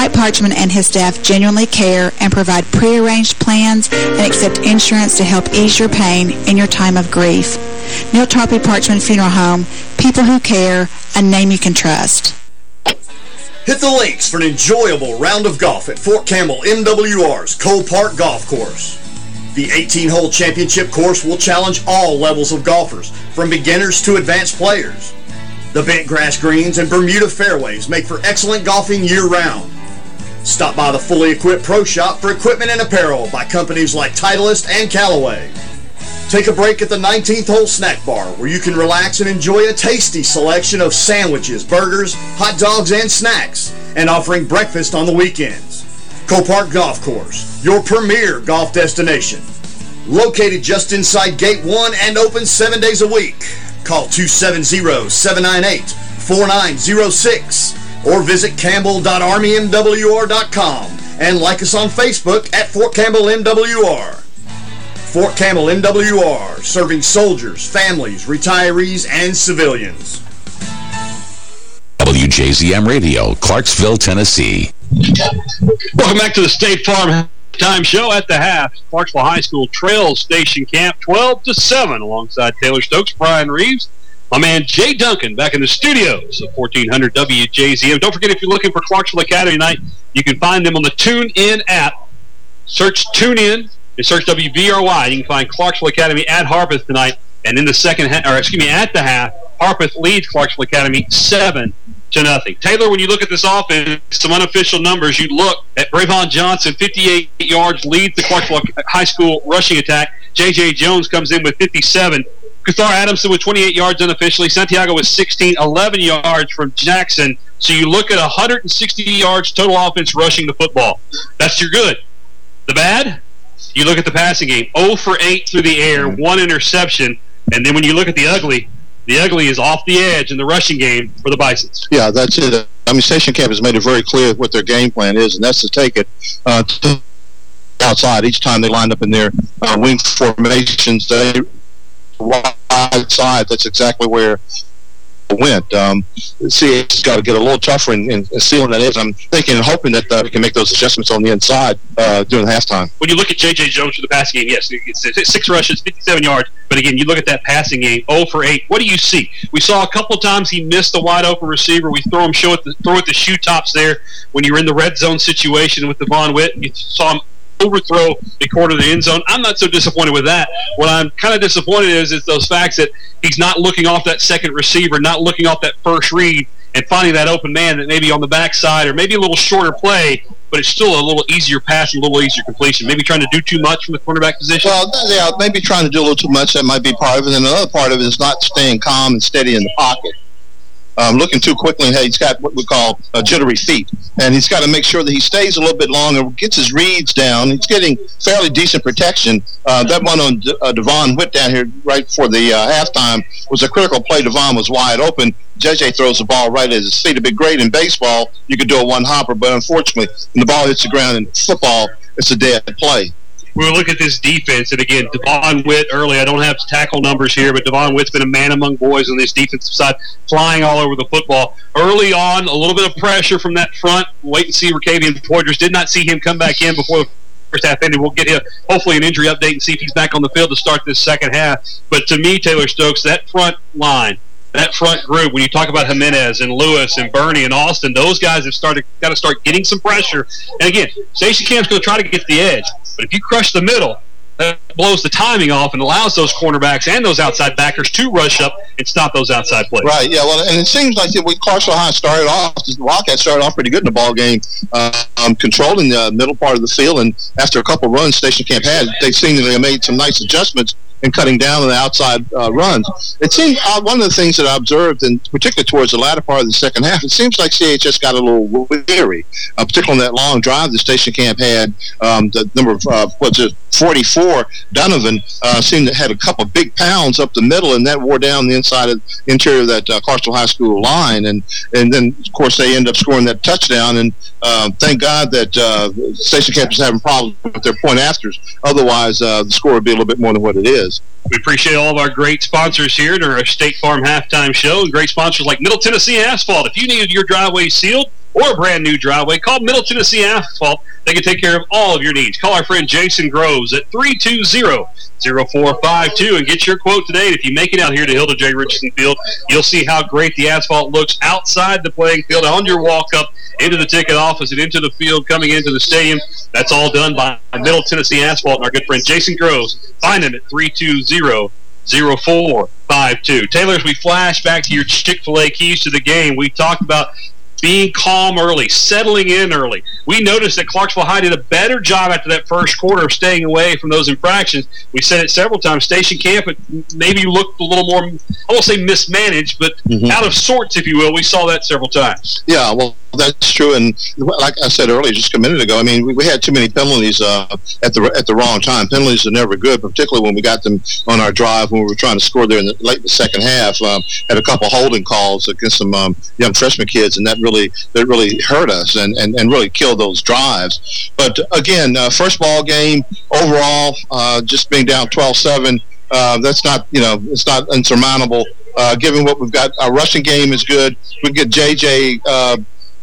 Mike Parchman and his staff genuinely care and provide prearranged plans and accept insurance to help ease your pain in your time of grief. Neal Tarpley Parchman Funeral Home, people who care, a name you can trust. Hit the links for an enjoyable round of golf at Fort Campbell MWR's Cole Park Golf Course. The 18-hole championship course will challenge all levels of golfers, from beginners to advanced players. The bent grass greens and Bermuda fairways make for excellent golfing year-round. Stop by the fully equipped pro shop for equipment and apparel by companies like Titleist and Callaway. Take a break at the 19th hole snack bar where you can relax and enjoy a tasty selection of sandwiches, burgers, hot dogs, and snacks, and offering breakfast on the weekends. Cole Park Golf Course, your premier golf destination. Located just inside Gate 1 and open seven days a week. Call 270-798-4906 or visit campbell.armymwr.com and like us on Facebook at Fort Campbell MWR. Fort Campbell MWR, serving soldiers, families, retirees, and civilians. WJZM Radio, Clarksville, Tennessee. Welcome back to the State Farm Time Show at the half. Clarksville High School trails Station Camp 12 to 7 alongside Taylor Stokes, Brian Reeves, my man Jay Duncan back in the studios of 1400 WJZM. Don't forget, if you're looking for Clarksville Academy tonight, you can find them on the TuneIn app. Search TuneIn and search WVRY. You can find Clarksville Academy at Harpeth tonight. And in the second half, or excuse me, at the half, Harpeth leads Clarksville Academy 7 to nothing. Taylor, when you look at this offense, some unofficial numbers, you look at Brayvon Johnson, 58 yards, leads the Clarksville High School rushing attack. J.J. Jones comes in with 57. Cathar Adamson with 28 yards unofficially. Santiago with 16, 11 yards from Jackson. So you look at 160 yards total offense rushing the football. That's your good. The bad, you look at the passing game, 0 for 8 through the air, one interception, and then when you look at the ugly, the ugly is off the edge in the rushing game for the Bisons. Yeah, that's it. I mean, Station Camp has made it very clear what their game plan is, and that's to take it uh, to outside. Each time they line up in their uh, wing formations, they wide side. That's exactly where it went. Um, see, it's got to get a little tougher in, in, in sealing that is. I'm thinking and hoping that uh, we can make those adjustments on the inside uh, during the halftime. When you look at J.J. Jones for the passing game, yes, six rushes, 57 yards. But again, you look at that passing game, 0 for 8. What do you see? We saw a couple times he missed the wide open receiver. We throw him show at the throw at the shoe tops there when you're in the red zone situation with Devon Witt. You saw him overthrow the corner of the end zone. I'm not so disappointed with that. What I'm kind of disappointed is is those facts that he's not looking off that second receiver, not looking off that first read, and finding that open man that maybe on the backside or maybe a little shorter play, but it's still a little easier pass and a little easier completion. Maybe trying to do too much from the cornerback position. Well, yeah, maybe trying to do a little too much. That might be part of it. And another part of it is not staying calm and steady in the pocket. Um, looking too quickly. And, hey, he's got what we call uh, jittery feet, and he's got to make sure that he stays a little bit longer, gets his reads down. He's getting fairly decent protection. Uh, that one on uh, Devon Witt down here right before the uh, halftime was a critical play. Devon was wide open. JJ throws the ball right at his feet. It'd be great in baseball. You could do a one hopper, but unfortunately, when the ball hits the ground in football, it's a dead play we look at this defense, and again, Devon Witt early. I don't have tackle numbers here, but Devon Witt's been a man among boys on this defensive side, flying all over the football. Early on, a little bit of pressure from that front. Wait and see Racavian Poitras. Did not see him come back in before the first half ended. We'll get him, hopefully, an injury update and see if he's back on the field to start this second half. But to me, Taylor Stokes, that front line – that front group, when you talk about Jimenez and Lewis and Bernie and Austin, those guys have started got to start getting some pressure. And again, Station Camp's going to try to get the edge, but if you crush the middle, that blows the timing off and allows those cornerbacks and those outside backers to rush up and stop those outside plays. Right. Yeah. Well, and it seems like when Clarksville High started off, the Wildcats started off pretty good in the ball game, uh, um, controlling the middle part of the field. And after a couple runs Station Camp had, they seemed to have made some nice adjustments and cutting down on the outside uh, runs. It seemed uh, one of the things that I observed, and particularly towards the latter part of the second half, it seems like CHS got a little weary, uh, particularly on that long drive the station camp had. Um, the number of uh, what's it, 44, Donovan uh, seemed to had a couple big pounds up the middle, and that wore down the inside of interior of that uh, Clarksville High School line, and and then of course they end up scoring that touchdown, and uh, thank God that station camp is having problems with their point afters. Otherwise, the score would be a little bit more than what it is. We appreciate all of our great sponsors here to our State Farm halftime show. And great sponsors like Middle Tennessee Asphalt. If you needed your driveway sealed or a brand new driveway, call Middle Tennessee Asphalt. They can take care of all of your needs. Call our friend Jason Groves at 320-0452 and get your quote today. if you make it out here to Hilda J. Richardson Field, you'll see how great the asphalt looks outside the playing field on your walk up into the ticket office and into the field coming into the stadium. That's all done by Middle Tennessee Asphalt and our good friend Jason Groves. Find him at 320-0452. Taylor, as we flash back to your Chick-fil-A keys to the game, we talked about being calm early, settling in early. We noticed that Clarksville High did a better job after that first quarter of staying away from those infractions. We said it several times. Station Camp maybe looked a little more, I won't say mismanaged, but mm -hmm. out of sorts, if you will. We saw that several times. Yeah, well, that's true. And like I said earlier, just a minute ago, I mean, we, we had too many penalties uh, at the at the wrong time. Penalties are never good, particularly when we got them on our drive when we were trying to score there in the late in the second half. Um, had a couple holding calls against some um, young freshman kids, and that really that really hurt us and, and, and really killed those drives. But again, uh, first ball game overall, uh, just being down 12-7, uh, that's not, you know, it's not insurmountable. Uh, given what we've got, our rushing game is good. We get JJ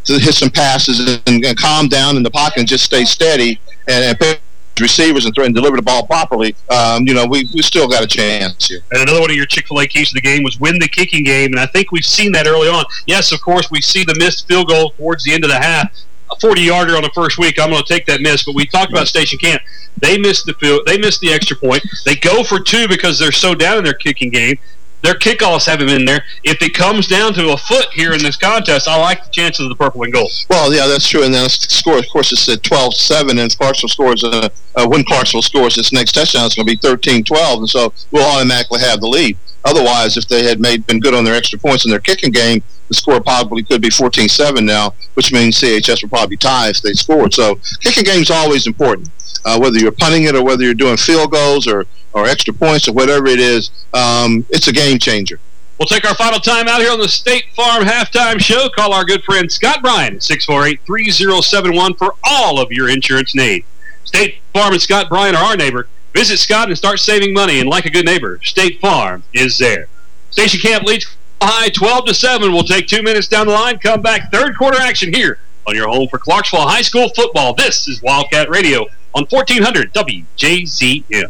to hit some passes and, and, calm down in the pocket and just stay steady and, and receivers and, and deliver the ball properly, um, you know, we, we still got a chance here. And another one of your Chick-fil-A keys to the game was win the kicking game, and I think we've seen that early on. Yes, of course, we see the missed field goal towards the end of the half. A 40-yarder on the first week, I'm going to take that miss, but we talked about Station Camp. They missed the field, they missed the extra point. They go for two because they're so down in their kicking game their kickoffs haven't been there. If it comes down to a foot here in this contest, I like the chances of the purple and gold. Well, yeah, that's true. And then the score, of course, it's at 12-7, and Clarksville scores, uh, uh, when Clarksville scores its next touchdown, it's going to be 13-12, and so we'll automatically have the lead. Otherwise, if they had made been good on their extra points in their kicking game, the score probably could be 14-7 now, which means CHS would probably tie if they scored. So kicking game is always important, uh, whether you're punting it or whether you're doing field goals or, or extra points or whatever it is. Um, it's a game changer. We'll take our final time out here on the State Farm Halftime Show. Call our good friend Scott Bryan at 648-3071 for all of your insurance needs. State Farm and Scott Bryan are our neighbor. Visit Scott and start saving money. And like a good neighbor, State Farm is there. Station Camp leads high 12 to 7. We'll take two minutes down the line. Come back third quarter action here on your home for Clarksville High School football. This is Wildcat Radio on 1400 WJZM.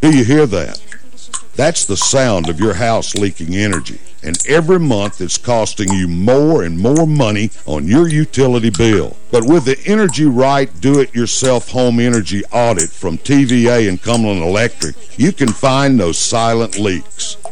Do you hear that? That's the sound of your house leaking energy. and every month it's costing you more and more money on your utility bill. But with the Energy Right Do-It-Yourself Home Energy Audit from TVA and Cumberland Electric, you can find those silent leaks.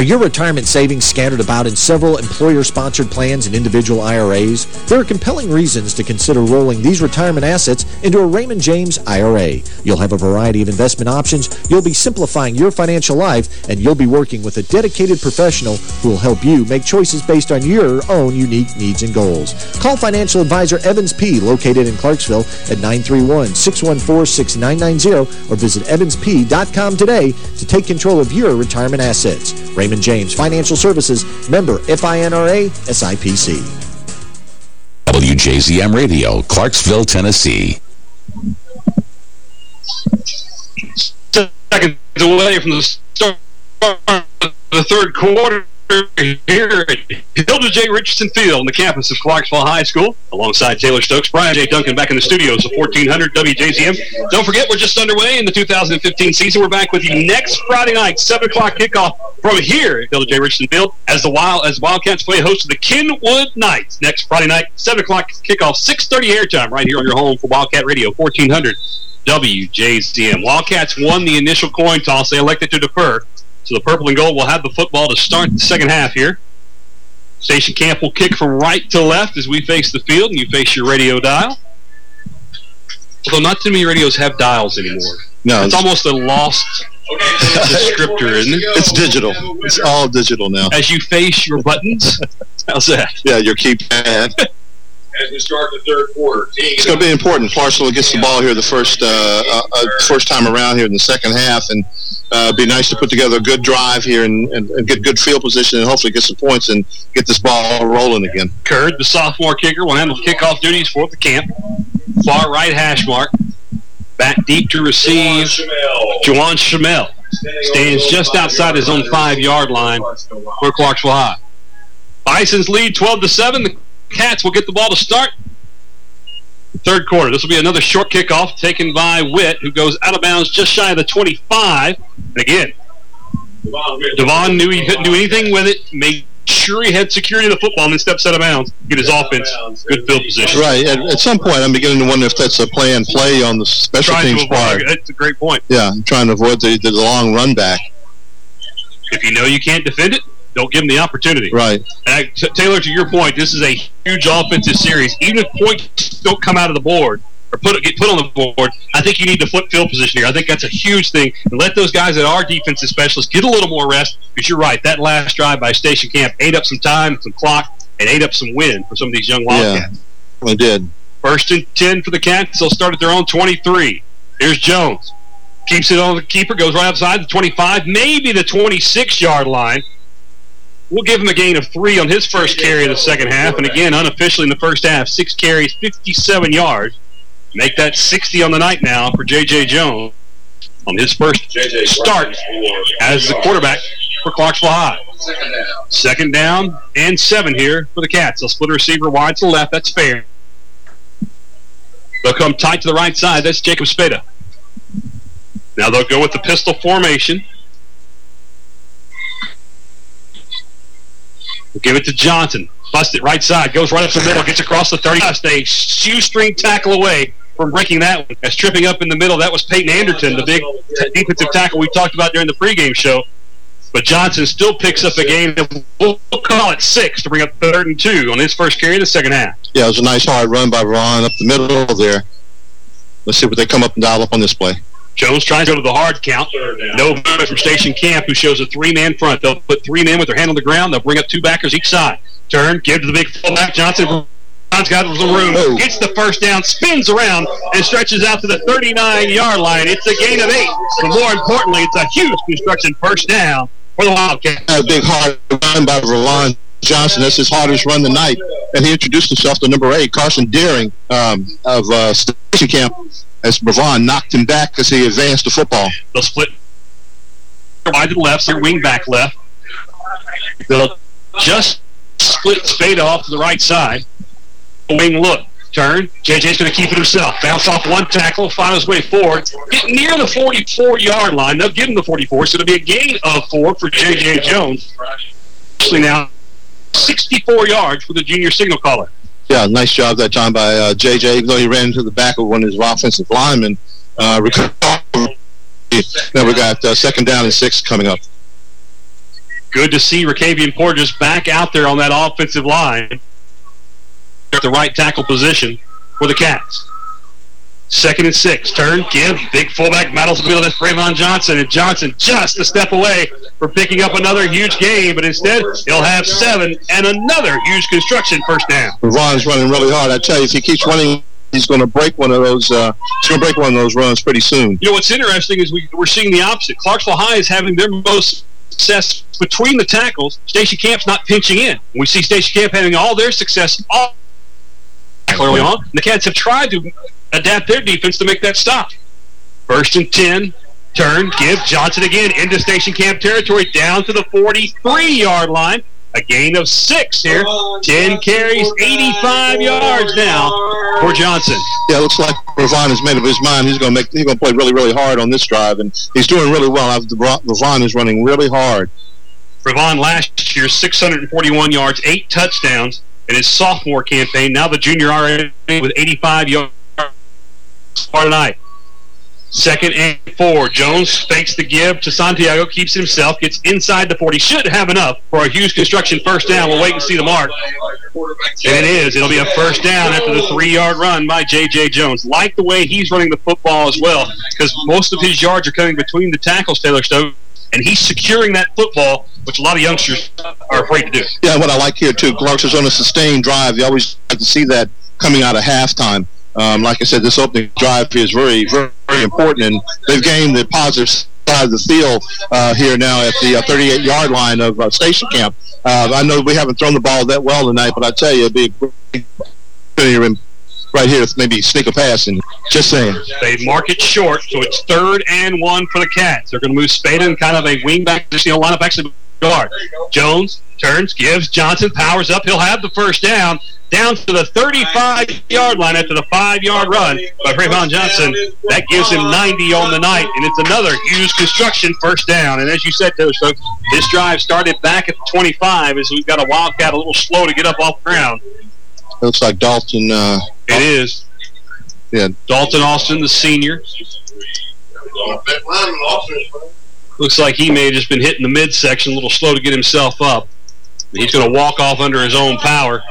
Are your retirement savings scattered about in several employer-sponsored plans and individual IRAs? There are compelling reasons to consider rolling these retirement assets into a Raymond James IRA. You'll have a variety of investment options, you'll be simplifying your financial life, and you'll be working with a dedicated professional who will help you make choices based on your own unique needs and goals. Call financial advisor Evans P., located in Clarksville, at 931-614-6990 or visit evansp.com today to take control of your retirement assets. Raymond Raymond James Financial Services, member FINRA, SIPC. WJZM Radio, Clarksville, Tennessee. Seconds away from the start of the third quarter here at Hilda J. Richardson Field on the campus of Clarksville High School. Alongside Taylor Stokes, Brian J. Duncan back in the studios of 1400 WJZM. Don't forget, we're just underway in the 2015 season. We're back with you next Friday night, 7 o'clock kickoff from here at Hilda J. Richardson Field as the Wild as Wildcats play host to the Kenwood Knights next Friday night, 7 o'clock kickoff, 6.30 airtime right here on your home for Wildcat Radio, 1400 WJZM. Wildcats won the initial coin toss. They elected to defer. So the purple and gold will have the football to start the second half here. Station Camp will kick from right to left as we face the field and you face your radio dial. Although not too many radios have dials anymore. No. It's almost a lost descriptor, isn't it? It's digital. It's all digital now. As you face your buttons? How's that? Yeah, your keypad. As we start the third quarter. It's going to be important. Clarksville gets the ball here the first uh, uh, uh, first time around here in the second half, and uh, be nice to put together a good drive here and, and, and, get good field position and hopefully get some points and get this ball rolling again. Kurd, the sophomore kicker, will handle kickoff duties for the camp. Far right hash mark. Back deep to receive. Juwan Shamel stands just outside his own five-yard line for Clarksville High. Bison's lead 12 to 7. The Cats will get the ball to start. Third quarter. This will be another short kickoff taken by Witt, who goes out of bounds just shy of the 25. And again, Devon knew he couldn't do anything with it, made sure he had security of the football, and then steps out of bounds, get his offense good field position. Right. At, at, some point, I'm beginning to wonder if that's a play and play on the special trying teams part. That's a great point. Yeah, I'm trying to avoid the, the long run back. If you know you can't defend it, don't give them the opportunity. Right. And Taylor, to your point, this is a huge offensive series. Even if points don't come out of the board or put get put on the board, I think you need to flip field position here. I think that's a huge thing. And let those guys that are defensive specialists get a little more rest because you're right. That last drive by Station Camp ate up some time, some clock, and ate up some wind for some of these young Wildcats. Yeah, I did. First and 10 for the Cats. They'll start at their own 23. Here's Jones. Keeps it on the keeper, goes right outside the 25, maybe the 26-yard line. We'll give him a gain of three on his first carry of the second half. And again, unofficially in the first half, six carries, 57 yards. Make that 60 on the night now for J.J. Jones on his first start as the quarterback for Clarksville High. Second down and seven here for the Cats. They'll split a receiver wide to the left. That's fair. They'll come tight to the right side. That's Jacob Spada. Now they'll go with the pistol formation. We'll give it to Johnson. Bust it right side. Goes right up the middle. Gets across the 30. Just a shoestring tackle away from breaking that one. As tripping up in the middle, that was Peyton Anderton, the big defensive tackle we talked about during the pregame show. But Johnson still picks up a game. We'll call it six to bring up third and two on his first carry in the second half. Yeah, it was a nice hard run by Ron up the middle there. Let's see what they come up and dial up on this play. Jones tries to go to the hard count. No movement from Station Camp, who shows a three-man front. They'll put three men with their hand on the ground. They'll bring up two backers each side. Turn, give to the big fullback, Johnson. John's got some room, gets the first down, spins around, and stretches out to the 39-yard line. It's a gain of eight. But more importantly, it's a Hughes Construction first down for the Wildcats. A big hard run by Ravon Johnson. That's his hardest run tonight. And he introduced himself to number eight, Carson Deering um, of uh, Station Camp, as Bravon knocked him back as he advanced the football. They'll split wide to the left, so wing back left. They'll just split Spada off to the right side. Wing look. Turn. JJ's going to keep it himself. Bounce off one tackle, find his way forward. Get near the 44-yard line. They'll give him the 44, so it'll be a gain of four for JJ Jones. Actually now 64 yards for the junior signal caller. Yeah, nice job that time by uh, JJ, even though he ran into the back of one of his offensive linemen. Uh, now we got uh, second down and six coming up. Good to see Ricavian Porges back out there on that offensive line at the right tackle position for the Cats. Second and six. Turn, give. Big fullback battles the middle. That's Braymon Johnson. And Johnson just a step away from picking up another huge game. But instead, he'll have seven and another Hughes Construction first down. Ravon's running really hard. I tell you, if he keeps running, he's going to break one of those. Uh, he's going to break one of those runs pretty soon. You know what's interesting is we, we're seeing the opposite. Clarksville High is having their most success between the tackles. Station Camp's not pinching in. We see Station Camp having all their success all early on. The Cats have tried to adapt their defense to make that stop. First and 10, turn, give Johnson again into station camp territory down to the 43-yard line. A gain of six here. 10 carries, 85 yards now for Johnson. Yeah, it looks like Ravon has made up his mind. He's going to make. He's going to play really, really hard on this drive, and he's doing really well. Ravon is running really hard. Ravon last year, 641 yards, eight touchdowns in his sophomore campaign. Now the junior RA with 85 yards tonight. Second and four. Jones fakes the give to Santiago, keeps himself, gets inside the 40. Should have enough for a Hughes Construction first down. We'll wait and see the mark. And it is. It'll be a first down after the three-yard run by J.J. Jones. Like the way he's running the football as well, because most of his yards are coming between the tackles, Taylor Stokes, and he's securing that football, which a lot of youngsters are afraid to do. Yeah, what I like here, too, Clark's is on a sustained drive. You always like to see that coming out of halftime. Um, like I said, this opening drive is very, very, very important, and they've gained the positive side of the field uh, here now at the 38-yard uh, line of uh, Station Camp. Uh, I know we haven't thrown the ball that well tonight, but I tell you, it'd be a right here, maybe sneak a pass, and just saying. They mark it short, so it's third and one for the Cats. They're going to move Spada in kind of a wingback position. He'll line up actually guard. Jones turns, gives Johnson, powers up. He'll have the first down down to the 35-yard line after the five-yard run by Trayvon Johnson. That gives him 90 on the night, and it's another Hughes Construction first down. And as you said, Taylor folks, this drive started back at the 25 as we've got a Wildcat a little slow to get up off the ground. Looks like Dalton. Uh, it is. Yeah. Dalton Austin, the senior. Looks like he may have just been hitting the midsection, a little slow to get himself up. He's going to walk off under his own power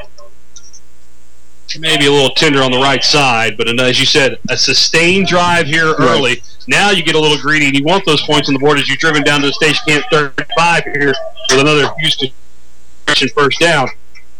maybe a little tender on the right side, but as you said, a sustained drive here early. Right. Now you get a little greedy, and you want those points on the board as you're driven down to the station camp 35 here with another Houston first down.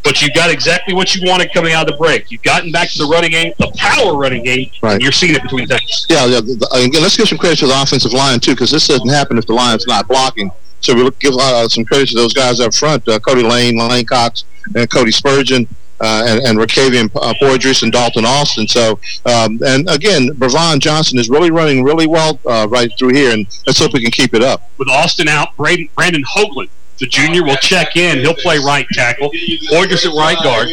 But you got exactly what you wanted coming out of the break. You've gotten back to the running game, the power running game, right. and you're seeing it between things. Yeah, yeah. Again, let's give some credit to the offensive line, too, because this doesn't happen if the line's not blocking. So we'll give uh, some credit to those guys up front, uh, Cody Lane, Lane Cox, and Cody Spurgeon uh, and, and Ricavian uh, Poydras and Dalton Austin. So, um, and again, Bravon Johnson is really running really well uh, right through here, and let's hope we can keep it up. With Austin out, Brandon, Brandon Hoagland, the junior, will check in. He'll play right tackle. Poydras at right guard.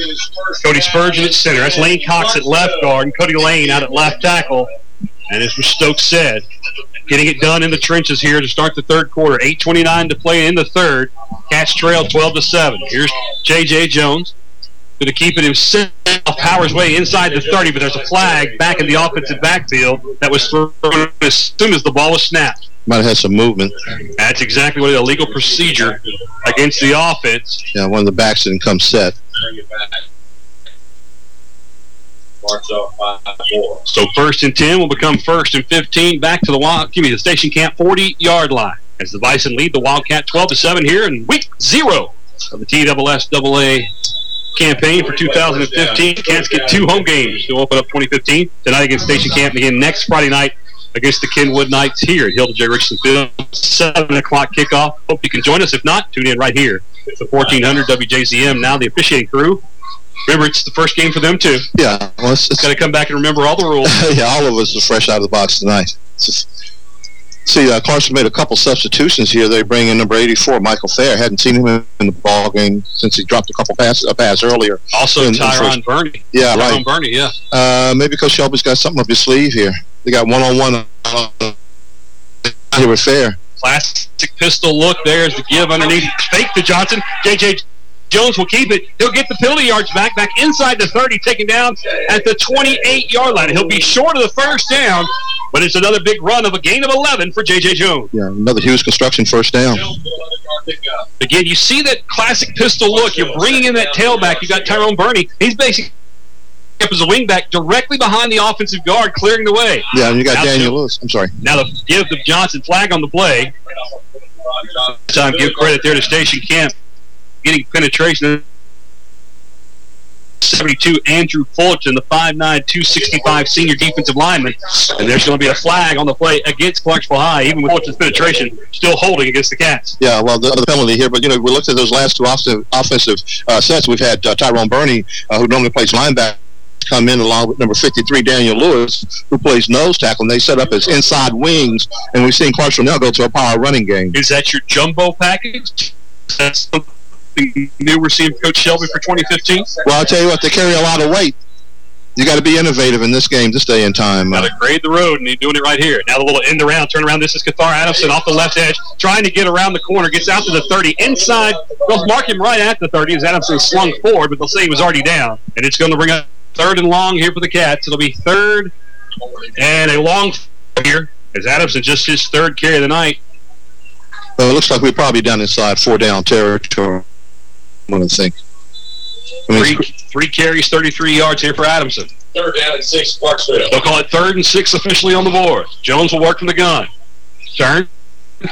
Cody Spurgeon at center. That's Lane Cox at left guard, and Cody Lane out at left tackle. And as Stokes said, getting it done in the trenches here to start the third quarter. 8.29 to play in the third. Cats trail 12 to 7. Here's J.J. Jones. Going to keep it himself, powers way inside the 30, but there's a flag back in the offensive backfield that was thrown as soon as the ball was snapped. Might have had some movement. That's exactly what a legal procedure against the offense. Yeah, one of the backs didn't come set. March off 5-4. So first and 10 will become first and 15 back to the wild, give me the station camp 40-yard line as the Bison lead the Wildcat 12 to 7 here in week zero of the TSSAA campaign for 2015. Cats get two home games to open up 2015 tonight against Station Camp and again next Friday night against the Kenwood Knights here at Hilda J. Richardson Field. 7 o'clock kickoff. Hope you can join us. If not, tune in right here. The 1400 WJZM. Now the officiating crew. Remember, it's the first game for them, too. Yeah. Well, it's, it's got to come back and remember all the rules. yeah, all of us are fresh out of the box tonight. Just, see, uh, Clarkson made a couple substitutions here. They bring in number 84, Michael Fair. Hadn't seen him in the ball game since he dropped a couple pass, a pass earlier. Also, in, Tyrone Burney. Yeah, Tyrone right. Burney. yeah. Uh, maybe Coach Shelby's got something up his sleeve here. They got one-on-one -on -one here with Fair. Classic pistol look. There's the give underneath. Fake to Johnson. J.J. Jones will keep it. He'll get the penalty yards back, back inside the 30, taken down at the 28-yard line. He'll be short of the first down, but it's another big run of a gain of 11 for J.J. Jones. Yeah, another Hughes construction first down. Again, you see that classic pistol look. You're bringing in that tailback. You got Tyrone Burney. He's basically up as a wingback directly behind the offensive guard, clearing the way. Yeah, and you got Now Daniel Lewis. I'm sorry. Now the give to Johnson flag on the play. Time give credit there to Station Camp, getting penetration. 72 Andrew Fullerton, the 5'9", 265 senior defensive lineman, and there's going to be a flag on the play against Clarksville High, even with Fullerton's penetration still holding against the Cats. Yeah, well, the other penalty here, but, you know, we looked at those last two offensive, offensive uh, sets. We've had uh, Tyrone Burney, uh, who normally plays linebacker, come in along with number 53, Daniel Lewis, who plays nose tackle, and they set up as inside wings, and we've seen Clarksville now go to a power running game. Is that your jumbo package? That's something new we're seeing Coach Shelby for 2015? Well, I'll tell you what, they carry a lot of weight. You got to be innovative in this game this day and time. Got to uh, grade the road, and he's doing it right here. Now the little end around, turn around. This is Cathar Adamson off the left edge, trying to get around the corner. Gets out to the 30. Inside, they'll mark him right at the 30 as Adamson slung forward, but they'll say he was already down. And it's going to bring up third and long here for the Cats. It'll be third and a long here as Adamson just his third carry of the night. Well, it looks like we're probably down inside four down territory. I want to think. I mean, Three, three carries, 33 yards here for Adamson. Third down and six, Clarksville. They'll call it third and six officially on the board. Jones will work from the gun. Turn.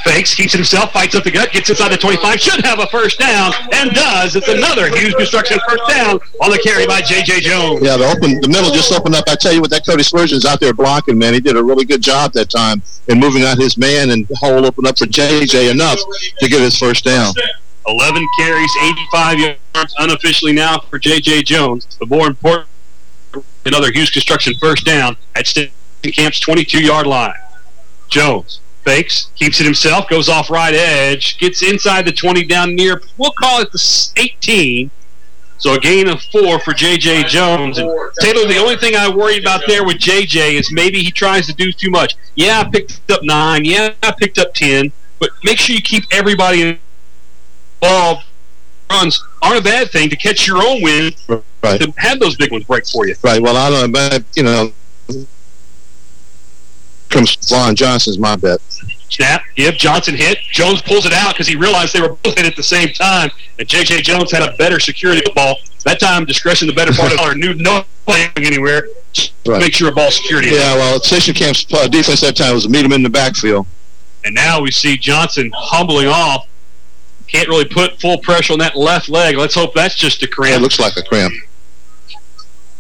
Fakes, keeps it himself, fights up the gut, gets inside the 25, should have a first down, and does. It's another Hughes Construction first down on the carry by J.J. Jones. Yeah, the open, the middle just opened up. I tell you what, that Cody Spurgeon's out there blocking, man. He did a really good job that time in moving out his man, and the hole opened up for J.J. enough to get his first down. 11 carries, 85 yards unofficially now for J.J. Jones. The more important, another Hughes Construction first down at Camp's 22-yard line. Jones fakes, keeps it himself, goes off right edge, gets inside the 20 down near, we'll call it the 18. So a gain of four for J.J. Jones. And Taylor, the only thing I worry about there with J.J. is maybe he tries to do too much. Yeah, I picked up nine. Yeah, I picked up 10. But make sure you keep everybody involved. Runs aren't a bad thing to catch your own win. Right. To have those big ones break for you. Right. Well, I don't know, but, you know, comes Vaughn Johnson's my bet. Snap, Yep. Johnson hit. Jones pulls it out because he realized they were both hit at the same time. And J.J. Jones had a better security ball. That time, discretion the better part of our new no playing anywhere. Right. Make sure a ball security. Yeah, well, Station Camp's uh, defense that time was to meet him in the backfield. And now we see Johnson humbling off. Can't really put full pressure on that left leg. Let's hope that's just a cramp. It looks like a cramp.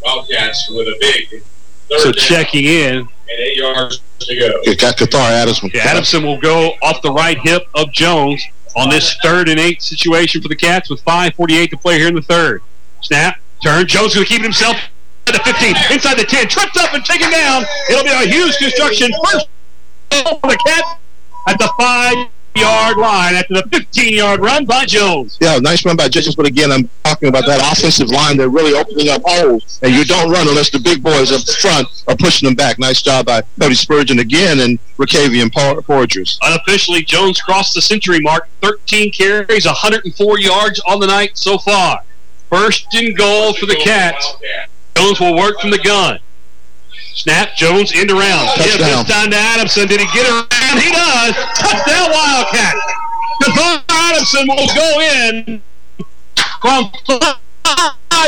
Wildcats with a big third So down checking in. and eight yards to go. It got Kathar Adams. Yeah, Adamson will go off the right hip of Jones on this third and eight situation for the Cats with 5.48 to play here in the third. Snap, turn. Jones going to keep it himself at the 15, inside the 10, tripped up and taken down. It'll be a Hughes Construction first for the Cats at the five-yard line after the 15-yard run by Jones. Yeah, nice run by Judges, but again, I'm talking about that offensive line. They're really opening up holes, and you don't run unless the big boys up front are pushing them back. Nice job by Cody Spurgeon again and Ricavian Porgers. Unofficially, Jones crossed the century mark. 13 carries, 104 yards on the night so far. First and goal for the Cats. Jones will work from the gun. Snap, Jones end around. Give Touchdown. this time to Adamson. Did he get around? He does. Touchdown Wildcat. Devon Adamson will go in from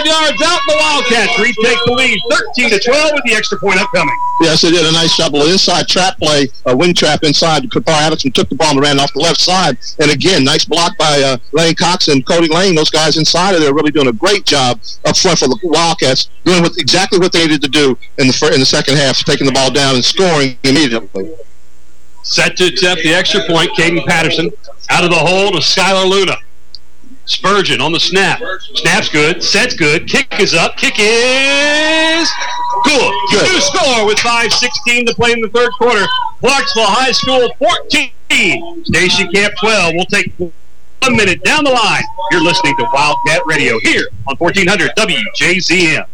yards out, the Wildcats retake the lead, 13 to 12 with the extra point upcoming. Yes, they did a nice job. An inside trap play, a wing trap inside. Kathar Adamson took the ball and ran off the left side. And again, nice block by uh, Lane Cox and Cody Lane. Those guys inside of there really doing a great job up front for the Wildcats, doing what, exactly what they needed to do in the in the second half, taking the ball down and scoring immediately. Set to attempt the extra point, Caden Patterson out of the hole to Skylar Luna. Spurgeon on the snap. Snap's good. Set's good. Kick is up. Kick is good. good. Score with 5.16 to play in the third quarter. Clarksville High School 14. Station Camp 12. We'll take one minute down the line. You're listening to Wildcat Radio here on 1400 WJZM.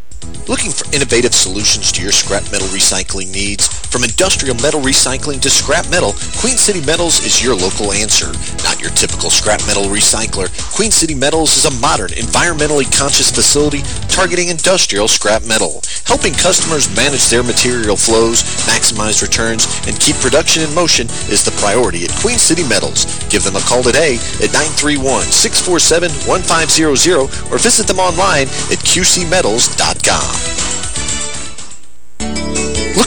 Looking for innovative solutions to your scrap metal recycling needs? From industrial metal recycling to scrap metal, Queen City Metals is your local answer. Not your typical scrap metal recycler, Queen City Metals is a modern, environmentally conscious facility targeting industrial scrap metal. Helping customers manage their material flows, maximize returns, and keep production in motion is the priority at Queen City Metals. Give them a call today at 931-647-1500 or visit them online at qcmetals.com.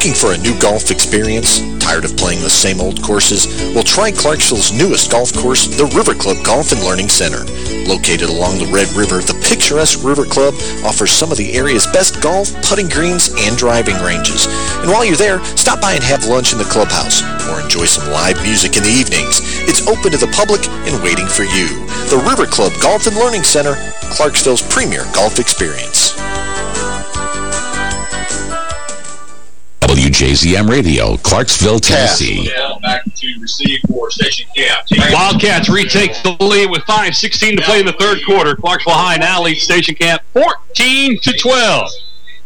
Looking for a new golf experience? Tired of playing the same old courses? Well, try Clarksville's newest golf course, the River Club Golf and Learning Center. Located along the Red River, the picturesque River Club offers some of the area's best golf, putting greens, and driving ranges. And while you're there, stop by and have lunch in the clubhouse or enjoy some live music in the evenings. It's open to the public and waiting for you. The River Club Golf and Learning Center, Clarksville's premier golf experience. WJZM Radio, Clarksville, Tennessee. Back to receive for Station Camp. Wildcats retake the lead with 5.16 to play in the third quarter. Clarksville High now leads Station Camp 14 to 12.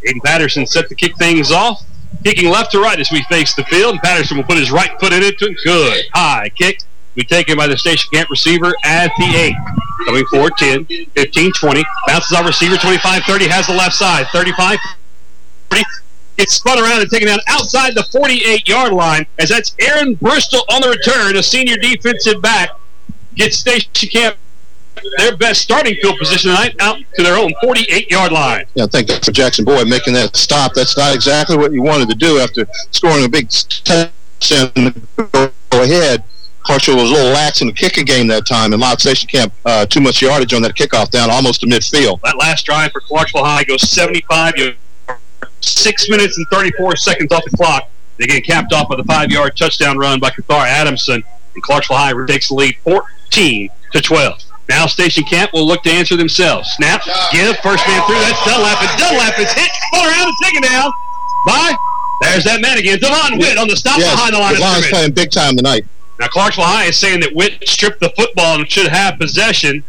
Aiden Patterson set to kick things off. Kicking left to right as we face the field. And Patterson will put his right foot in it. Good. High kick. We taken by the station camp receiver at the 8. Coming forward 10, 15, 20. Bounces our receiver 25, 30. Has the left side. 35, 40 gets spun around and taken down outside the 48-yard line as that's Aaron Bristol on the return, a senior defensive back, gets Station Camp their best starting field position tonight out to their own 48-yard line. Yeah, I think for Jackson Boyd making that stop, that's not exactly what you wanted to do after scoring a big touchdown go ahead. Clarksville was a little lax in the kicking game that time and allowed Station Camp uh, too much yardage on that kickoff down almost to midfield. That last drive for Clarksville High goes 75 yards six minutes and 34 seconds off the clock. They get capped off with a five-yard touchdown run by Kathar Adamson, and Clarksville High takes the lead 14 to 12. Now Station Camp will look to answer themselves. Snap, give, first man through. That's Dunlap, and Dunlap is hit, pull around and taken down by, there's that man again, Devon Witt on the stop yes, behind the line Devon's of scrimmage. playing big time tonight. Now Clarksville High is saying that Witt stripped the football and should have possession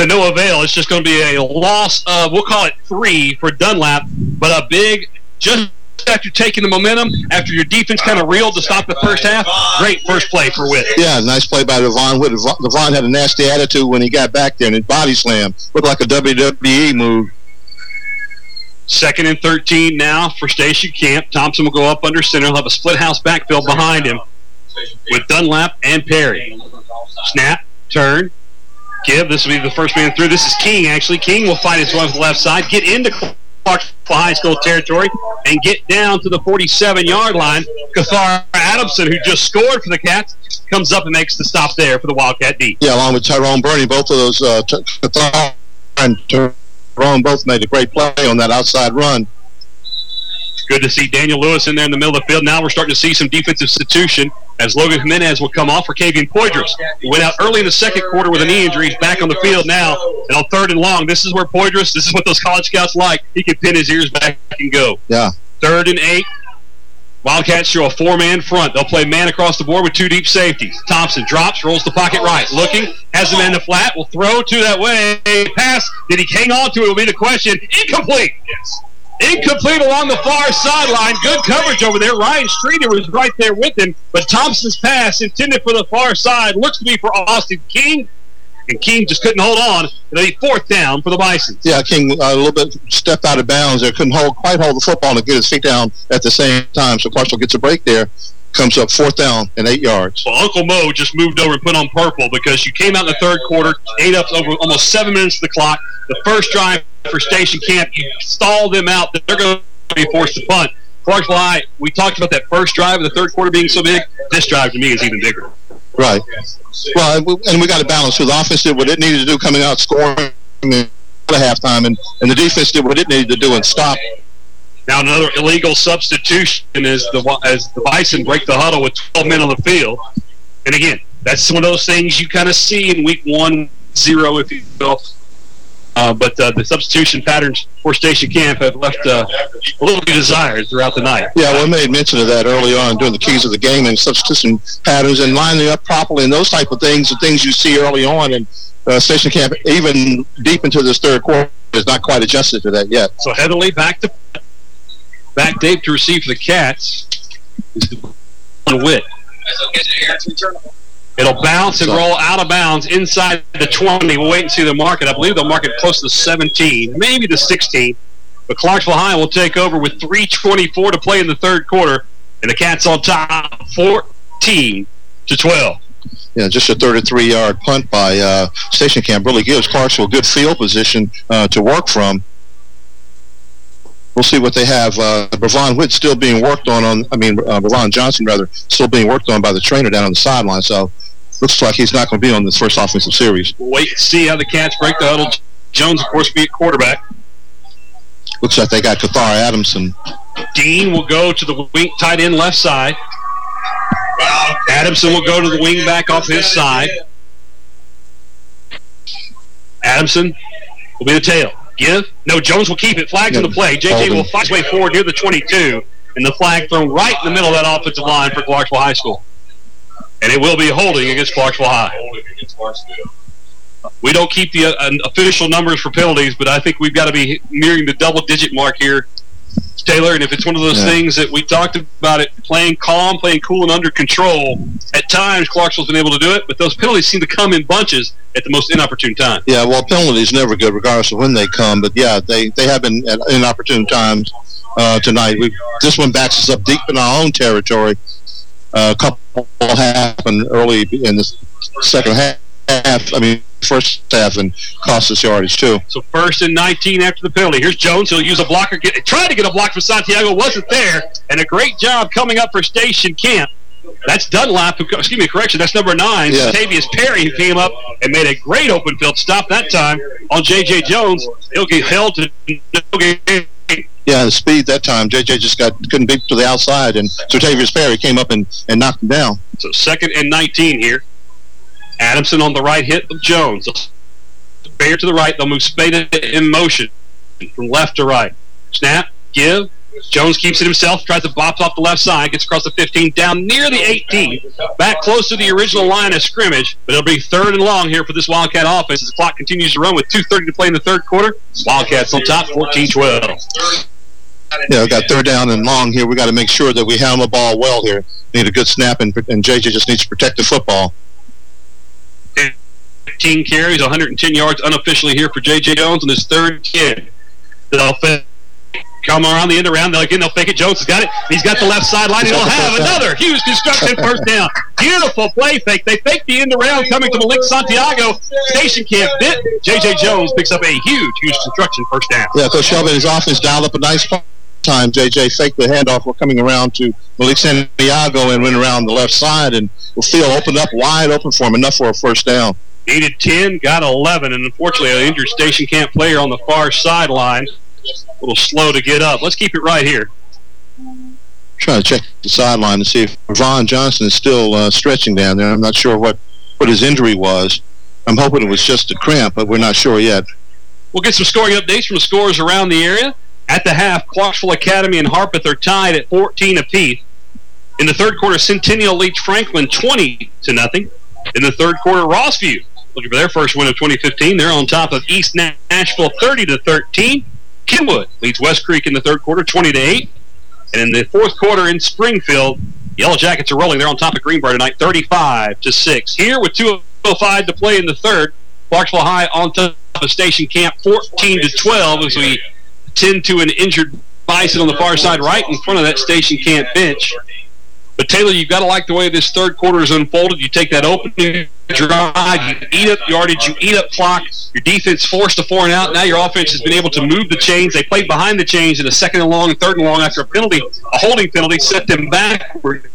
to no avail. It's just going to be a loss of, we'll call it three for Dunlap, but a big, just after taking the momentum, after your defense kind of reeled to stop the first half, great first play for Witt. Yeah, nice play by Devon Witt. Devon had a nasty attitude when he got back there and his body slam. Looked like a WWE move. Second and 13 now for Station Camp. Thompson will go up under center. He'll have a split house backfield behind him with Dunlap and Perry. Snap, turn, give. This will be the first man through. This is King, actually. King will fight his way to the left side, get into Clarksville High School territory, and get down to the 47-yard line. Kathar Adamson, who just scored for the Cats, comes up and makes the stop there for the Wildcat D. Yeah, along with Tyrone Burney, both of those, uh, Kathar and Tyrone both made a great play on that outside run. Good to see Daniel Lewis in there in the middle of the field. Now we're starting to see some defensive substitution as Logan Jimenez will come off for Kavian Poydras. He went out early in the second quarter with a knee injury. He's back on the field now. And on third and long, this is where Poydras, this is what those college scouts like. He can pin his ears back and go. Yeah. Third and eight. Wildcats show a four-man front. They'll play man across the board with two deep safeties. Thompson drops, rolls the pocket right. Looking, has him in the flat, will throw to that way. Pass. Did he hang on to it will be the question. Incomplete. Yes. Incomplete along the far sideline. Good coverage over there. Ryan Streeter was right there with him, but Thompson's pass intended for the far side looks to be for Austin King, and King just couldn't hold on. It'll be fourth down for the Bison. Yeah, King uh, a little bit stepped out of bounds there. Couldn't hold quite hold the football and get his feet down at the same time. So Clarksville gets a break there. Comes up fourth down and eight yards. Well, Uncle Mo just moved over and put on purple because you came out in the third quarter, ate up over almost seven minutes of the clock. The first drive for Station Camp, you stalled them out. They're going to be forced to punt. Clarksville High, we talked about that first drive of the third quarter being so big. This drive to me is even bigger. Right. Well, and we, we got to balance. So the offense did what it needed to do coming out scoring at halftime, and, and the defense did what it needed to do and stop now another illegal substitution as the as the Bison break the huddle with 12 men on the field. And again, that's one of those things you kind of see in week one, zero, if you will. Uh, but uh, the substitution patterns for Station Camp have left uh, a little bit desired throughout the night. Yeah, we made mention of that early on during the keys of the game and substitution patterns and lining up properly and those type of things, the things you see early on. And uh, Station Camp, even deep into this third quarter, is not quite adjusted to that yet. So Heatherly back to back Dave to receive for the Cats is. It'll bounce and roll out of bounds inside the 20. We'll wait and see the market. I believe they'll mark it close to 17, maybe the 16. But Clarksville High will take over with 3.24 to play in the third quarter, and the Cats on top 14 to 12. Yeah, just a 33-yard punt by uh, Station Camp really gives Clarksville a good field position uh, to work from we'll see what they have. Uh, Bravon Witt still being worked on, on I mean, uh, Bravon Johnson, rather, still being worked on by the trainer down on the sideline. So looks like he's not going to be on this first offensive series. We'll wait and see how the Cats break the huddle. Jones, of course, be at quarterback. Looks like they got Cathar Adamson. Dean will go to the wing tight end left side. Adamson will go to the wing back off his side. Adamson will be the tail. Give. No, Jones will keep it. Flags on the play. J.J. will fight his way forward near the 22, and the flag thrown right in the middle of that offensive line for Clarksville High School. And it will be holding against Clarksville High. We don't keep the uh, official numbers for penalties, but I think we've got to be nearing the double-digit mark here Taylor, and if it's one of those yeah. things that we talked about it, playing calm, playing cool and under control, at times Clarksville's been able to do it, but those penalties seem to come in bunches at the most inopportune time. Yeah, well, penalties never good, regardless of when they come, but yeah, they, they have been at inopportune times uh, tonight. We This one backs us up deep in our own territory. Uh, a couple happened early in the second half. I mean, first half and cost us yardage too. So first and 19 after the penalty. Here's Jones. He'll use a blocker. Get, tried to get a block for Santiago. Wasn't there. And a great job coming up for Station Camp. That's Dunlap. Who, excuse me, correction. That's number nine. Yeah. Tavius Perry who came up and made a great open field stop that time on J.J. Jones. He'll get held to no game. Yeah, the speed that time, JJ just got couldn't beat to the outside, and so Tavius Perry came up and, and knocked him down. So second and 19 here. Adamson on the right hit of Jones. Bear to the right. They'll move Spada in motion from left to right. Snap, give. Jones keeps it himself, tries to bop off the left side, gets across the 15, down near the 18, back close to the original line of scrimmage, but it'll be third and long here for this Wildcat offense as the clock continues to run with 2.30 to play in the third quarter. Wildcats on top, 14-12. Yeah, we got third down and long here. We got to make sure that we handle the ball well here. Need a good snap, and, and JJ just needs to protect the football. 15 carries, 110 yards unofficially here for J.J. Jones and his third kid. They'll come around the end around. They'll, again, they'll fake it. Jones has got it. He's got the left sideline. He'll have another Hughes Construction first down. Beautiful play fake. They fake the end around coming to Malik Santiago. Station camp bit. J.J. Jones picks up a huge, Hughes Construction first down. Yeah, Coach Shelby, his offense dialed up a nice time. J.J. faked the handoff. We're coming around to Malik Santiago and went around the left side, and the field opened up wide open for him, enough for a first down. Needed 10, got 11, and unfortunately an injured station camp player on the far sideline. A little slow to get up. Let's keep it right here. Trying to check the sideline to see if Vaughn Johnson is still uh, stretching down there. I'm not sure what, what his injury was. I'm hoping it was just a cramp, but we're not sure yet. We'll get some scoring updates from scores around the area. At the half, Clarksville Academy and Harpeth are tied at 14 apiece. In the third quarter, Centennial leads Franklin 20 to nothing. In the third quarter, Rossview looking for their first win of 2015. They're on top of East Nashville 30 to 13. Kenwood leads West Creek in the third quarter 20 to 8. And in the fourth quarter in Springfield, Yellow Jackets are rolling. They're on top of Greenbrier tonight 35 to 6. Here with 205 to play in the third, Clarksville High on top of Station Camp 14 to 12 as we tend to an injured Bison on the far side right in front of that Station Camp bench. But Taylor, you've got to like the way this third quarter is unfolded. You take that opening drive, you eat up yardage, you eat up clock. Your defense forced a four and out. Now your offense has been able to move the chains. They played behind the chains in a second and long, third and long after a penalty, a holding penalty, set them backward.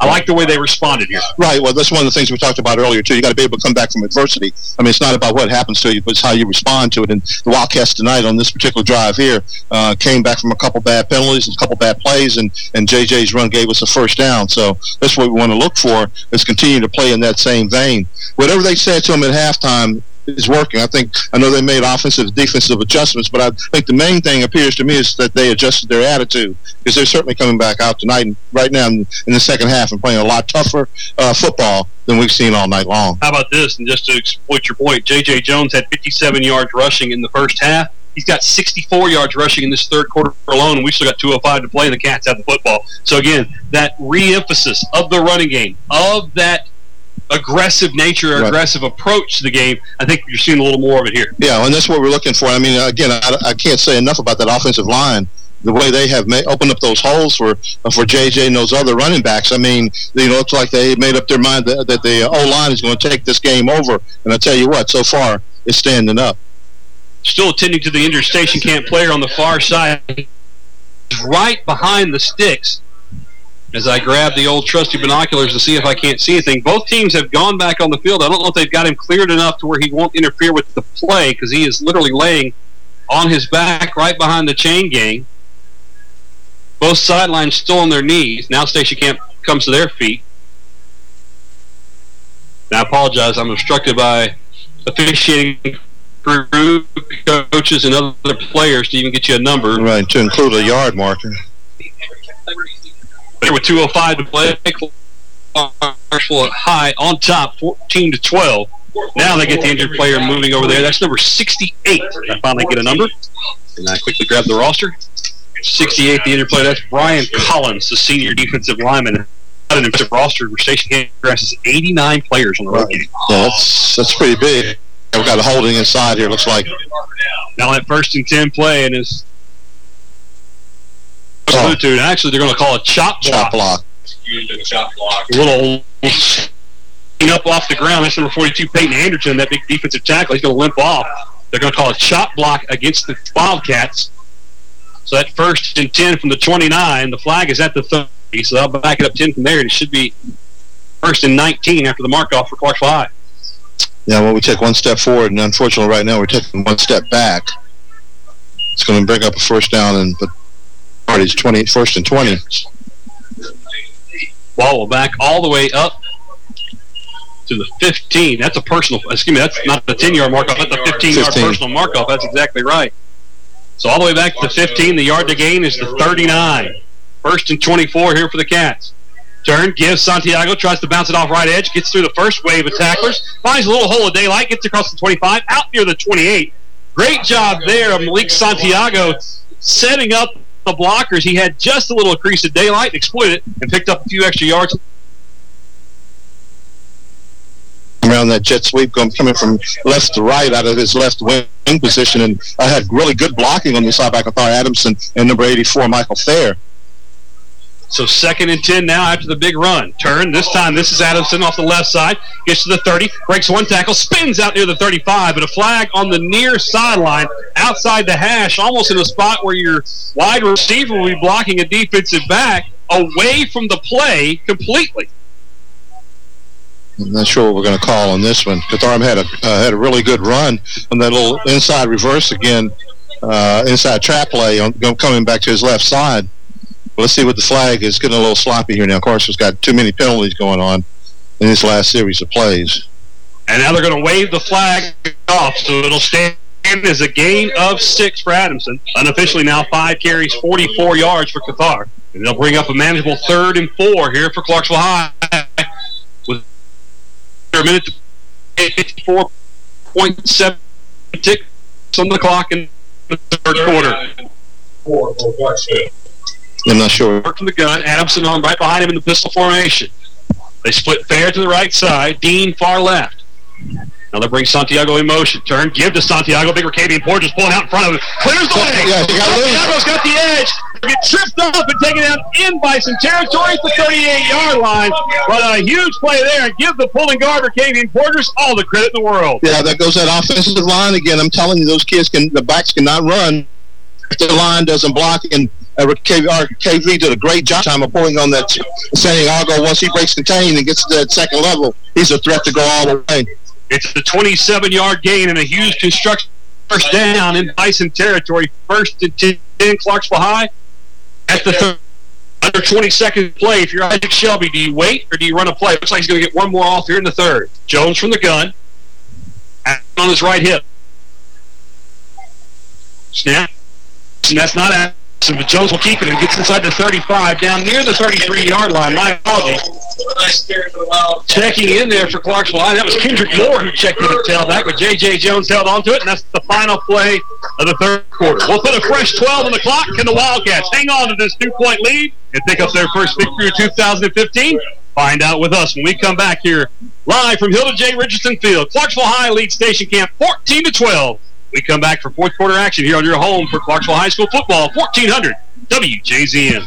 I like the way they responded here. Right. Well, that's one of the things we talked about earlier too. You got to be able to come back from adversity. I mean, it's not about what happens to you, but it's how you respond to it. And the Wildcats tonight on this particular drive here uh, came back from a couple bad penalties, a couple bad plays, and and JJ's run gave us a first down. So that's what we want to look for is continue to play in that same vein. Whatever they said to him at halftime is working. I think I know they made offensive, defensive adjustments, but I think the main thing appears to me is that they adjusted their attitude because they're certainly coming back out tonight and right now in, the second half and playing a lot tougher uh, football than we've seen all night long. How about this? And just to exploit your point, J.J. Jones had 57 yards rushing in the first half. He's got 64 yards rushing in this third quarter alone, we've still got 205 to play, and the Cats have the football. So, again, that re-emphasis of the running game, of that aggressive nature or Right. aggressive approach to the game, I think you're seeing a little more of it here. Yeah, and that's what we're looking for. I mean, again, I, I can't say enough about that offensive line. The way they have ma- opened up those holes for for JJ and those other running backs. I mean, you know, it's like they made up their mind that, that the uh, O line is going to take this game over. And I tell you what, so far it's standing up. Still attending to the interstation camp player on the far side, right behind the sticks. As I grab the old trusty binoculars to see if I can't see anything, both teams have gone back on the field. I don't know if they've got him cleared enough to where he won't interfere with the play because he is literally laying on his back right behind the chain gang. Both sidelines still on their knees. Now Station Camp comes to their feet. Now I apologize. I'm obstructed by officiating crew, coaches, and other players to even get you a number. Right, to include a yard marker. With 205 to play. Clarksville high on top, 14 to 12. Now they get the injured player moving over there. That's number 68. I finally get a number. And I quickly grab the roster. 68, the injured player. That's Brian Collins, the senior defensive lineman. Got an impressive roster where Station has 89 players on the road game. Yeah, that's that's pretty big. We've got a holding inside here. Looks like Now at first and 10 play, and is to actually they're going to call it chop block. chop block. A little up off the ground. That's number 42, Peyton Anderson, that big defensive tackle. He's going to limp off. They're going to call a chop block against the Wildcats. So that first and 10 from the 29. The flag is at the 30, so they'll back it up 10 from there, and it should be first and 19 after the mark off for Clarksville High. Yeah, well, we take one step forward, and unfortunately, right now we're taking one step back. It's going to bring up a first down, and but party's 20, first and 20. Ball back all the way up to the 15. That's a personal, excuse me, that's not the 10-yard mark-off. That's a 15-yard 15. personal mark-off. That's exactly right. So all the way back to the 15. The yard to gain is the 39. First and 24 here for the Cats. Turn, gives Santiago, tries to bounce it off right edge, gets through the first wave of tacklers, finds a little hole of daylight, gets across the 25, out near the 28. Great job there of Malik Santiago setting up the blockers. He had just a little crease of daylight, exploited it, and picked up a few extra yards. around that jet sweep coming from left to right out of his left wing position. And I had really good blocking on the side back of Thar Adamson and number 84, Michael Thayer. So second and 10 now after the big run. Turn. This time, this is Adamson off the left side. Gets to the 30. Breaks one tackle. Spins out near the 35. But a flag on the near sideline outside the hash, almost in a spot where your wide receiver will be blocking a defensive back away from the play completely. I'm not sure what we're going to call on this one. Catharm had a uh, had a really good run on that little inside reverse again, uh, inside trap play on coming back to his left side. Well, let's see what the flag is. Getting a little sloppy here now. Of course, has got too many penalties going on in this last series of plays. And now they're going to wave the flag off, so it'll stand as a gain of six for Adamson. Unofficially now five carries, 44 yards for Cathar. And they'll bring up a manageable third and four here for Clarksville High with a minute to 54.7 ticks on the clock in the third quarter. I'm not sure. Work from the gun. Adamson on right behind him in the pistol formation. They split fair to the right side. Dean far left. Now they bring Santiago in motion. Turn, give to Santiago. Big Ricavian Porges pulling out in front of him. Clears the way. Yeah, he got loose. Santiago's got the edge. get tripped up and taken out in by some territory at the 38-yard line. But a huge play there. And give the pulling guard, Arcadian Porters, all the credit in the world. Yeah, that goes that offensive line again. I'm telling you, those kids can, the backs cannot run the line doesn't block. And uh, KV did a great job time of pulling on that Santiago. Once he breaks contain and gets to that second level, he's a threat to go all the way. It's a 27-yard gain and a Hughes Construction first down in Bison territory. First and 10 Clarksville High at the third. Under 20 seconds play, if you're Isaac Shelby, do you wait or do you run a play? Looks like he's going to get one more off here in the third. Jones from the gun. On his right hip. Snap. And that's not but Jones will keep it and gets inside the 35, down near the 33-yard line. My apologies. Checking in there for Clarksville That was Kendrick Moore who checked in at tailback, but J.J. Jones held onto it, and that's the final play of the third quarter. We'll put a fresh 12 on the clock. Can the Wildcats hang on to this two-point lead and pick up their first victory of 2015? Find out with us when we come back here live from Hilda J. Richardson Field. Clarksville High leads Station Camp 14 to 12. We come back for fourth quarter action here on your home for Clarksville High School football, 1400 WJZM.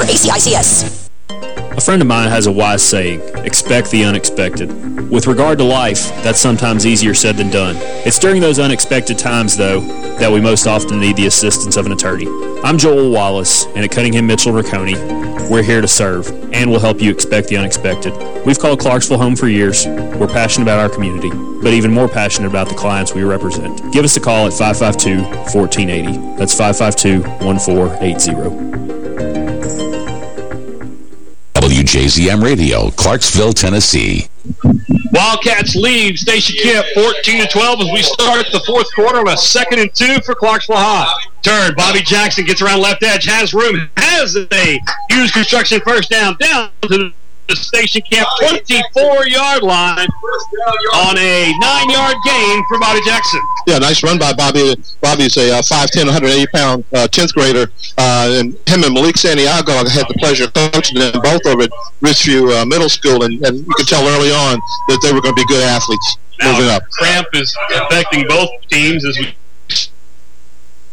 ACICS. A friend of mine has a wise saying, expect the unexpected. With regard to life, that's sometimes easier said than done. It's during those unexpected times, though, that we most often need the assistance of an attorney. I'm Joel Wallace, and at Cunningham Mitchell Rocconi, we're here to serve, and we'll help you expect the unexpected. We've called Clarksville home for years. We're passionate about our community, but even more passionate about the clients we represent. Give us a call at 552-1480. That's 552-1480. WJZM Radio, Clarksville, Tennessee. Wildcats lead Station Camp 14 to 12 as we start the fourth quarter on a second and two for Clarksville High. Turn. Bobby Jackson gets around left edge, has room, has a Hughes Construction first down, down to the the station camp 24-yard line on a nine-yard gain for Bobby Jackson. Yeah, nice run by Bobby. Bobby's a uh, 5'10", 180-pound uh, 10th grader, uh, and him and Malik Santiago I had the pleasure of coaching them both over at Richview uh, Middle School, and, and you could tell early on that they were going to be good athletes now, moving up. Cramp is affecting both teams as we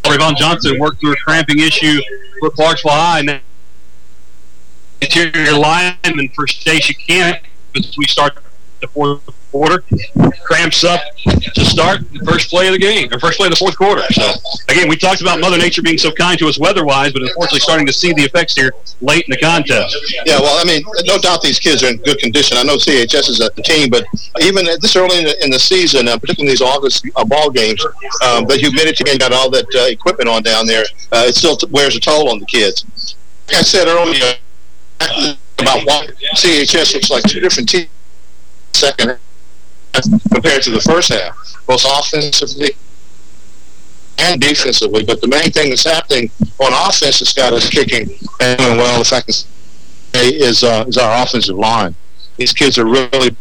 Ravon Johnson worked through a cramping issue for Clarksville High. Now interior lineman for Station Camp as we start the fourth quarter. Cramps up to start the first play of the game, or first play of the fourth quarter. So, again, we talked about Mother Nature being so kind to us weather-wise, but unfortunately starting to see the effects here late in the contest. Yeah, well, I mean, no doubt these kids are in good condition. I know CHS is a team, but even this early in the, in the season, uh, particularly these August uh, ball games, um, the humidity and got all that uh, equipment on down there, uh, it still wears a toll on the kids. Like I said earlier, about why CHS looks like two different teams second compared to the first half, both offensively and defensively. But the main thing that's happening on offense that's got us kicking and well, the I can say, is, uh, is our offensive line. These kids are really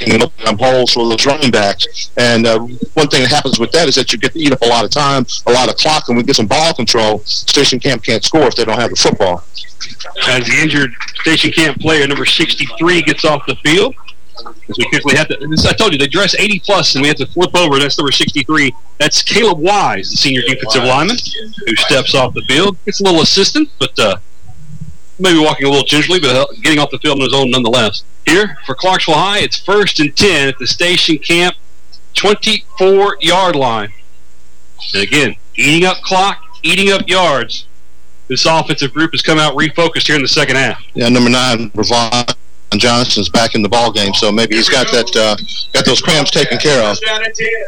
and opening up holes for those running backs. And uh, one thing that happens with that is that you get to eat up a lot of time, a lot of clock, and we get some ball control. Station Camp can't score if they don't have the football. As the injured Station Camp player, number 63, gets off the field. As we quickly have to, this, I told you, they dress 80 plus, and we have to flip over. That's number 63. That's Caleb Wise, the senior defensive lineman, who steps off the field. Gets a little assistant, but uh, maybe walking a little gingerly, but getting off the field on his own nonetheless. Here for Clarksville High, it's first and 10 at the station camp 24-yard line. And again, eating up clock, eating up yards. This offensive group has come out refocused here in the second half. Yeah, number nine, Ravon Johnson's back in the ball game, so maybe he's got that uh, got those cramps taken care of.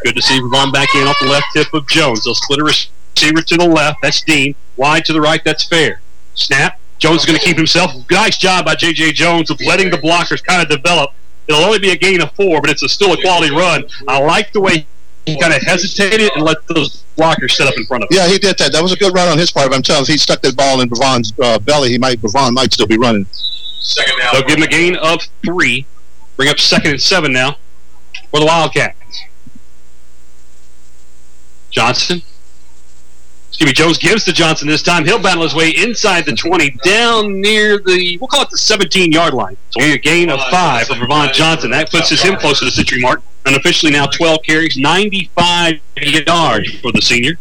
Good to see Ravon back in off the left tip of Jones. They'll split a receiver to the left. That's Dean. Wide to the right. That's fair. Snap. Jones is going to keep himself. Nice job by J.J. Jones of letting the blockers kind of develop. It'll only be a gain of four, but it's a, still a quality run. I like the way he kind of hesitated and let those blockers set up in front of him. Yeah, he did that. That was a good run on his part. But I'm telling you, if he stuck that ball in Bavon's uh, belly, he might Bavon might still be running. Second down. They'll give him a gain of three. Bring up second and seven now for the Wildcats. Johnson. Excuse me, Jones gives to Johnson this time. He'll battle his way inside the 20, down near the, we'll call it the 17-yard line. So a gain of five for Brevon Johnson. That puts him close to the century mark. And officially now 12 carries, 95 yards for the senior.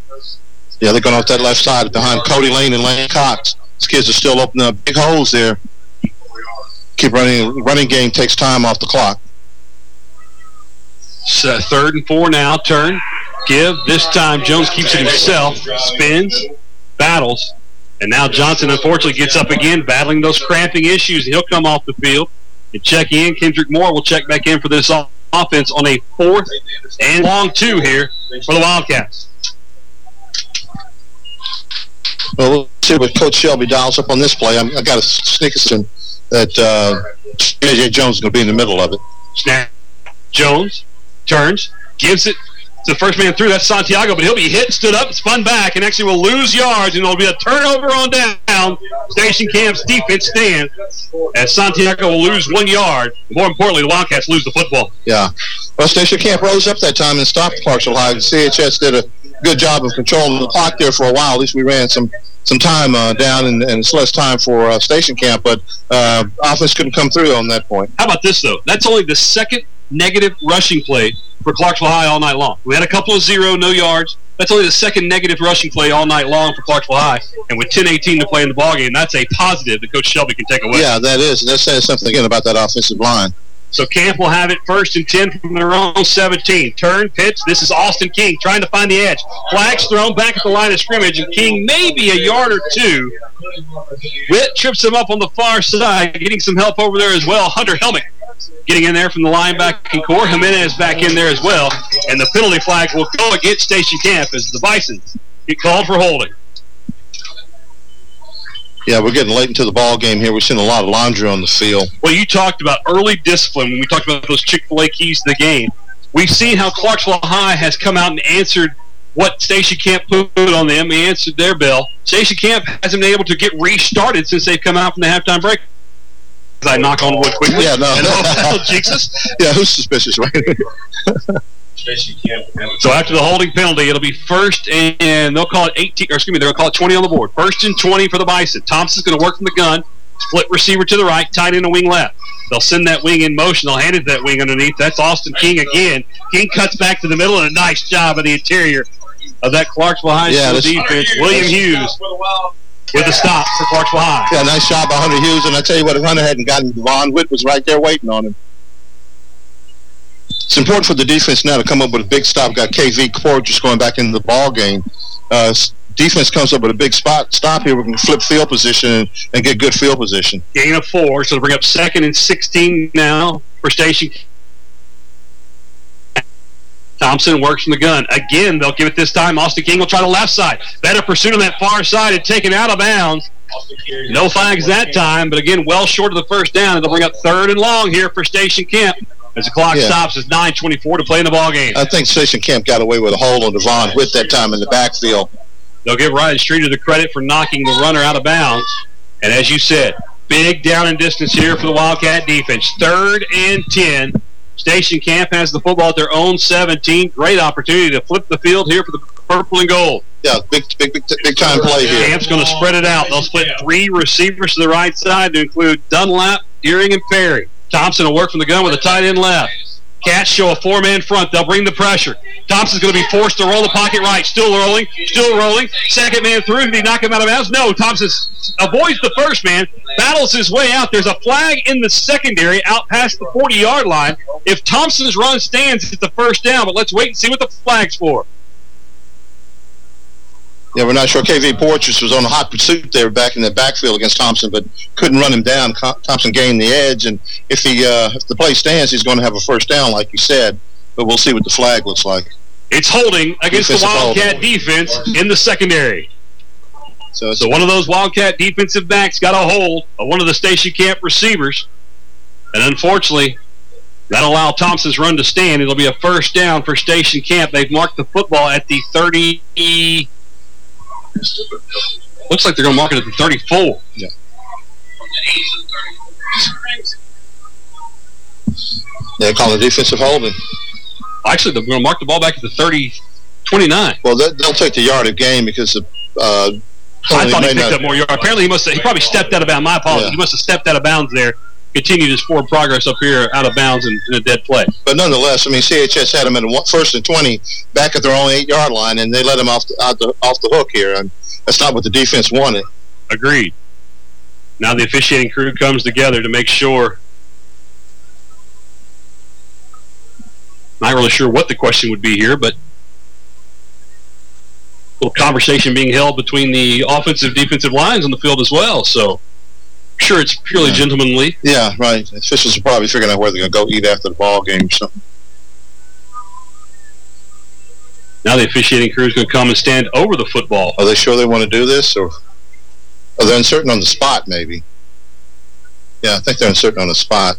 Yeah, they're going off that left side behind Cody Lane and Lane Cox. These kids are still opening up big holes there. Keep running. Running game takes time off the clock. So third and four now. Turn. Give. This time Jones keeps it himself. Spins. Battles. And now Johnson unfortunately gets up again, battling those cramping issues. He'll come off the field and check in. Kendrick Moore will check back in for this offense on a fourth and long two here for the Wildcats. Well, we'll see what Coach Shelby dials up on this play. I'm, I got a sneakerson that uh, J.J. Jones is going to be in the middle of it. Snap. Jones turns, gives it the first man through. That's Santiago, but he'll be hit, stood up, spun back, and actually will lose yards, and there'll be a turnover on down. Station Camp's defense stands as Santiago will lose one yard. More importantly, the Wildcats lose the football. Yeah. Well, Station Camp rose up that time and stopped Clarksville High. CHS did a good job of controlling the clock there for a while. At least we ran some some time uh, down, and, and, it's less time for uh, Station Camp, but uh, offense couldn't come through on that point. How about this, though? That's only the second negative rushing play for Clarksville High all night long. We had a couple of zero, no yards. That's only the second negative rushing play all night long for Clarksville High. And with 10-18 to play in the ballgame, that's a positive that Coach Shelby can take away. Yeah, that is. That says something again about that offensive line. So Camp will have it first and 10 from their own 17. Turn, pitch. This is Austin King trying to find the edge. Flags thrown back at the line of scrimmage, and King maybe a yard or two. Witt trips him up on the far side, getting some help over there as well. Hunter Helmick getting in there from the linebacking core. Jimenez back in there as well. And the penalty flag will go against Station Camp as the Bison get called for holding. Yeah, we're getting late into the ball game here. We're seeing a lot of laundry on the field. Well, you talked about early discipline when we talked about those Chick-fil-A keys to the game. We've seen how Clarksville High has come out and answered what Station Camp put on them. He answered their bell. Station Camp hasn't been able to get restarted since they've come out from the halftime break. I knock on wood quickly. Yeah, no. And, Jesus. Yeah, who's suspicious, right? So after the holding penalty, it'll be first and they'll call it 18, or excuse me, they'll call it 20 on the board. First and 20 for the Bison. Thompson's going to work from the gun, split receiver to the right, tight end a wing left. They'll send that wing in motion. They'll hand it that wing underneath. That's Austin King again. King cuts back to the middle, and a nice job of the interior of that Clarksville High yeah, School defense. William Hughes with a stop for Clarksville. Yeah, nice job by Hunter Hughes. And I tell you what, if Hunter hadn't gotten Devon Witt was right there waiting on him. It's important for the defense now to come up with a big stop. Got KV Core just going back into the ball game. Uh, defense comes up with a big spot stop here. We can flip field position and, and get good field position. Gain of four, so bring up second and 16 now for Station Thompson works from the gun. Again, they'll give it this time. Austin King will try the left side. Better pursuit on that far side and taken out of bounds. No flags that time, but again, well short of the first down. They'll bring up third and long here for Station Camp. As the clock Yeah. stops, it's 9.24 to play in the ball game. I think Station Camp got away with a hold on Devon Witt that time in the backfield. They'll give Ryan Streeter the credit for knocking the runner out of bounds. And as you said, big down and distance here for the Wildcat defense. Third and 10. Station Camp has the football at their own 17. Great opportunity to flip the field here for the purple and gold. Yeah, big, big, big, big time play here. Camp's going to spread it out. They'll split three receivers to the right side to include Dunlap, Deering, and Perry. Thompson will work from the gun with a tight end left. Cats show a four-man front. They'll bring the pressure. Thompson's going to be forced to roll the pocket right. Still rolling. Still rolling. Second man through. Did he knock him out of bounds? No. Thompson avoids the first man. Battles his way out. There's a flag in the secondary out past the 40-yard line. If Thompson's run stands, it's the first down. But let's wait and see what the flag's for. Yeah, we're not sure. KV Portress was on a hot pursuit there back in the backfield against Thompson, but couldn't run him down. Thompson gained the edge, and if he uh, if the play stands, he's going to have a first down, like you said. But we'll see what the flag looks like. It's holding against the Defensive hold. Wildcat defense in the secondary. So, so one of those Wildcat defensive backs got a hold of one of the station camp receivers. And unfortunately, That'll allow Thompson's run to stand. It'll be a first down for Station Camp. They've marked the football at the 30. Looks like they're going to mark it at the 34. Yeah. They call it defensive holding. Actually, they're going to mark the ball back at the 30, 29. Well, they, will take the yard of game because the. Uh, I thought he picked up more yards. Apparently, he must have, he probably stepped out of bounds. My apologies. Yeah. He must have stepped out of bounds there. Continued his forward progress up here out of bounds in, in a dead play. But nonetheless, I mean, CHS had him in the first and 20 back at their own eight-yard line, and they let him off the, out the, off the hook here. And that's not what the defense wanted. Agreed. Now the officiating crew comes together to make sure. Not really sure what the question would be here, but a little conversation being held between the offensive defensive lines on the field as well. So sure it's purely yeah. gentlemanly. Yeah, right. Officials are probably figuring out where they're going to go eat after the ball game or something. Now the officiating crew is going to come and stand over the football. Are they sure they want to do this, or oh, are they uncertain on the spot, maybe? Yeah, I think they're uncertain on the spot.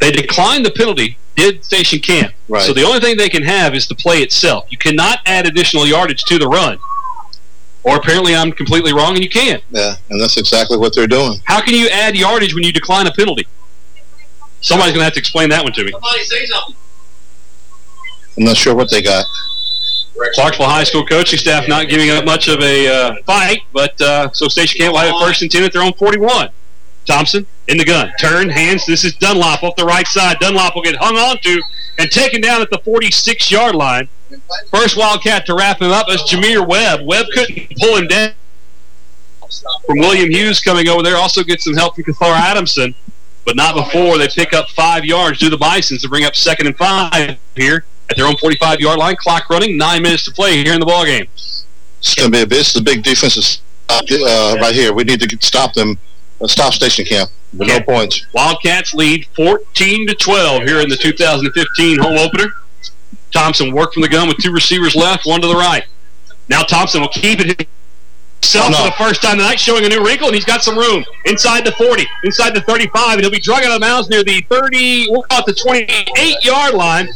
They declined the penalty, did Station Camp. Right. So the only thing they can have is the play itself. You cannot add additional yardage to the run. Or apparently I'm completely wrong and you can't. Yeah, and that's exactly what they're doing. How can you add yardage when you decline a penalty? Somebody's going to have to explain that one to me. Somebody say something. I'm not sure what they got. Clarksville High School coaching staff not giving up much of a uh, fight, but uh, so Station Camp will have it first and 10 at their own 41. Thompson in the gun. Turn, hands. This is Dunlap off the right side. Dunlap will get hung on to and taken down at the 46-yard line. First Wildcat to wrap him up is Jameer Webb. Webb couldn't pull him down. From William Hughes coming over there. Also gets some help from Kathar Adamson, but not before they pick up five yards. Do the Bisons to bring up second and five here at their own 45-yard line. Clock running. Nine minutes to play here in the ball game. It's going to be a, this is a big defensive uh, right here. We need to stop them. Uh, stop Station Camp with no points. Wildcats lead 14 to 12 here in the 2015 home opener. Thompson worked from the gun with two receivers left, one to the right. Now Thompson will keep it himself for the first time tonight, showing a new wrinkle, and he's got some room inside the 40, inside the 35, and he'll be drug out of bounds near the 30, we'll call it the 28-yard line.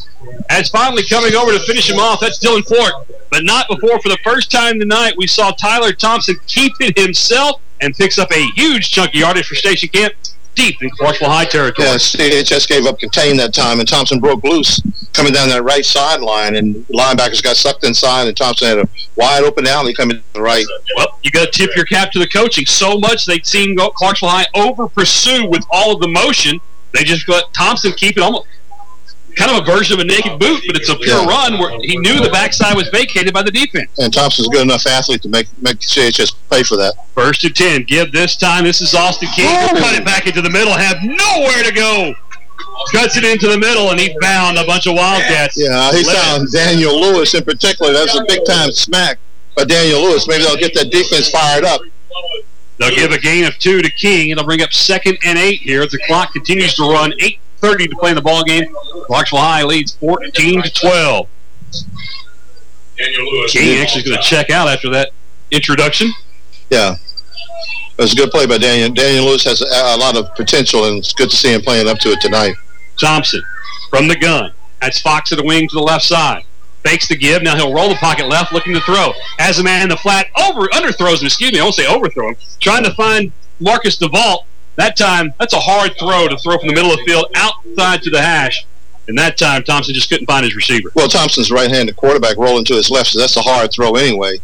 As finally coming over to finish him off, that's Dylan Fort. But not before, for the first time tonight, we saw Tyler Thompson keep it himself and picks up a huge chunk of yardage for Station Camp deep in Clarksville High territory. Yeah, CHS gave up contain that time, and Thompson broke loose coming down that right sideline, and linebackers got sucked inside, and Thompson had a wide open alley coming to the right. Well, you got to tip your cap to the coaching. So much they'd seen Clarksville High over pursue with all of the motion. They just let Thompson keep it almost kind of a version of a naked boot, but it's a pure yeah. run where he knew the backside was vacated by the defense. And Thompson's a good enough athlete to make make CHS pay for that. First to 10. Give this time. This is Austin King. He'll cut it back into the middle. Have nowhere to go. Cuts it into the middle, and he found a bunch of Wildcats. Yeah, he found Daniel Lewis in particular. That's a big-time smack by Daniel Lewis. Maybe they'll get that defense fired up. They'll give a gain of two to King. It'll bring up second and eight here as the clock continues to run. 8.30 to play in the ball game. Clarksville High leads 14 to 12. Daniel Lewis. King actually going to check out after that introduction. Yeah. It was a good play by Daniel. Daniel Lewis has a, a, lot of potential, and it's good to see him playing up to it tonight. Thompson from the gun. That's Fox at the wing to the left side. Fakes the give. Now he'll roll the pocket left, looking to throw. Has a man in the flat. Over, underthrows him. Excuse me. I won't say overthrow him. Trying to find Marcus DeVault. That time, that's a hard throw to throw from the middle of the field outside to the hash. And that time, Thompson just couldn't find his receiver. Well, Thompson's right-handed quarterback rolling to his left, so that's a hard throw anyway.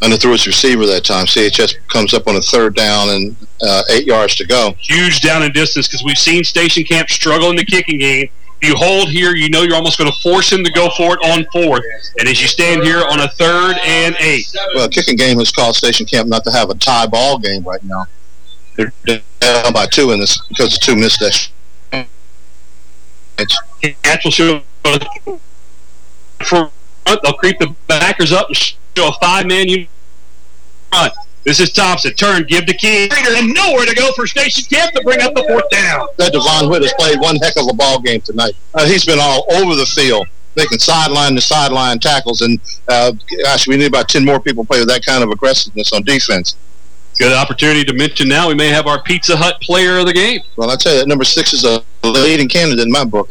Underthrew his receiver that time. CHS comes up on a third down and uh, eight yards to go. Huge down in distance because we've seen Station Camp struggle in the kicking game. You hold here, you know you're almost going to force him to go for it on fourth. And as you stand here on a third and eight. Well, kicking game has caused Station Camp not to have a tie ball game right now. They're down by two in this because of two missed Catch will show front. They'll creep the backers up and show a five-man unit front. This is Thompson. Turn, give to King. And nowhere to go for Station Camp to bring up the fourth down. That Devon Witt has played one heck of a ball game tonight. Uh, he's been all over the field making sideline to sideline tackles. And, uh, gosh, we need about 10 more people play with that kind of aggressiveness on defense. Good opportunity to mention now we may have our Pizza Hut player of the game. Well, I tell you, that number six is a leading candidate in my book.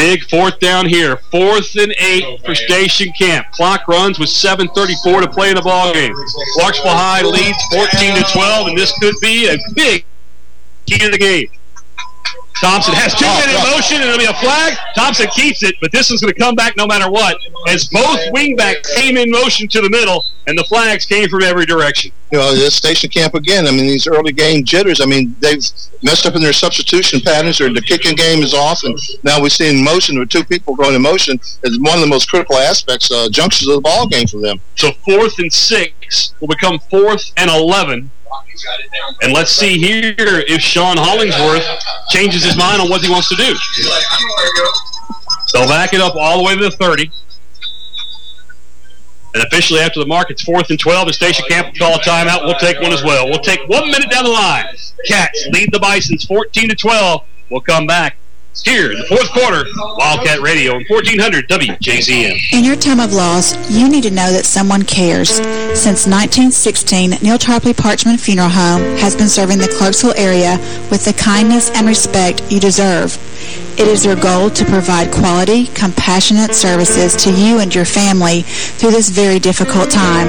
Big fourth down here. Fourth and eight oh, for Station Camp. Clock runs with 7.34 to play in the ball game. Clarksville High leads 14 to 12, and this could be a big key to the game. Thompson has two men in motion, and it'll be a flag. Thompson keeps it, but this is going to come back no matter what, as both wingbacks came in motion to the middle, and the flags came from every direction. You know, this station camp again. I mean, these early game jitters. I mean, they've messed up in their substitution patterns, or the kicking game is off, and now we're seeing motion with two people going in motion is one of the most critical aspects, uh, junctions of the ball game for them. So fourth and six will become fourth and 11 and let's see here if Sean Hollingsworth changes his mind on what he wants to do. They'll back it up all the way to the 30. And officially after the mark, it's fourth and 12. The station camp will call a timeout. We'll take one as well. We'll take one minute down the line. Cats lead the Bisons 14 to 12. We'll come back here in the fourth quarter, Wildcat Radio and 1400 WJZM. In your time of loss, you need to know that someone cares. Since 1916, Neal Tarpley Parchman Funeral Home has been serving the Clarksville area with the kindness and respect you deserve. It is their goal to provide quality, compassionate services to you and your family through this very difficult time.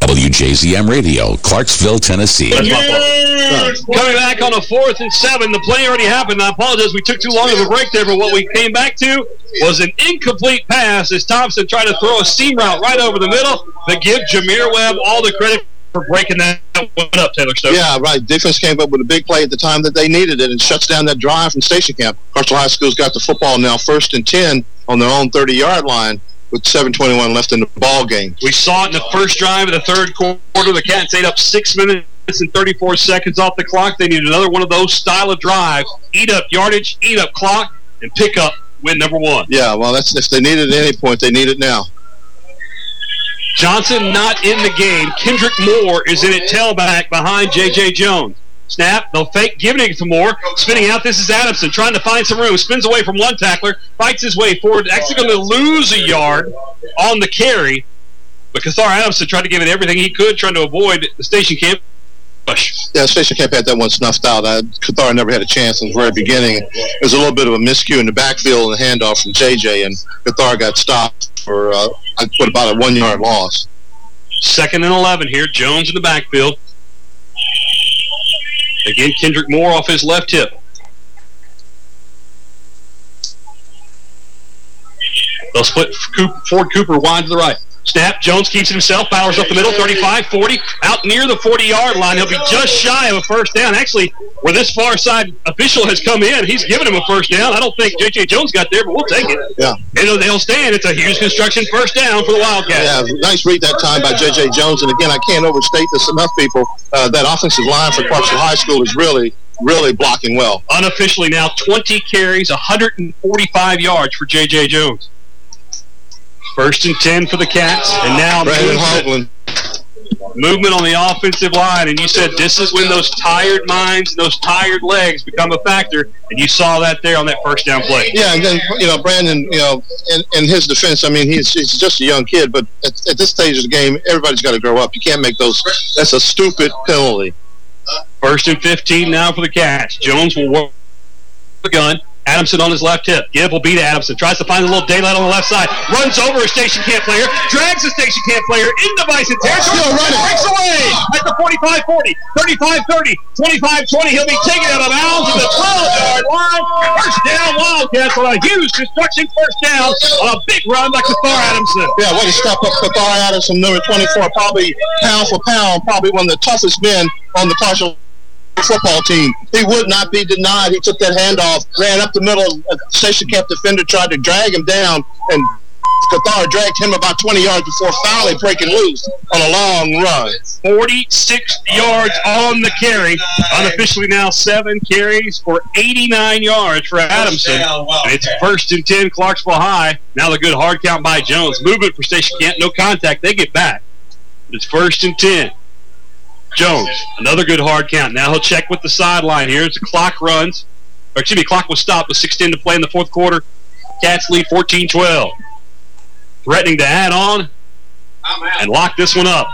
WJZM Radio, Clarksville, Tennessee. Coming back on a fourth and seven. The play already happened. I apologize. We took too long of a break there, but what we came back to was an incomplete pass as Thompson tried to throw a seam route right over the middle to give Jameer Webb all the credit for breaking that one up, Taylor Stokes. Yeah, right. Defense came up with a big play at the time that they needed it and shuts down that drive from Station Camp. Clarksville High School's got the football now first and 10 on their own 30-yard line with 7.21 left in the ball game. We saw it in the first drive of the third quarter. The Cats ate up six minutes and 34 seconds off the clock. They need another one of those style of drive. Eat up yardage, eat up clock, and pick up win number one. Yeah, well, that's if they need it at any point, they need it now. Johnson not in the game. Kendrick Moore is in at tailback behind J.J. Jones. Snap, they'll fake, giving it to Moore. Spinning out, this is Adamson, trying to find some room. Spins away from one tackler, fights his way forward. Actually going to lose a yard on the carry. But Kathar Adamson tried to give it everything he could, trying to avoid the station camp. Yeah, Station Camp had that one snuffed out. I, Kathar never had a chance in the very beginning. It was a little bit of a miscue in the backfield and the handoff from J.J., and Kathar got stopped for uh, what, about a one-yard loss. Second and 11 here. Jones in the backfield. Again, Kendrick Moore off his left hip. They'll split Ford Cooper wide to the right. Snap. Jones keeps it himself. Powers up the middle. 35, 40. Out near the 40-yard line. He'll be just shy of a first down. Actually, where this far side official has come in, he's given him a first down. I don't think J.J. Jones got there, but we'll take it. Yeah. It'll, they'll stand. It's a Hughes Construction first down for the Wildcats. Yeah, nice read that time by J.J. Jones. And again, I can't overstate this enough, people. Uh, that offensive line for Clarksville High School is really really blocking well. Unofficially now, 20 carries, 145 yards for J.J. Jones. First and 10 for the Cats. And now Brandon movement, movement on the offensive line. And you said this is when those tired minds, those tired legs become a factor. And you saw that there on that first down play. Yeah, and then, you know, Brandon, you know, in, in his defense, I mean, he's, he's just a young kid. But at, at this stage of the game, everybody's got to grow up. You can't make those. That's a stupid penalty. First and 15 now for the Cats. Jones will work the gun. Adamson on his left hip. Gibb will beat Adamson. Tries to find a little daylight on the left side. Runs over a station camp player. Drags a station camp player into Bison territory. Still running. Breaks away at the 45-40, 35-30, 25-20. He'll be taken out of bounds at the 12-yard line. First down Wildcats on a Hughes Construction first down on a big run by Kathar Adamson. Yeah, what a step up Kathar Adamson, number 24, probably pound for pound, probably one of the toughest men on the partial football team. He would not be denied. He took that handoff, ran up the middle. A station camp defender tried to drag him down, and Kathar dragged him about 20 yards before finally breaking loose on a long run. 46 yards on the carry. Unofficially now seven carries for 89 yards for Adamson. And it's first and 10, Clarksville High. Now the good hard count by Jones. Movement for Station Camp. No contact. They get back. It's first and 10. Jones, another good hard count. Now he'll check with the sideline here as the clock runs. Or excuse me, clock was stopped with 16 to play in the fourth quarter. Cats lead 14-12. Threatening to add on and lock this one up.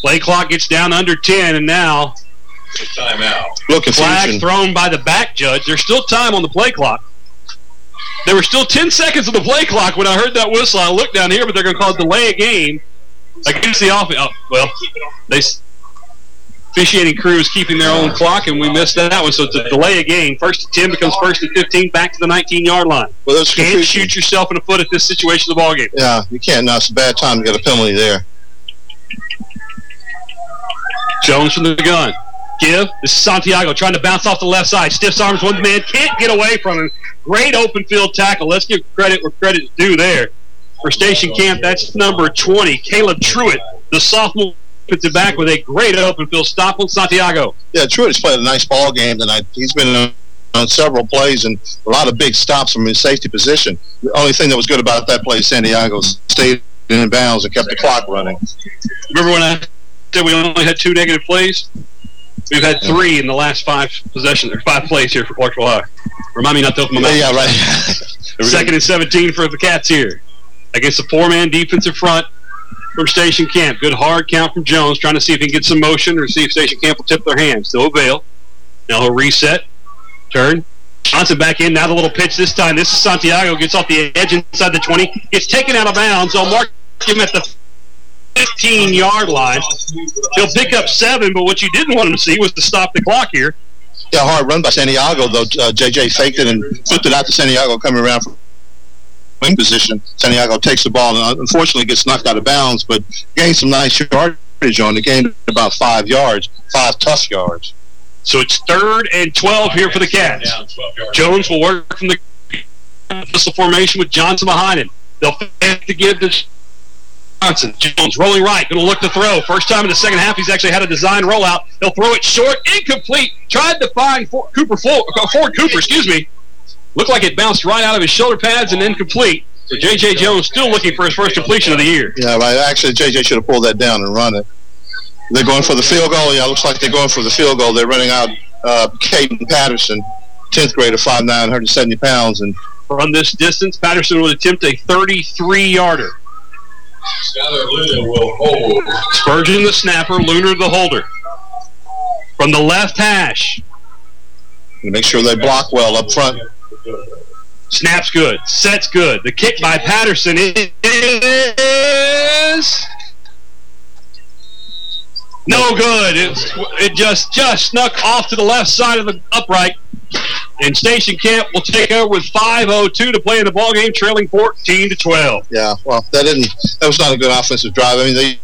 Play clock gets down under 10, and now Timeout. Look, flag thrown by the back judge. There's still time on the play clock. There were still 10 seconds of the play clock when I heard that whistle. I looked down here, but they're going to call it delay a game against the offense. Oh, well, they officiating crew is keeping their own clock, and we missed that one. So it's a delay a game. First and 10 becomes first and 15, back to the 19-yard line. Well, that's Can't confusion. shoot yourself in the foot at this situation of the ballgame. Yeah, you can't. Now it's a bad time to get a penalty there. Jones from the gun. Give. This is Santiago trying to bounce off the left side. Stiffs arms one man. Can't get away from him. Great open field tackle. Let's give credit where credit is due there. For Station Camp, that's number 20, Caleb Truitt, the sophomore defensive back with a great open field stop on Santiago. Yeah, Truitt's played a nice ball game tonight. He's been on, several plays and a lot of big stops from his safety position. The only thing that was good about that play, Santiago stayed in bounds and kept the clock running. Remember when I said we only had two negative plays? We've had three in the last five possessions, or five plays here for Clarksville High. Uh, remind me not to open my mouth. Yeah, right. Second and 17 for the Cats here. Against a four-man defensive front from Station Camp. Good hard count from Jones, trying to see if he can get some motion or see if Station Camp will tip their hands. Still avail. Now he'll reset. Turn. Johnson back in. Now the little pitch this time. This is Santiago. Gets off the edge inside the 20. Gets taken out of bounds. I'll mark him at the 15-yard line. He'll pick up seven, but what you didn't want him to see was to stop the clock here. Yeah, hard run by Santiago, though. Uh, J.J. faked it and flipped it out to Santiago coming around from wing position. Santiago takes the ball and uh, unfortunately gets knocked out of bounds, but gained some nice yardage on it. Gained about five yards, five tough yards. So it's third and 12 here for the Cats. Jones will work from the pistol formation with Johnson behind him. They'll have to give to Johnson. Jones rolling right, going to look to throw. First time in the second half, he's actually had a design rollout. He'll throw it short, incomplete. Tried to find Ford Cooper, Ford, Ford Cooper, excuse me. Looked like it bounced right out of his shoulder pads and incomplete. So J.J. Jones still looking for his first completion of the year. Yeah, right. Actually, J.J. should have pulled that down and run it. They're going for the field goal. Yeah, looks like they're going for the field goal. They're running out uh, Caden Patterson, 10th grader, 5'9", 170 pounds. And From this distance, Patterson would attempt a 33-yarder. Skyler Luna will hold. Spurgeon the snapper, Luna the holder. From the left hash. make sure they block well up front. Snaps good. Sets good. The kick by Patterson is no good. It, it just just snuck off to the left side of the upright. And Station Camp will take over with 5:02 to play in the ball game, trailing 14 to 12. Yeah, well, that didn't. That was not a good offensive drive. I mean, they,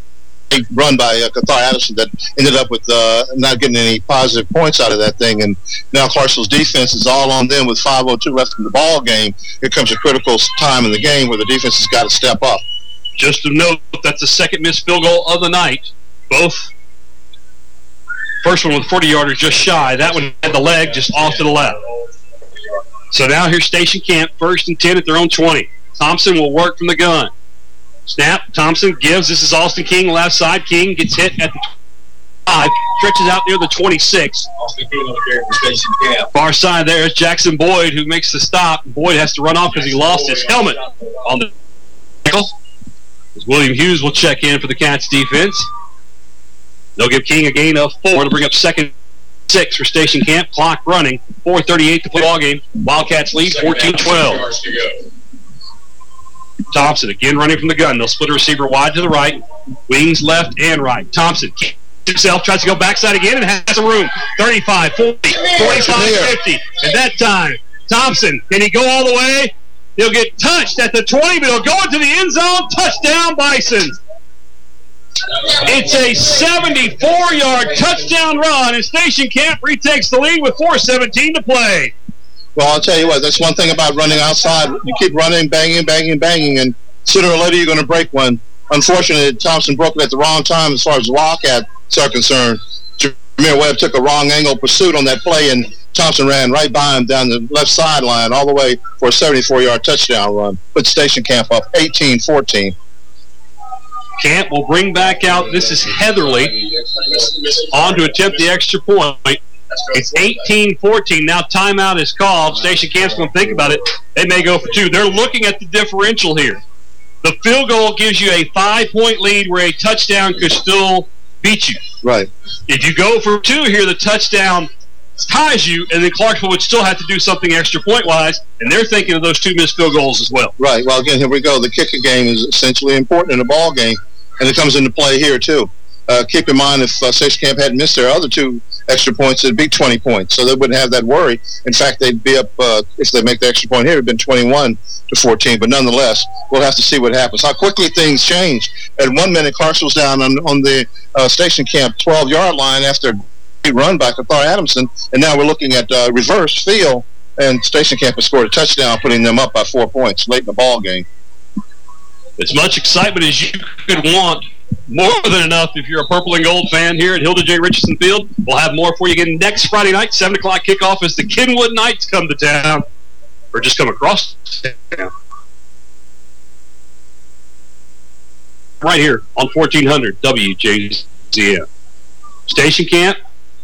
they run by uh, Kathar Addison that ended up with uh, not getting any positive points out of that thing. And now Clarksville's defense is all on them with 5:02 left in the ball game. Here comes a critical time in the game where the defense has got to step up. Just to note, that's the second missed field goal of the night. Both. First one with 40 yarders just shy. That one had the leg just off to the left. So now here's Station Camp, first and 10 at their own 20. Thompson will work from the gun. Snap. Thompson gives. This is Austin King, left side. King gets hit at the 5. Stretches out near the 26. Austin King on the Station Camp. Far side there is Jackson Boyd, who makes the stop. Boyd has to run off because he lost his helmet on the tackle. As William Hughes will check in for the Cats defense. They'll give King a gain of four to bring up second six for Station Camp. Clock running. 4.38 to play ball game. Wildcats lead 14-12. Thompson again running from the gun. They'll split a receiver wide to the right. Wings left and right. Thompson himself, tries to go backside again and has a room. 35, 40, 45, 50. And that time, Thompson, can he go all the way? He'll get touched at the 20, but he'll go into the end zone. Touchdown, Bison. It's a 74-yard touchdown run, and Station Camp retakes the lead with 4.17 to play. Well, I'll tell you what, that's one thing about running outside. You keep running, banging, banging, banging, and sooner or later you're going to break one. Unfortunately, Thompson broke it at the wrong time as far as Wildcats are concerned. Jameer Webb took a wrong angle pursuit on that play, and Thompson ran right by him down the left sideline all the way for a 74-yard touchdown run. Put Station Camp up 18-14. Camp will bring back out, this is Heatherly, on to attempt the extra point. It's 18-14. Now timeout is called. Station Camp's going to think about it. They may go for two. They're looking at the differential here. The field goal gives you a five-point lead where a touchdown could still beat you. Right. If you go for two here, the touchdown ties you, and then Clarksville would still have to do something extra point-wise, and they're thinking of those two missed field goals as well. Right. Well, again, here we go. The kicker game is essentially important in a ball game, and it comes into play here, too. Uh, keep in mind, if uh, Station Camp hadn't missed their other two extra points, it'd be 20 points. So they wouldn't have that worry. In fact, they'd be up, uh, if they make the extra point here, it'd been 21 to 14. But nonetheless, we'll have to see what happens. How quickly things change. At one minute, Clarksville's down on, on the uh, Station Camp 12-yard line after a run by Kathar Adamson, and now we're looking at uh, reverse field, and Station Camp has scored a touchdown, putting them up by four points late in the ball game. As much excitement as you could want more than enough if you're a purple and gold fan here at Hilda J. Richardson Field. We'll have more for you again next Friday night, 7 o'clock kickoff as the Kenwood Knights come to town, or just come across town. Right here on 1400 WJZM. Station Camp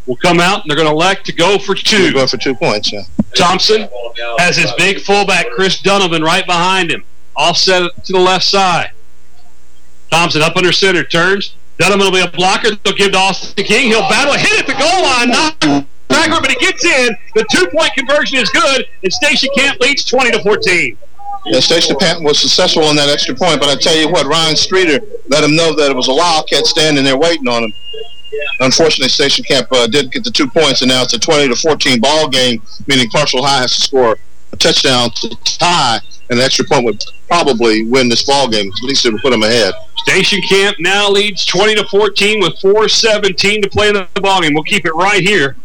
will come out, and they're going to elect to go for 2 Go for two points, yeah. Thompson has his big fullback, Chris Donovan, right behind him. Offset to the left side. Thompson up under center, turns. Donovan will be a blocker. They'll give to Austin King. He'll battle, hit at the goal line, not backer, but he gets in. The two-point conversion is good, and Station Camp leads 20 to 14. Yeah, Station Camp was successful on that extra point, but I tell you what, Ryan Streeter let him know that it was a Wildcat standing there waiting on him. Unfortunately, Station Camp uh, did get the two points, and now it's a 20 to 14 ball game, meaning Clarksville High has to score a touchdown to tie, and the extra point would probably win this ball game. At least it would put them ahead. Station Camp now leads 20 to 14 with 4:17 to play in the ball game. We'll keep it right here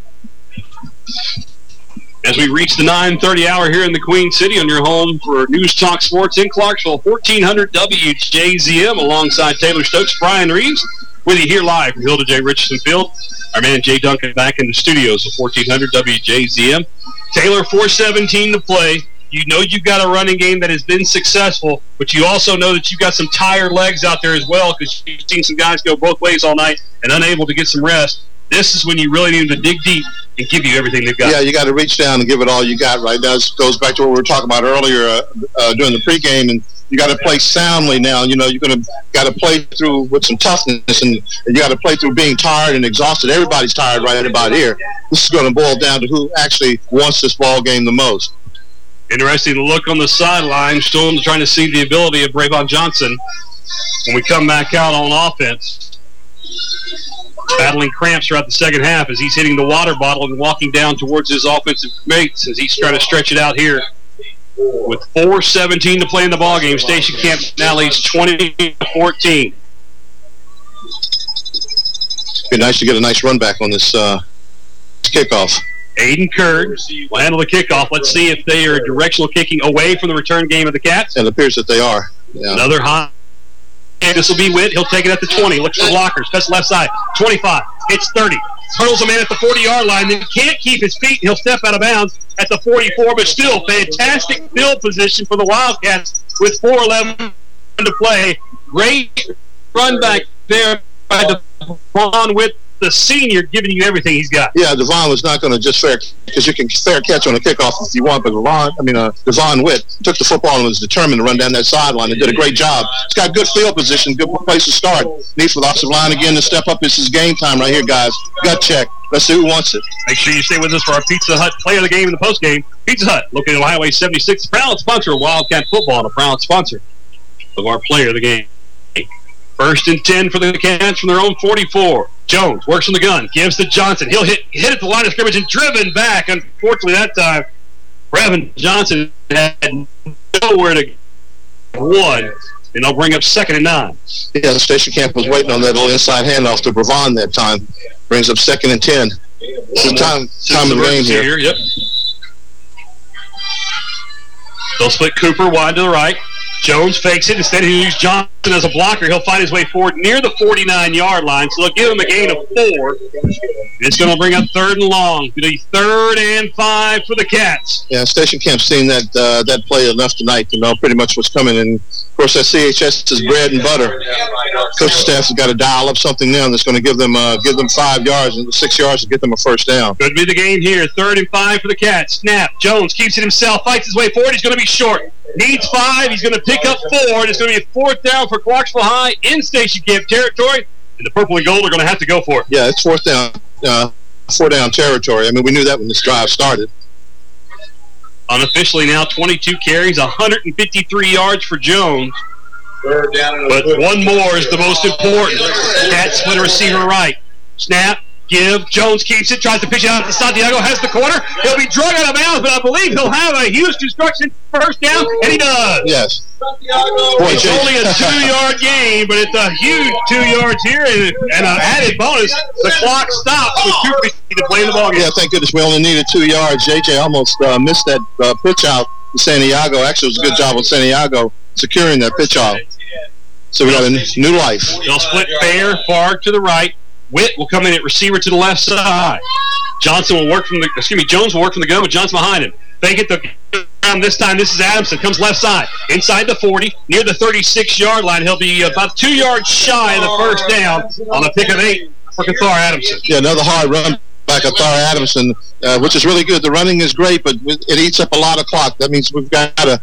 as we reach the 9:30 hour here in the Queen City on your home for News Talk Sports in Clarksville, 1400 WJZM, alongside Taylor Stokes, Brian Reeves, with you here live from Hilda J. Richardson Field. Our man Jay Duncan back in the studios of 1400 WJZM. Taylor, 4:17 to play. You know you've got a running game that has been successful, but you also know that you've got some tired legs out there as well because you've seen some guys go both ways all night and unable to get some rest. This is when you really need to dig deep and give you everything they've got. Yeah, you got to reach down and give it all you got right now. This goes back to what we were talking about earlier uh, uh, during the pregame, and you got to play soundly now. You know, you're to got to play through with some toughness, and, you got to play through being tired and exhausted. Everybody's tired right about here. This is going to boil down to who actually wants this ball game the most. Interesting look on the sideline. Still trying to see the ability of Brayvon Johnson when we come back out on offense. Battling cramps throughout the second half as he's hitting the water bottle and walking down towards his offensive mates as he's trying to stretch it out here. With 4.17 to play in the ball game, Station Camp now leads 20-14. Be nice to get a nice run back on this uh, kickoff. Aiden Kurd will handle the kickoff. Let's see if they are directional kicking away from the return game of the Cats. It appears that they are. Yeah. Another high. This will be Witt. He'll take it at the 20. Looks for blockers. Cuts left side. 25. Hits 30. Hurdles a man at the 40-yard line. Then can't keep his feet. He'll step out of bounds at the 44, but still fantastic field position for the Wildcats with 4.11 to play. Great run back there by Devon Witt the senior giving you everything he's got. Yeah, Devon was not going to just fair because you can fair catch on a kickoff if you want, but Devon, I mean, uh, Devon Witt took the football and was determined to run down that sideline and did a great job. He's got good field position, good place to start. Needs for the offensive line again to step up. This is game time right here, guys. Gut check. Let's see who wants it. Make sure you stay with us for our Pizza Hut play of the game in the post game. Pizza Hut, located on Highway 76, proud sponsor of Wildcat Football and a proud sponsor of our player of the game. First and 10 for the Cats from their own 44. Jones works on the gun, gives to Johnson. He'll hit hit at the line of scrimmage and driven back. Unfortunately, that time, Brevin Johnson had nowhere to go. one. and they'll bring up second and nine. Yeah, the station camp was waiting on that little inside handoff to Brevon that time. Brings up second and ten. This is time, time of game here. here. Yep. They'll split Cooper wide to the right. Jones fakes it. Instead, he uses Johnson as a blocker. He'll find his way forward near the 49-yard line. So they'll give him a gain of four. It's going to bring up third and long. It'll be third and five for the Cats. Yeah, Station Camp's seen that uh, that play enough tonight to know pretty much what's coming. And, of course, that CHS is bread and butter. Coach staff has got to dial up something now that's going to give them uh, give them five yards and six yards to get them a first down. Could be the game here. Third and five for the Cats. Snap. Jones keeps it himself. Fights his way forward. He's going to be short. Needs five. He's going to pick up four. And it's going to be a fourth down for Clarksville High in station camp territory. And the purple and gold are going to have to go for it. Yeah, it's fourth down, uh, four down territory. I mean, we knew that when this drive started. Unofficially now 22 carries, 153 yards for Jones. But one more is the most important. Cat split receiver right. Snap, give. Jones keeps it, tries to pitch it out to Santiago, has the corner. He'll be drug out of bounds, but I believe he'll have a Hughes Construction first down, and he does. Yes. Boy, it's only a two-yard game, but it's a huge two yards here, and, and an added bonus. The clock stops with 2.50 to play the ballgame. Yeah, thank goodness we only needed two yards. J.J. almost uh, missed that uh, pitch out to Santiago. Actually, it was a good job with Santiago securing that pitch out. So we got a new life. They'll split fair, far to the right. Witt will come in at receiver to the left side. Johnson will work from the, excuse me, Jones will work from the gun with Johnson behind him. They get the ground this time. This is Adamson. Comes left side. Inside the 40, near the 36-yard line. He'll be about two yards shy of the first down on a pick of eight for Kathar Adamson. Yeah, another hard run by Kathar Adamson, uh, which is really good. The running is great, but it eats up a lot of clock. That means we've got to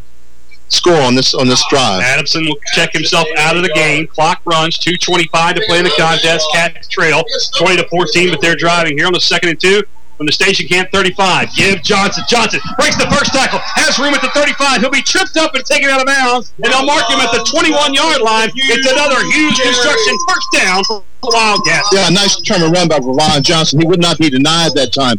score on this on this oh, drive. Adamson will check himself out of the game. Clock runs 2:25 to play in the contest. Cat trail 20 to 14, but they're driving here on the second and two from the station camp 35. Give Johnson. Johnson breaks the first tackle. Has room at the 35. He'll be tripped up and taken out of bounds, and they'll mark him at the 21-yard line. It's another Hughes Construction first down for the Wildcats. Yeah, nice turn and run by Ravon Johnson. He would not be denied that time.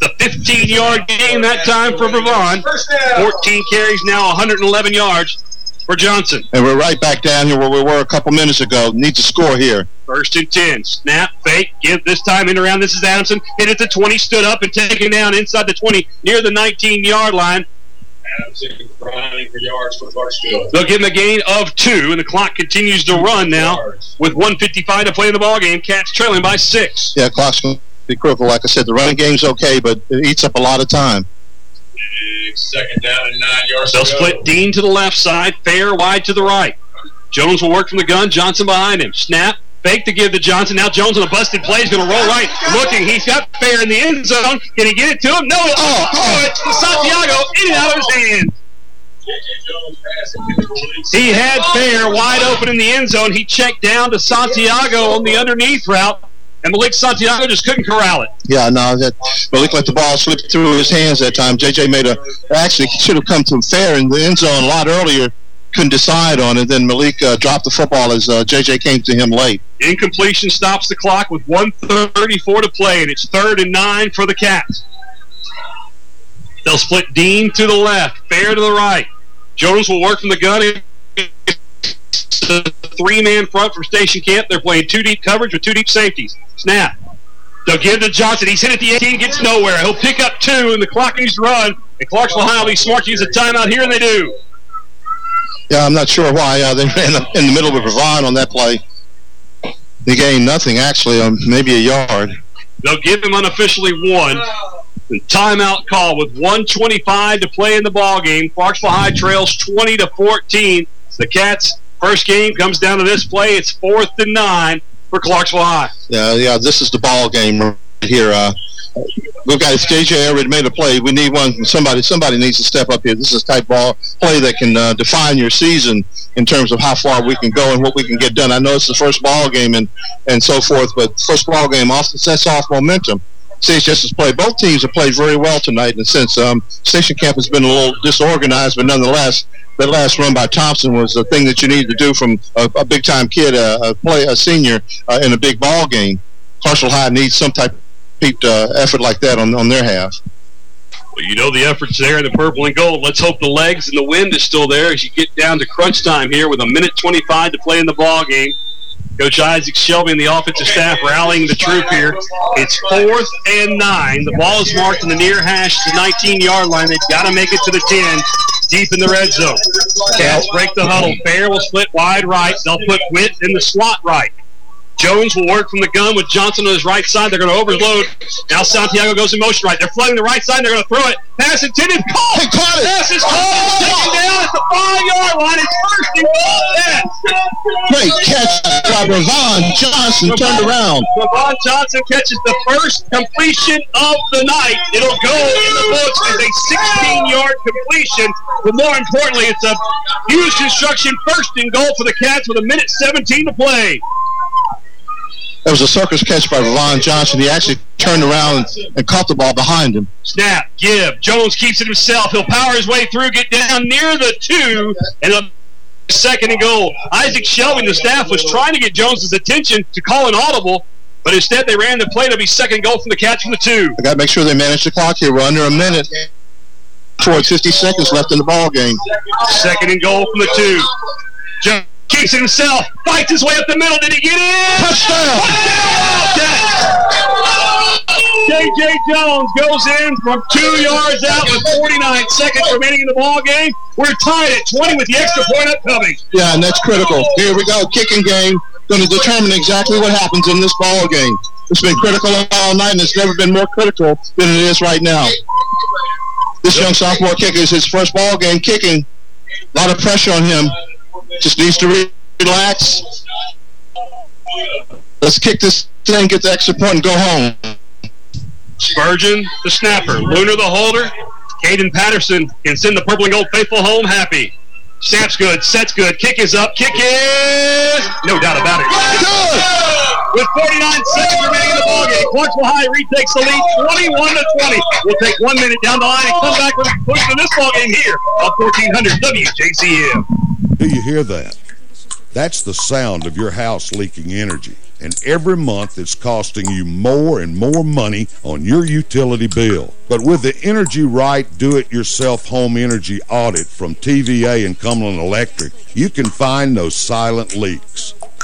The 15-yard game that time for Brevon. 14 carries now, 111 yards for Johnson. And we're right back down here where we were a couple minutes ago. Need to score here. First and 10. Snap, fake, give this time in around. This is Adamson. Hit at the 20, stood up and taken down inside the 20 near the 19-yard line. Adamson running for yards for Clarksville. They'll give him a gain of two, and the clock continues to run now with 155 to play in the ball game. Cats trailing by six. Yeah, clock's going to be critical. Like I said, the running game's okay, but it eats up a lot of time. Second down and nine yards. They'll split Dean to the left side, fair wide to the right. Jones will work from the gun, Johnson behind him. Snap, fake to give to Johnson. Now Jones on a busted play. He's going to roll right. Looking, he's got fair in the end zone. Can he get it to him? No. Oh, oh it's Santiago in and out of his hand. He had fair wide open in the end zone. He checked down to Santiago on the underneath route. And Malik Santiago just couldn't corral it. Yeah, no, that Malik let the ball slip through his hands that time. JJ made a actually should have come to fair in the end zone a lot earlier. Couldn't decide on it. Then Malik uh, dropped the football as uh, JJ came to him late. Incompletion stops the clock with 134 to play, and it's third and nine for the Cats. They'll split Dean to the left, fair to the right. Jones will work from the gun three-man front from Station Camp. They're playing two deep coverage with two deep safeties. Snap. They'll give to Johnson. He's hit at the 18, gets nowhere. He'll pick up two, and the clock needs to run. And Clarksville High will be smart to use a timeout here, and they do. Yeah, I'm not sure why uh, they ran in the middle of Ravon on that play. They gained nothing, actually, um, maybe a yard. They'll give him unofficially one. The timeout call with 125 to play in the ball game. Clarksville High trails 20 to 14. The Cats First game comes down to this play. It's fourth and nine for Clarksville High. Yeah, yeah. This is the ball game right here. Uh, we've got JJ already made a play. We need one. Somebody, somebody needs to step up here. This is a type ball play that can uh, define your season in terms of how far we can go and what we can get done. I know it's the first ball game and and so forth, but first ball game often sets off momentum. CHS has played. Both teams have played very well tonight, and since um, Station Camp has been a little disorganized, but nonetheless, that last run by Thompson was the thing that you need to do from a, a big-time kid, a, a, play, a senior uh, in a big ball game. Clarksville High needs some type of uh, effort like that on, on their half. Well, you know the effort's there in the purple and gold. Let's hope the legs and the wind is still there as you get down to crunch time here with a minute 25 to play in the ball game. Coach Isaac Shelby and the offensive staff rallying the troop here. It's fourth and nine. The ball is marked in the near hash to the 19-yard line. They've got to make it to the 10, deep in the red zone. Cats break the huddle. Fair will split wide right. They'll put Witt in the slot right. Jones will work from the gun with Johnson on his right side. They're going to overload. Now Santiago goes in motion right. They're flooding the right side. They're going to throw it. Pass intended. Call. He caught it. Pass is caught. Oh. Taken down at the five-yard line. It's first and goal. Great catch by Ravon Johnson. Turned around. Ravon Johnson catches the first completion of the night. It'll go in the books as a 16-yard completion. But more importantly, it's a huge construction first and goal for the Cats with a minute 17 to play. That was a circus catch by Ravon Johnson. He actually turned around and caught the ball behind him. Snap, give. Jones keeps it himself. He'll power his way through, get down near the two, and a second and goal. Isaac Shelby and the staff was trying to get Jones's attention to call an audible, but instead they ran the play to be second goal from the catch from the two. I got to make sure they manage the clock here. We're under a minute. Towards 50 seconds left in the ball game. Second and goal from the two. Jones keeps it himself, fights his way up the middle. Did he get in? Touchdown! J.J. Jones goes in from two yards out with 49 seconds remaining in the ball game. We're tied at 20 with the extra point upcoming. Yeah, and that's critical. Here we go, kicking game. Going to determine exactly what happens in this ball game. It's been critical all night, and it's never been more critical than it is right now. This young sophomore kicker is his first ball game kicking. A lot of pressure on him. Just needs to re relax. Let's kick this thing, get the extra point, and go home. Spurgeon, the snapper. Luna, the holder. Caden Patterson can send the purple and gold faithful home happy. Snap's good. Set's good. Kick is up. Kick is... No doubt about it. Good! With 49 seconds remaining in the ballgame, Clarksville High retakes the lead 21 to 20. We'll take one minute down the line and come back with a push to this ballgame here on 1400 WJZM. Do you hear that? That's the sound of your house leaking energy. And every month it's costing you more and more money on your utility bill. But with the Energy Right Do-It-Yourself Home Energy Audit from TVA and Cumberland Electric, you can find those silent leaks.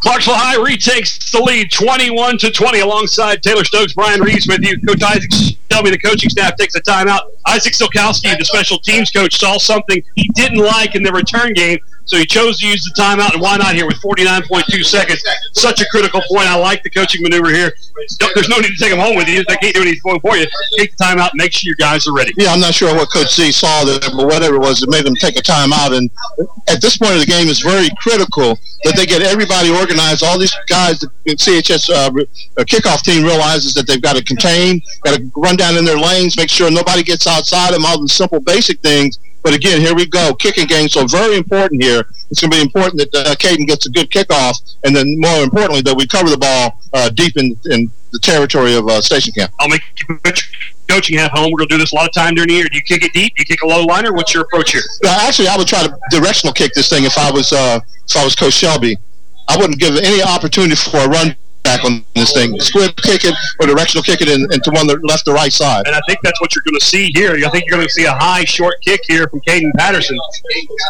Clarksville High retakes the lead 21 to 20 alongside Taylor Stokes, Brian Reeves with you. Coach Isaac Shelby, the coaching staff, takes a timeout. Isaac Silkowski, the special teams coach, saw something he didn't like in the return game, so he chose to use the timeout, and why not here with 49.2 seconds? Such a critical point. I like the coaching maneuver here. There's no need to take them home with you. They can't do anything for you. Take the timeout. Make sure your guys are ready. Yeah, I'm not sure what Coach C saw there, but whatever it was, it made them take a timeout. And at this point of the game, it's very critical that they get everybody organized. All these guys, the CHS uh, kickoff team realizes that they've got to contain, got to run down in their lanes, make sure nobody gets outside them, all the simple basic things. But again, here we go, kicking game. So very important here. It's going to be important that uh, Caden gets a good kickoff, and then more importantly, that we cover the ball uh, deep in, in the territory of uh, Station Camp. I'll make you your coaching hat home. We're going to do this a lot of time during the year. Do you kick it deep? Do you kick a low liner? What's your approach here? Actually, I would try to directional kick this thing if I was uh, if I was Coach Shelby. I wouldn't give any opportunity for a run back on this thing. Squib kick it or directional kick it in, into one the left or right side. And I think that's what you're going to see here. I think you're going to see a high short kick here from Caden Patterson.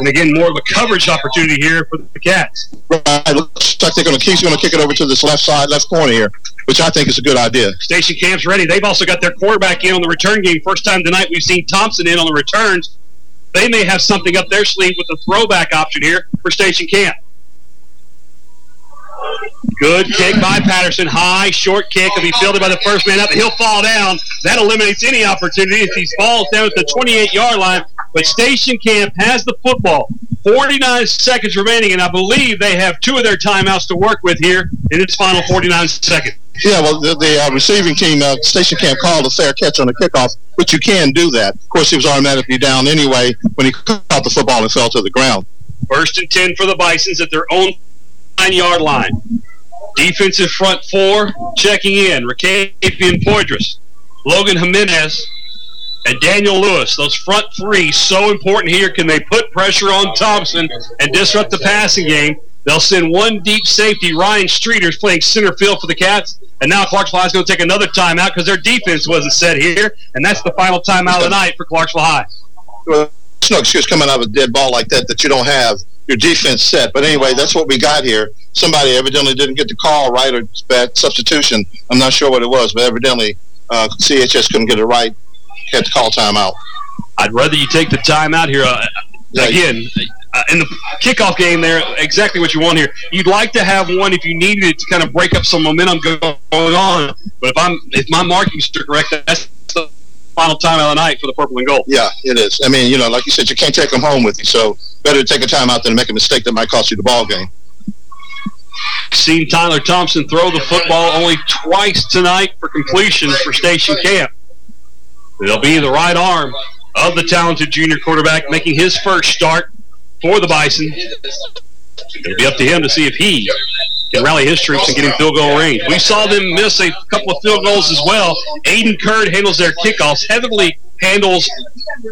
And again, more of a coverage opportunity here for the Cats. Right. Looks like they're going to, he's going to kick it over to this left side, left corner here, which I think is a good idea. Station Camp's ready. They've also got their quarterback in on the return game. First time tonight we've seen Thompson in on the returns. they may have something up their sleeve with a throwback option here for Station Camp. Good kick by Patterson. High, short kick. Will be fielded by the first man up. He'll fall down. That eliminates any opportunity if he falls down at the 28-yard line. But Station Camp has the football. 49 seconds remaining, and I believe they have two of their timeouts to work with here in its final 49 seconds. Yeah, well, the, the uh, receiving team, uh, Station Camp, called a fair catch on the kickoff, but you can do that. Of course, he was automatically down anyway when he caught the football and fell to the ground. First and 10 for the Bisons at their own nine-yard line. Defensive front four checking in. Ricavian Poydras, Logan Jimenez, and Daniel Lewis. Those front three, so important here. Can they put pressure on Thompson and disrupt the passing game? They'll send one deep safety, Ryan Streeter's playing center field for the Cats. And now Clarksville High is going to take another timeout because their defense wasn't set here. And that's the final timeout of the night for Clarksville High. Well, it's no excuse coming out of a dead ball like that that you don't have your defense set. But anyway, that's what we got here. Somebody evidently didn't get the call right or bad substitution. I'm not sure what it was, but evidently uh, CHS couldn't get it right. Had to call timeout. I'd rather you take the timeout here. Uh, again, uh, in the kickoff game there, exactly what you want here. You'd like to have one if you needed it to kind of break up some momentum going on. But if I'm if my markings are correct, that's the final time of the night for the purple and gold. Yeah, it is. I mean, you know, like you said, you can't take them home with you. So better to take a timeout than make a mistake that might cost you the ball game. Seen Tyler Thompson throw the football only twice tonight for completion for Station Camp. It'll be the right arm of the talented junior quarterback making his first start for the Bison. It'll be up to him to see if he can rally his troops and get in field goal range. We saw them miss a couple of field goals as well. Aiden Curd handles their kickoffs, heavily handles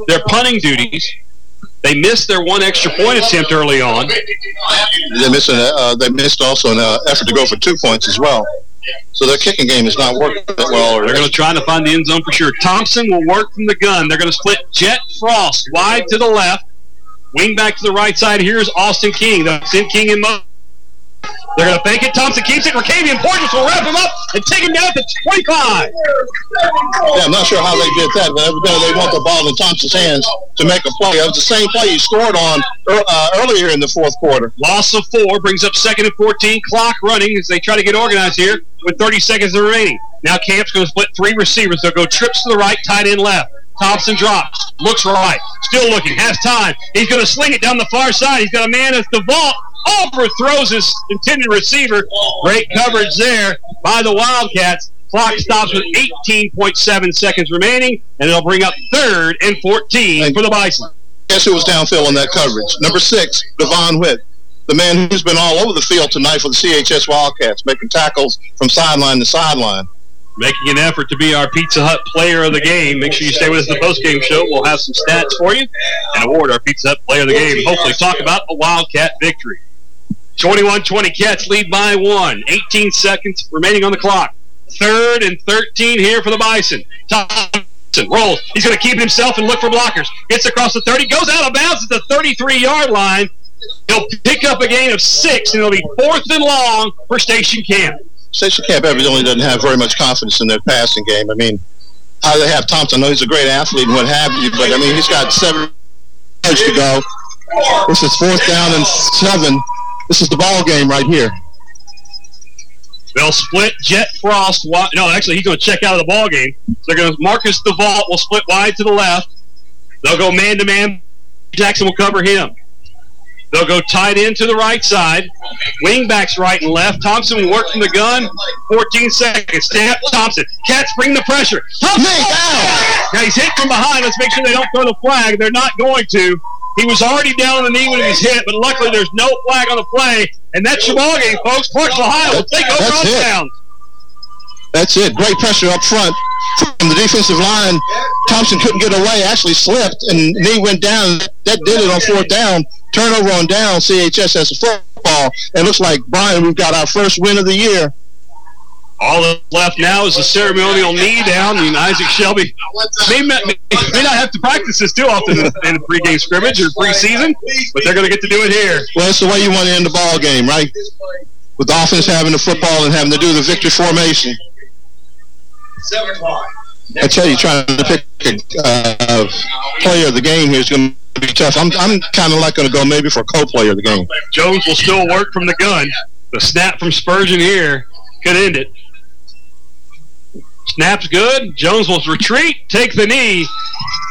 their punting duties. They missed their one extra point attempt early on. They missed, an, uh, they missed also an uh, effort to go for two points as well. So their kicking game is not working that well. They're going to try to find the end zone for sure. Thompson will work from the gun. They're going to split Jet Frost wide to the left. Wing back to the right side. Here's Austin King. That's send King in motion. They're going to fake it. Thompson keeps it. Ricavian Poydras will wrap him up and take him down to 25. Yeah, I'm not sure how they did that, but evidently they want the ball in Thompson's hands to make a play. It was the same play he scored on uh, earlier in the fourth quarter. Loss of four brings up second and 14. Clock running as they try to get organized here with 30 seconds remaining. Now Camp's going to split three receivers. They'll go trips to the right, tight end left. Thompson drops, looks right, still looking, has time. He's going to sling it down the far side. He's got a man at the vault, overthrows his intended receiver. Great coverage there by the Wildcats. Clock stops with 18.7 seconds remaining, and it'll bring up third and 14 for the Bison. Guess who was downfield on that coverage? Number six, Devon Witt, the man who's been all over the field tonight for the CHS Wildcats, making tackles from sideline to sideline making an effort to be our Pizza Hut player of the game. Make sure you stay with us in the post-game show. We'll have some stats for you and award our Pizza Hut player of the game. Hopefully talk about a Wildcat victory. 21-20 Cats lead by one. 18 seconds remaining on the clock. Third and 13 here for the Bison. Thompson rolls. He's going to keep himself and look for blockers. Gets across the 30. Goes out of bounds at the 33-yard line. He'll pick up a gain of six, and it'll be fourth and long for Station Camp. Station Camp evidently doesn't have very much confidence in their passing game. I mean, how they have Thompson. I know he's a great athlete and what have you, but I mean, he's got seven yards to go. This is fourth down and seven. This is the ball game right here. They'll split Jet Frost. No, actually, he's going to check out of the ball game. So they're going to Marcus DeVault will split wide to the left. They'll go man-to-man. Jackson will cover him. They'll go tight end to the right side. Wingbacks right and left. Thompson will work from the gun. 14 seconds. Snap. Thompson. Cats bring the pressure. Thompson. Now he's hit from behind. Let's make sure they don't throw the flag. They're not going to. He was already down on the knee when he was hit, but luckily there's no flag on the play. And that's your ball game, folks. Clarksville High will take over on downs. That's it. Great pressure up front from the defensive line. Thompson couldn't get away, actually slipped, and knee went down. That did it on fourth down. Turnover on down. CHS has a football. It looks like, Brian, we've got our first win of the year. All that's left now is the ceremonial knee down. Mean, Isaac Shelby may, may, may not have to practice this too often in, in pregame scrimmage or preseason, but they're going to get to do it here. Well, it's the way you want to end the ball game, right? With the offense having the football and having to do the victory formation. I tell you, trying to pick a uh, player of the game here is going to be tough. I'm I'm kind of like going to go maybe for a co-player of the game. Jones will still work from the gun. The snap from Spurgeon here could end it. Snap's good. Jones will retreat, take the knee,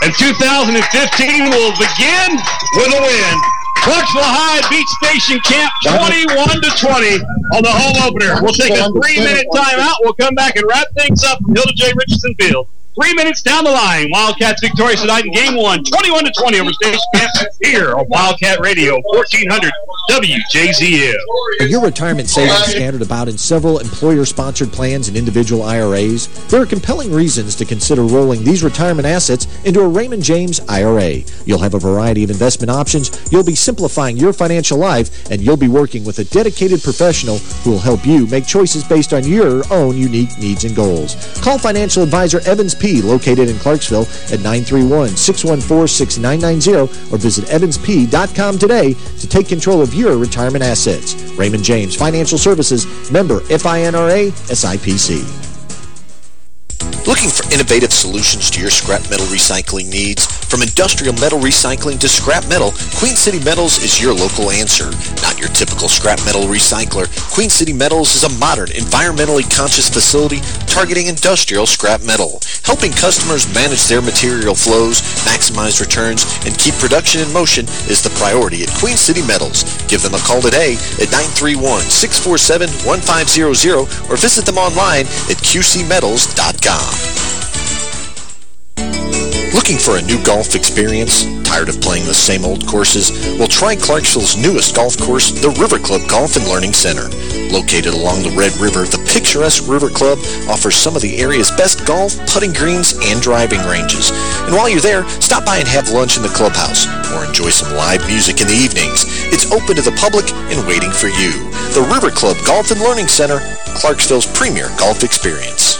and 2015 will begin with a win. Clarksville High beats Station Camp 21 to 20 on the home opener. We'll take a three-minute timeout. We'll come back and wrap things up from Hilda J. Richardson Field. Three minutes down the line, Wildcats victorious tonight in game one, 21 to 20 over Station here on Wildcat Radio, 1400 WJZM. Are your retirement savings scattered about in several employer-sponsored plans and individual IRAs? There are compelling reasons to consider rolling these retirement assets into a Raymond James IRA. You'll have a variety of investment options, you'll be simplifying your financial life, and you'll be working with a dedicated professional who will help you make choices based on your own unique needs and goals. Call financial advisor Evans P., located in Clarksville at 931-614-6990 or visit evansp.com today to take control of your retirement assets. Raymond James Financial Services, member FINRA, SIPC. Looking for innovative solutions to your scrap metal recycling needs? From industrial metal recycling to scrap metal, Queen City Metals is your local answer. Not your typical scrap metal recycler, Queen City Metals is a modern, environmentally conscious facility targeting industrial scrap metal. Helping customers manage their material flows, maximize returns, and keep production in motion is the priority at Queen City Metals. Give them a call today at 931-647-1500 or visit them online at qcmetals.com. Looking for a new golf experience? Tired of playing the same old courses? Well, try Clarksville's newest golf course, the River Club Golf and Learning Center. Located along the Red River, the picturesque River Club offers some of the area's best golf, putting greens, and driving ranges. And while you're there, stop by and have lunch in the clubhouse or enjoy some live music in the evenings. It's open to the public and waiting for you. The River Club Golf and Learning Center, Clarksville's premier golf experience.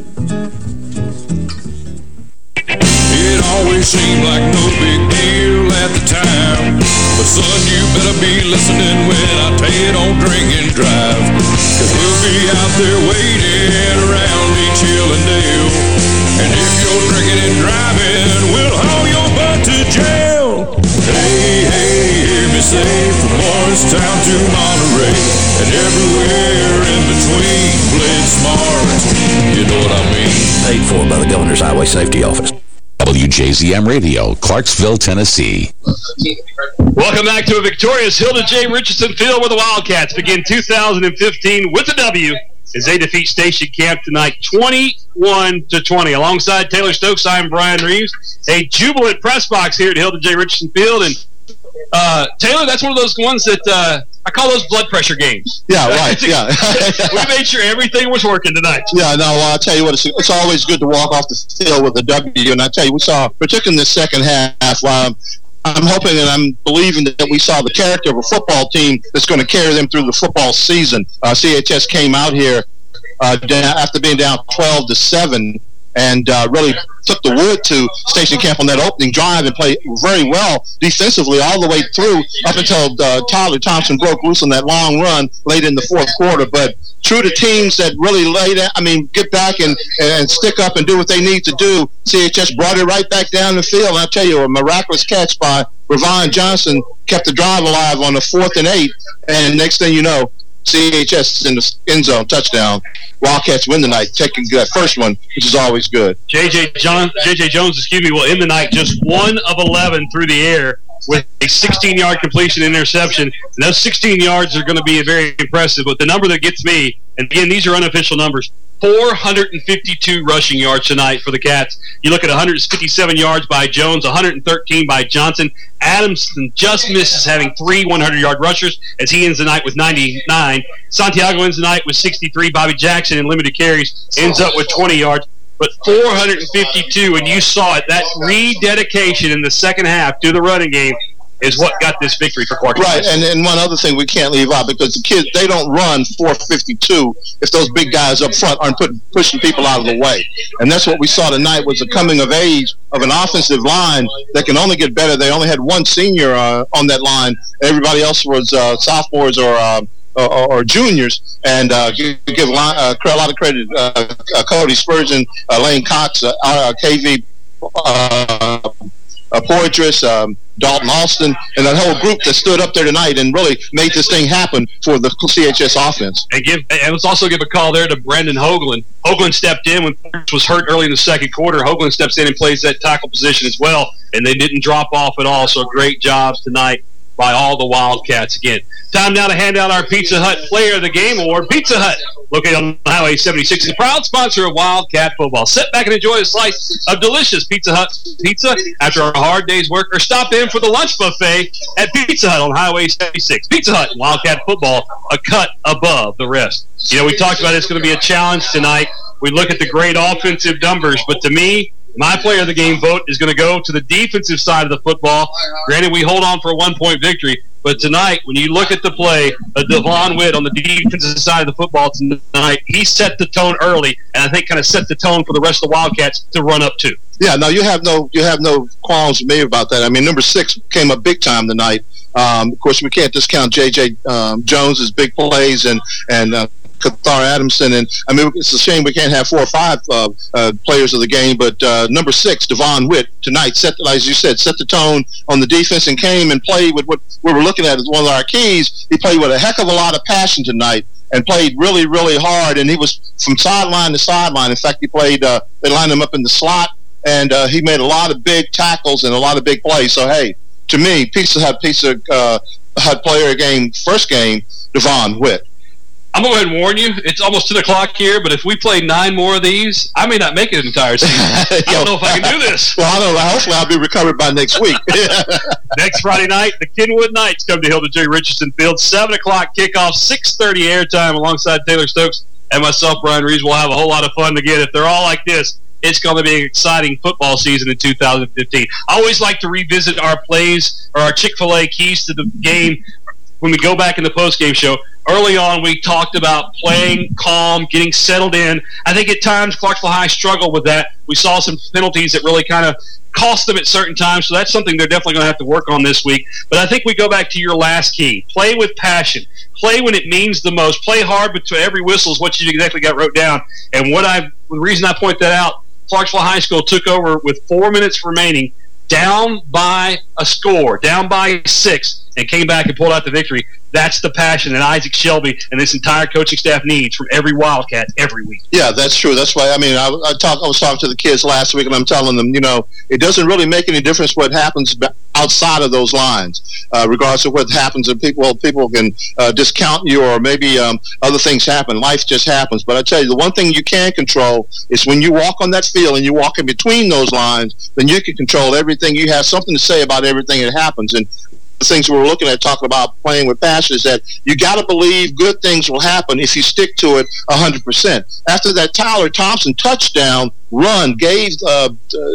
Always seemed like no big deal at the time. But son, you better be listening when I tell you don't drink and drive. Cause we'll be out there waiting around each hill and dale. And if you're drinking and driving, we'll haul your butt to jail. Hey, hey, hear me say from Morristown to Monterey. And everywhere in between, playing smart. You know what I mean? Paid for by the Governor's Highway Safety Office. WJZM Radio, Clarksville, Tennessee. Welcome back to a victorious Hilda J. Richardson Field where the Wildcats begin 2015 with a W as they defeat Station Camp tonight 21 to 20. Alongside Taylor Stokes, I'm Brian Reeves. A jubilant press box here at Hilda J. Richardson Field. And uh, Taylor, that's one of those ones that uh, I call those blood pressure games. Yeah, right, yeah. we made sure everything was working tonight. Yeah, no, well, I'll tell you what, it's, it's always good to walk off the field with a W. And I tell you, we saw, particularly in the second half, while I'm hoping and I'm believing that we saw the character of a football team that's going to carry them through the football season. Uh, CHS came out here uh, after being down 12 to 7 and uh, really took the wood to Station Camp on that opening drive and played very well defensively all the way through up until uh, Tyler Thompson broke loose on that long run late in the fourth quarter. But true to teams that really lay down, I mean, get back and, and stick up and do what they need to do, CHS brought it right back down the field. And I'll tell you, a miraculous catch by Ravon Johnson kept the drive alive on the fourth and eight. And next thing you know, CHS in the end zone touchdown. Wildcats win the night, taking that first one, which is always good. JJ John, JJ Jones, excuse me, will end the night just one of 11 through the air with a 16-yard completion interception. And those 16 yards are going to be very impressive. But the number that gets me, and again, these are unofficial numbers, 452 rushing yards tonight for the Cats. You look at 157 yards by Jones, 113 by Johnson. Adamson just misses having three 100-yard rushers as he ends the night with 99. Santiago ends the night with 63. Bobby Jackson in limited carries ends up with 20 yards. But 452, and you saw it, that rededication in the second half to the running game is what got this victory for Clark. Right, and, and one other thing we can't leave out because the kids they don't run 452 if those big guys up front aren't putting pushing people out of the way, and that's what we saw tonight was the coming of age of an offensive line that can only get better. They only had one senior uh, on that line; everybody else was uh, sophomores or. Uh, or, or, juniors, and uh, give, a lot, uh, a lot of credit uh, uh, Cody Spurgeon, uh, Lane Cox, uh KV uh, Poydras, um, Dalton Austin, and that whole group that stood up there tonight and really made this thing happen for the CHS offense. And give and let's also give a call there to Brandon Hoagland. Hoagland stepped in when was hurt early in the second quarter. Hoagland steps in and plays that tackle position as well, and they didn't drop off at all. So great jobs tonight by all the Wildcats again. Time now to hand out our Pizza Hut Player of the Game Award. Pizza Hut, located on Highway 76, is a proud sponsor of Wildcat football. Sit back and enjoy a slice of delicious Pizza Hut pizza after a hard day's work, or stop in for the lunch buffet at Pizza Hut on Highway 76. Pizza Hut, Wildcat football, a cut above the rest. You know, we talked about it's going to be a challenge tonight. We look at the great offensive numbers, but to me, my player of the game vote is going to go to the defensive side of the football. Granted, we hold on for a one-point victory, but tonight, when you look at the play of Devon Witt on the defensive side of the football tonight, he set the tone early, and I think kind of set the tone for the rest of the Wildcats to run up to. Yeah, no, you have no you have no qualms with me about that. I mean, number six came up big time tonight. Um, of course, we can't discount J.J. Um, Jones's big plays and and uh, Kathar Adamson. And I mean, it's a shame we can't have four or five uh, uh, players of the game, but uh, number six, Devon Witt, tonight, set, as you said, set the tone on the defense and came and played with what we were looking at as one of our keys. He played with a heck of a lot of passion tonight and played really, really hard. And he was from sideline to sideline. In fact, he played, uh, they lined him up in the slot, and uh, he made a lot of big tackles and a lot of big plays. So, hey, to me, Pizza Hut, Pizza uh, Hut player game, first game, Devon Witt. I'm going to go ahead and warn you. It's almost 10 o'clock here, but if we play nine more of these, I may not make it an entire season. I don't know if I can do this. Well, I don't know. Hopefully I'll be recovered by next week. next Friday night, the Kenwood Knights come to Hilton J. Richardson Field. 7 o'clock kickoff, 6.30 airtime alongside Taylor Stokes and myself, Brian Reeves. We'll have a whole lot of fun again. If they're all like this, it's going to be an exciting football season in 2015. I always like to revisit our plays or our Chick-fil-A keys to the game when we go back in the post-game show early on we talked about playing calm, getting settled in. I think at times Clarksville High struggled with that. We saw some penalties that really kind of cost them at certain times, so that's something they're definitely going to have to work on this week. But I think we go back to your last key. Play with passion. Play when it means the most. Play hard, but to every whistle is what you exactly got wrote down. And what I, the reason I point that out, Clarksville High School took over with four minutes remaining, down by a score, down by six, and came back and pulled out the victory. That's the passion that Isaac Shelby and this entire coaching staff needs from every Wildcat every week. Yeah, that's true. That's why, I mean, I, I, talk, I was talking to the kids last week, and I'm telling them, you know, it doesn't really make any difference what happens outside of those lines, uh, regardless of what happens. And people, well, people can uh, discount you or maybe um, other things happen. Life just happens. But I tell you, the one thing you can control is when you walk on that field and you walk in between those lines, then you can control everything. You have something to say about everything that happens. And the things we were looking at talking about playing with passion is that you got to believe good things will happen if you stick to it 100%. After that Tyler Thompson touchdown run gave uh,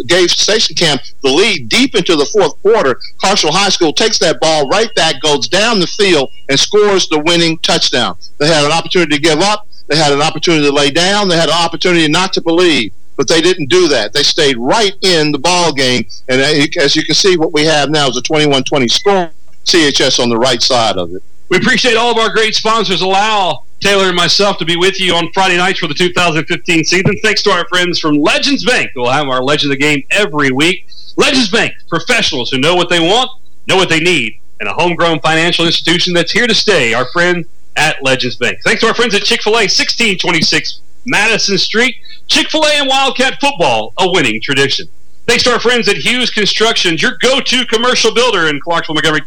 gave Station Camp the lead deep into the fourth quarter, Clarksville High School takes that ball right back, goes down the field, and scores the winning touchdown. They had an opportunity to give up. They had an opportunity to lay down. They had an opportunity not to believe but they didn't do that. They stayed right in the ball game, and as you can see, what we have now is a 21-20 score. CHS on the right side of it. We appreciate all of our great sponsors. Allow Taylor and myself to be with you on Friday nights for the 2015 season. Thanks to our friends from Legends Bank, We'll have our Legend of the Game every week. Legends Bank, professionals who know what they want, know what they need, and a homegrown financial institution that's here to stay. Our friend at Legends Bank. Thanks to our friends at Chick-fil-A, 1626 Madison Street. Chick-fil-A and Wildcat football, a winning tradition. Thanks to our friends at Hughes Construction, your go-to commercial builder in Clarksville, Montgomery.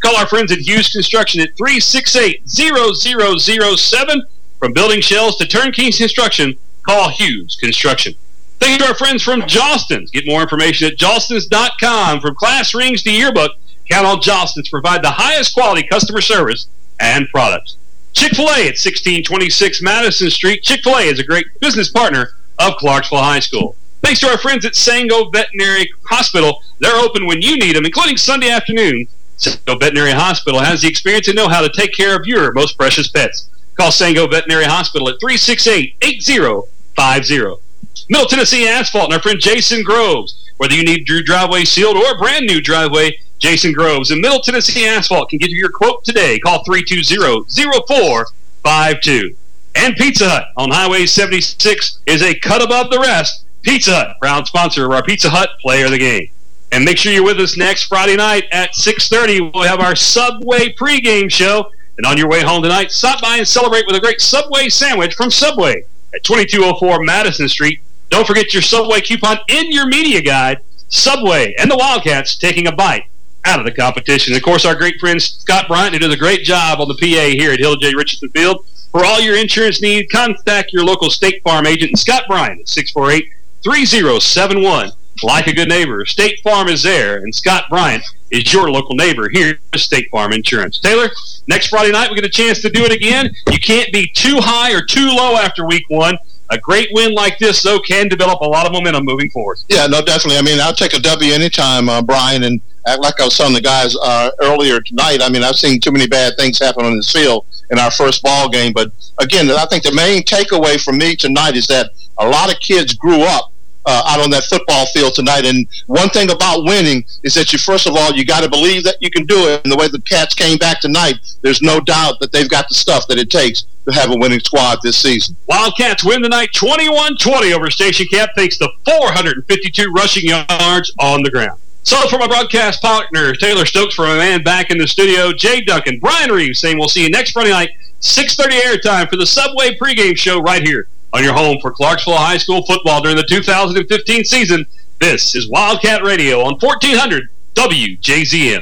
Call our friends at Hughes Construction at 368-0007. From building shells to turnkey construction, call Hughes Construction. Thank you to our friends from Jostens. Get more information at jostens.com. From class rings to yearbook, count on Jostens to provide the highest quality customer service and products. Chick-fil-A at 1626 Madison Street. Chick-fil-A is a great business partner of Clarksville High School. Thanks to our friends at Sango Veterinary Hospital. They're open when you need them, including Sunday afternoon. Sango Veterinary Hospital has the experience and know how to take care of your most precious pets. Call Sango Veterinary Hospital at 368-8050. Middle Tennessee Asphalt and our friend Jason Groves. Whether you need your driveway sealed or a brand new driveway, Jason Groves and Middle Tennessee Asphalt can give you your quote today. Call 320-0452. And Pizza Hut on Highway 76 is a cut above the rest. Pizza Hut, proud sponsor of our Pizza Hut Player of the Game. And make sure you're with us next Friday night at 6.30. We'll have our Subway pregame show. And on your way home tonight, stop by and celebrate with a great Subway sandwich from Subway at 2204 Madison Street. Don't forget your Subway coupon in your media guide. Subway and the Wildcats taking a bite out of the competition. And of course, our great friend Scott Bryant, who does a great job on the PA here at Hill J. Richardson Field. For all your insurance needs, contact your local State Farm agent, Scott Bryant, at 648-3071. Like a good neighbor, State Farm is there, and Scott Bryant is your local neighbor here at State Farm Insurance. Taylor, next Friday night we get a chance to do it again. You can't be too high or too low after week one. A great win like this, though, can develop a lot of momentum moving forward. Yeah, no, definitely. I mean, I'll take a W anytime, uh, Brian, and like I was telling the guys uh, earlier tonight, I mean, I've seen too many bad things happen on this field in our first ball game. But again, I think the main takeaway for me tonight is that a lot of kids grew up uh, out on that football field tonight. And one thing about winning is that you, first of all, you got to believe that you can do it. And the way the Cats came back tonight, there's no doubt that they've got the stuff that it takes to have a winning squad this season. Wildcats win tonight 21-20 over Station Camp thanks to 452 rushing yards on the ground. So for my broadcast partner, Taylor Stokes, for my man back in the studio, Jay Duncan, Brian Reeves saying we'll see you next Friday night, 6.30 airtime for the Subway pregame show right here on your home for Clarksville High School football during the 2015 season. This is Wildcat Radio on 1400 WJZM.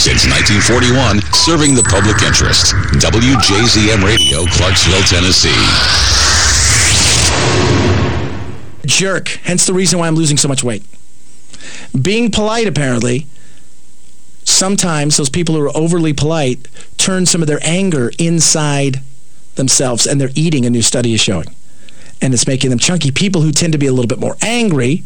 Since 1941, serving the public interest. WJZM Radio, Clarksville, Tennessee. Jerk, hence the reason why I'm losing so much weight. Being polite, apparently, sometimes those people who are overly polite turn some of their anger inside themselves, and they're eating, a new study is showing. And it's making them chunky. People who tend to be a little bit more angry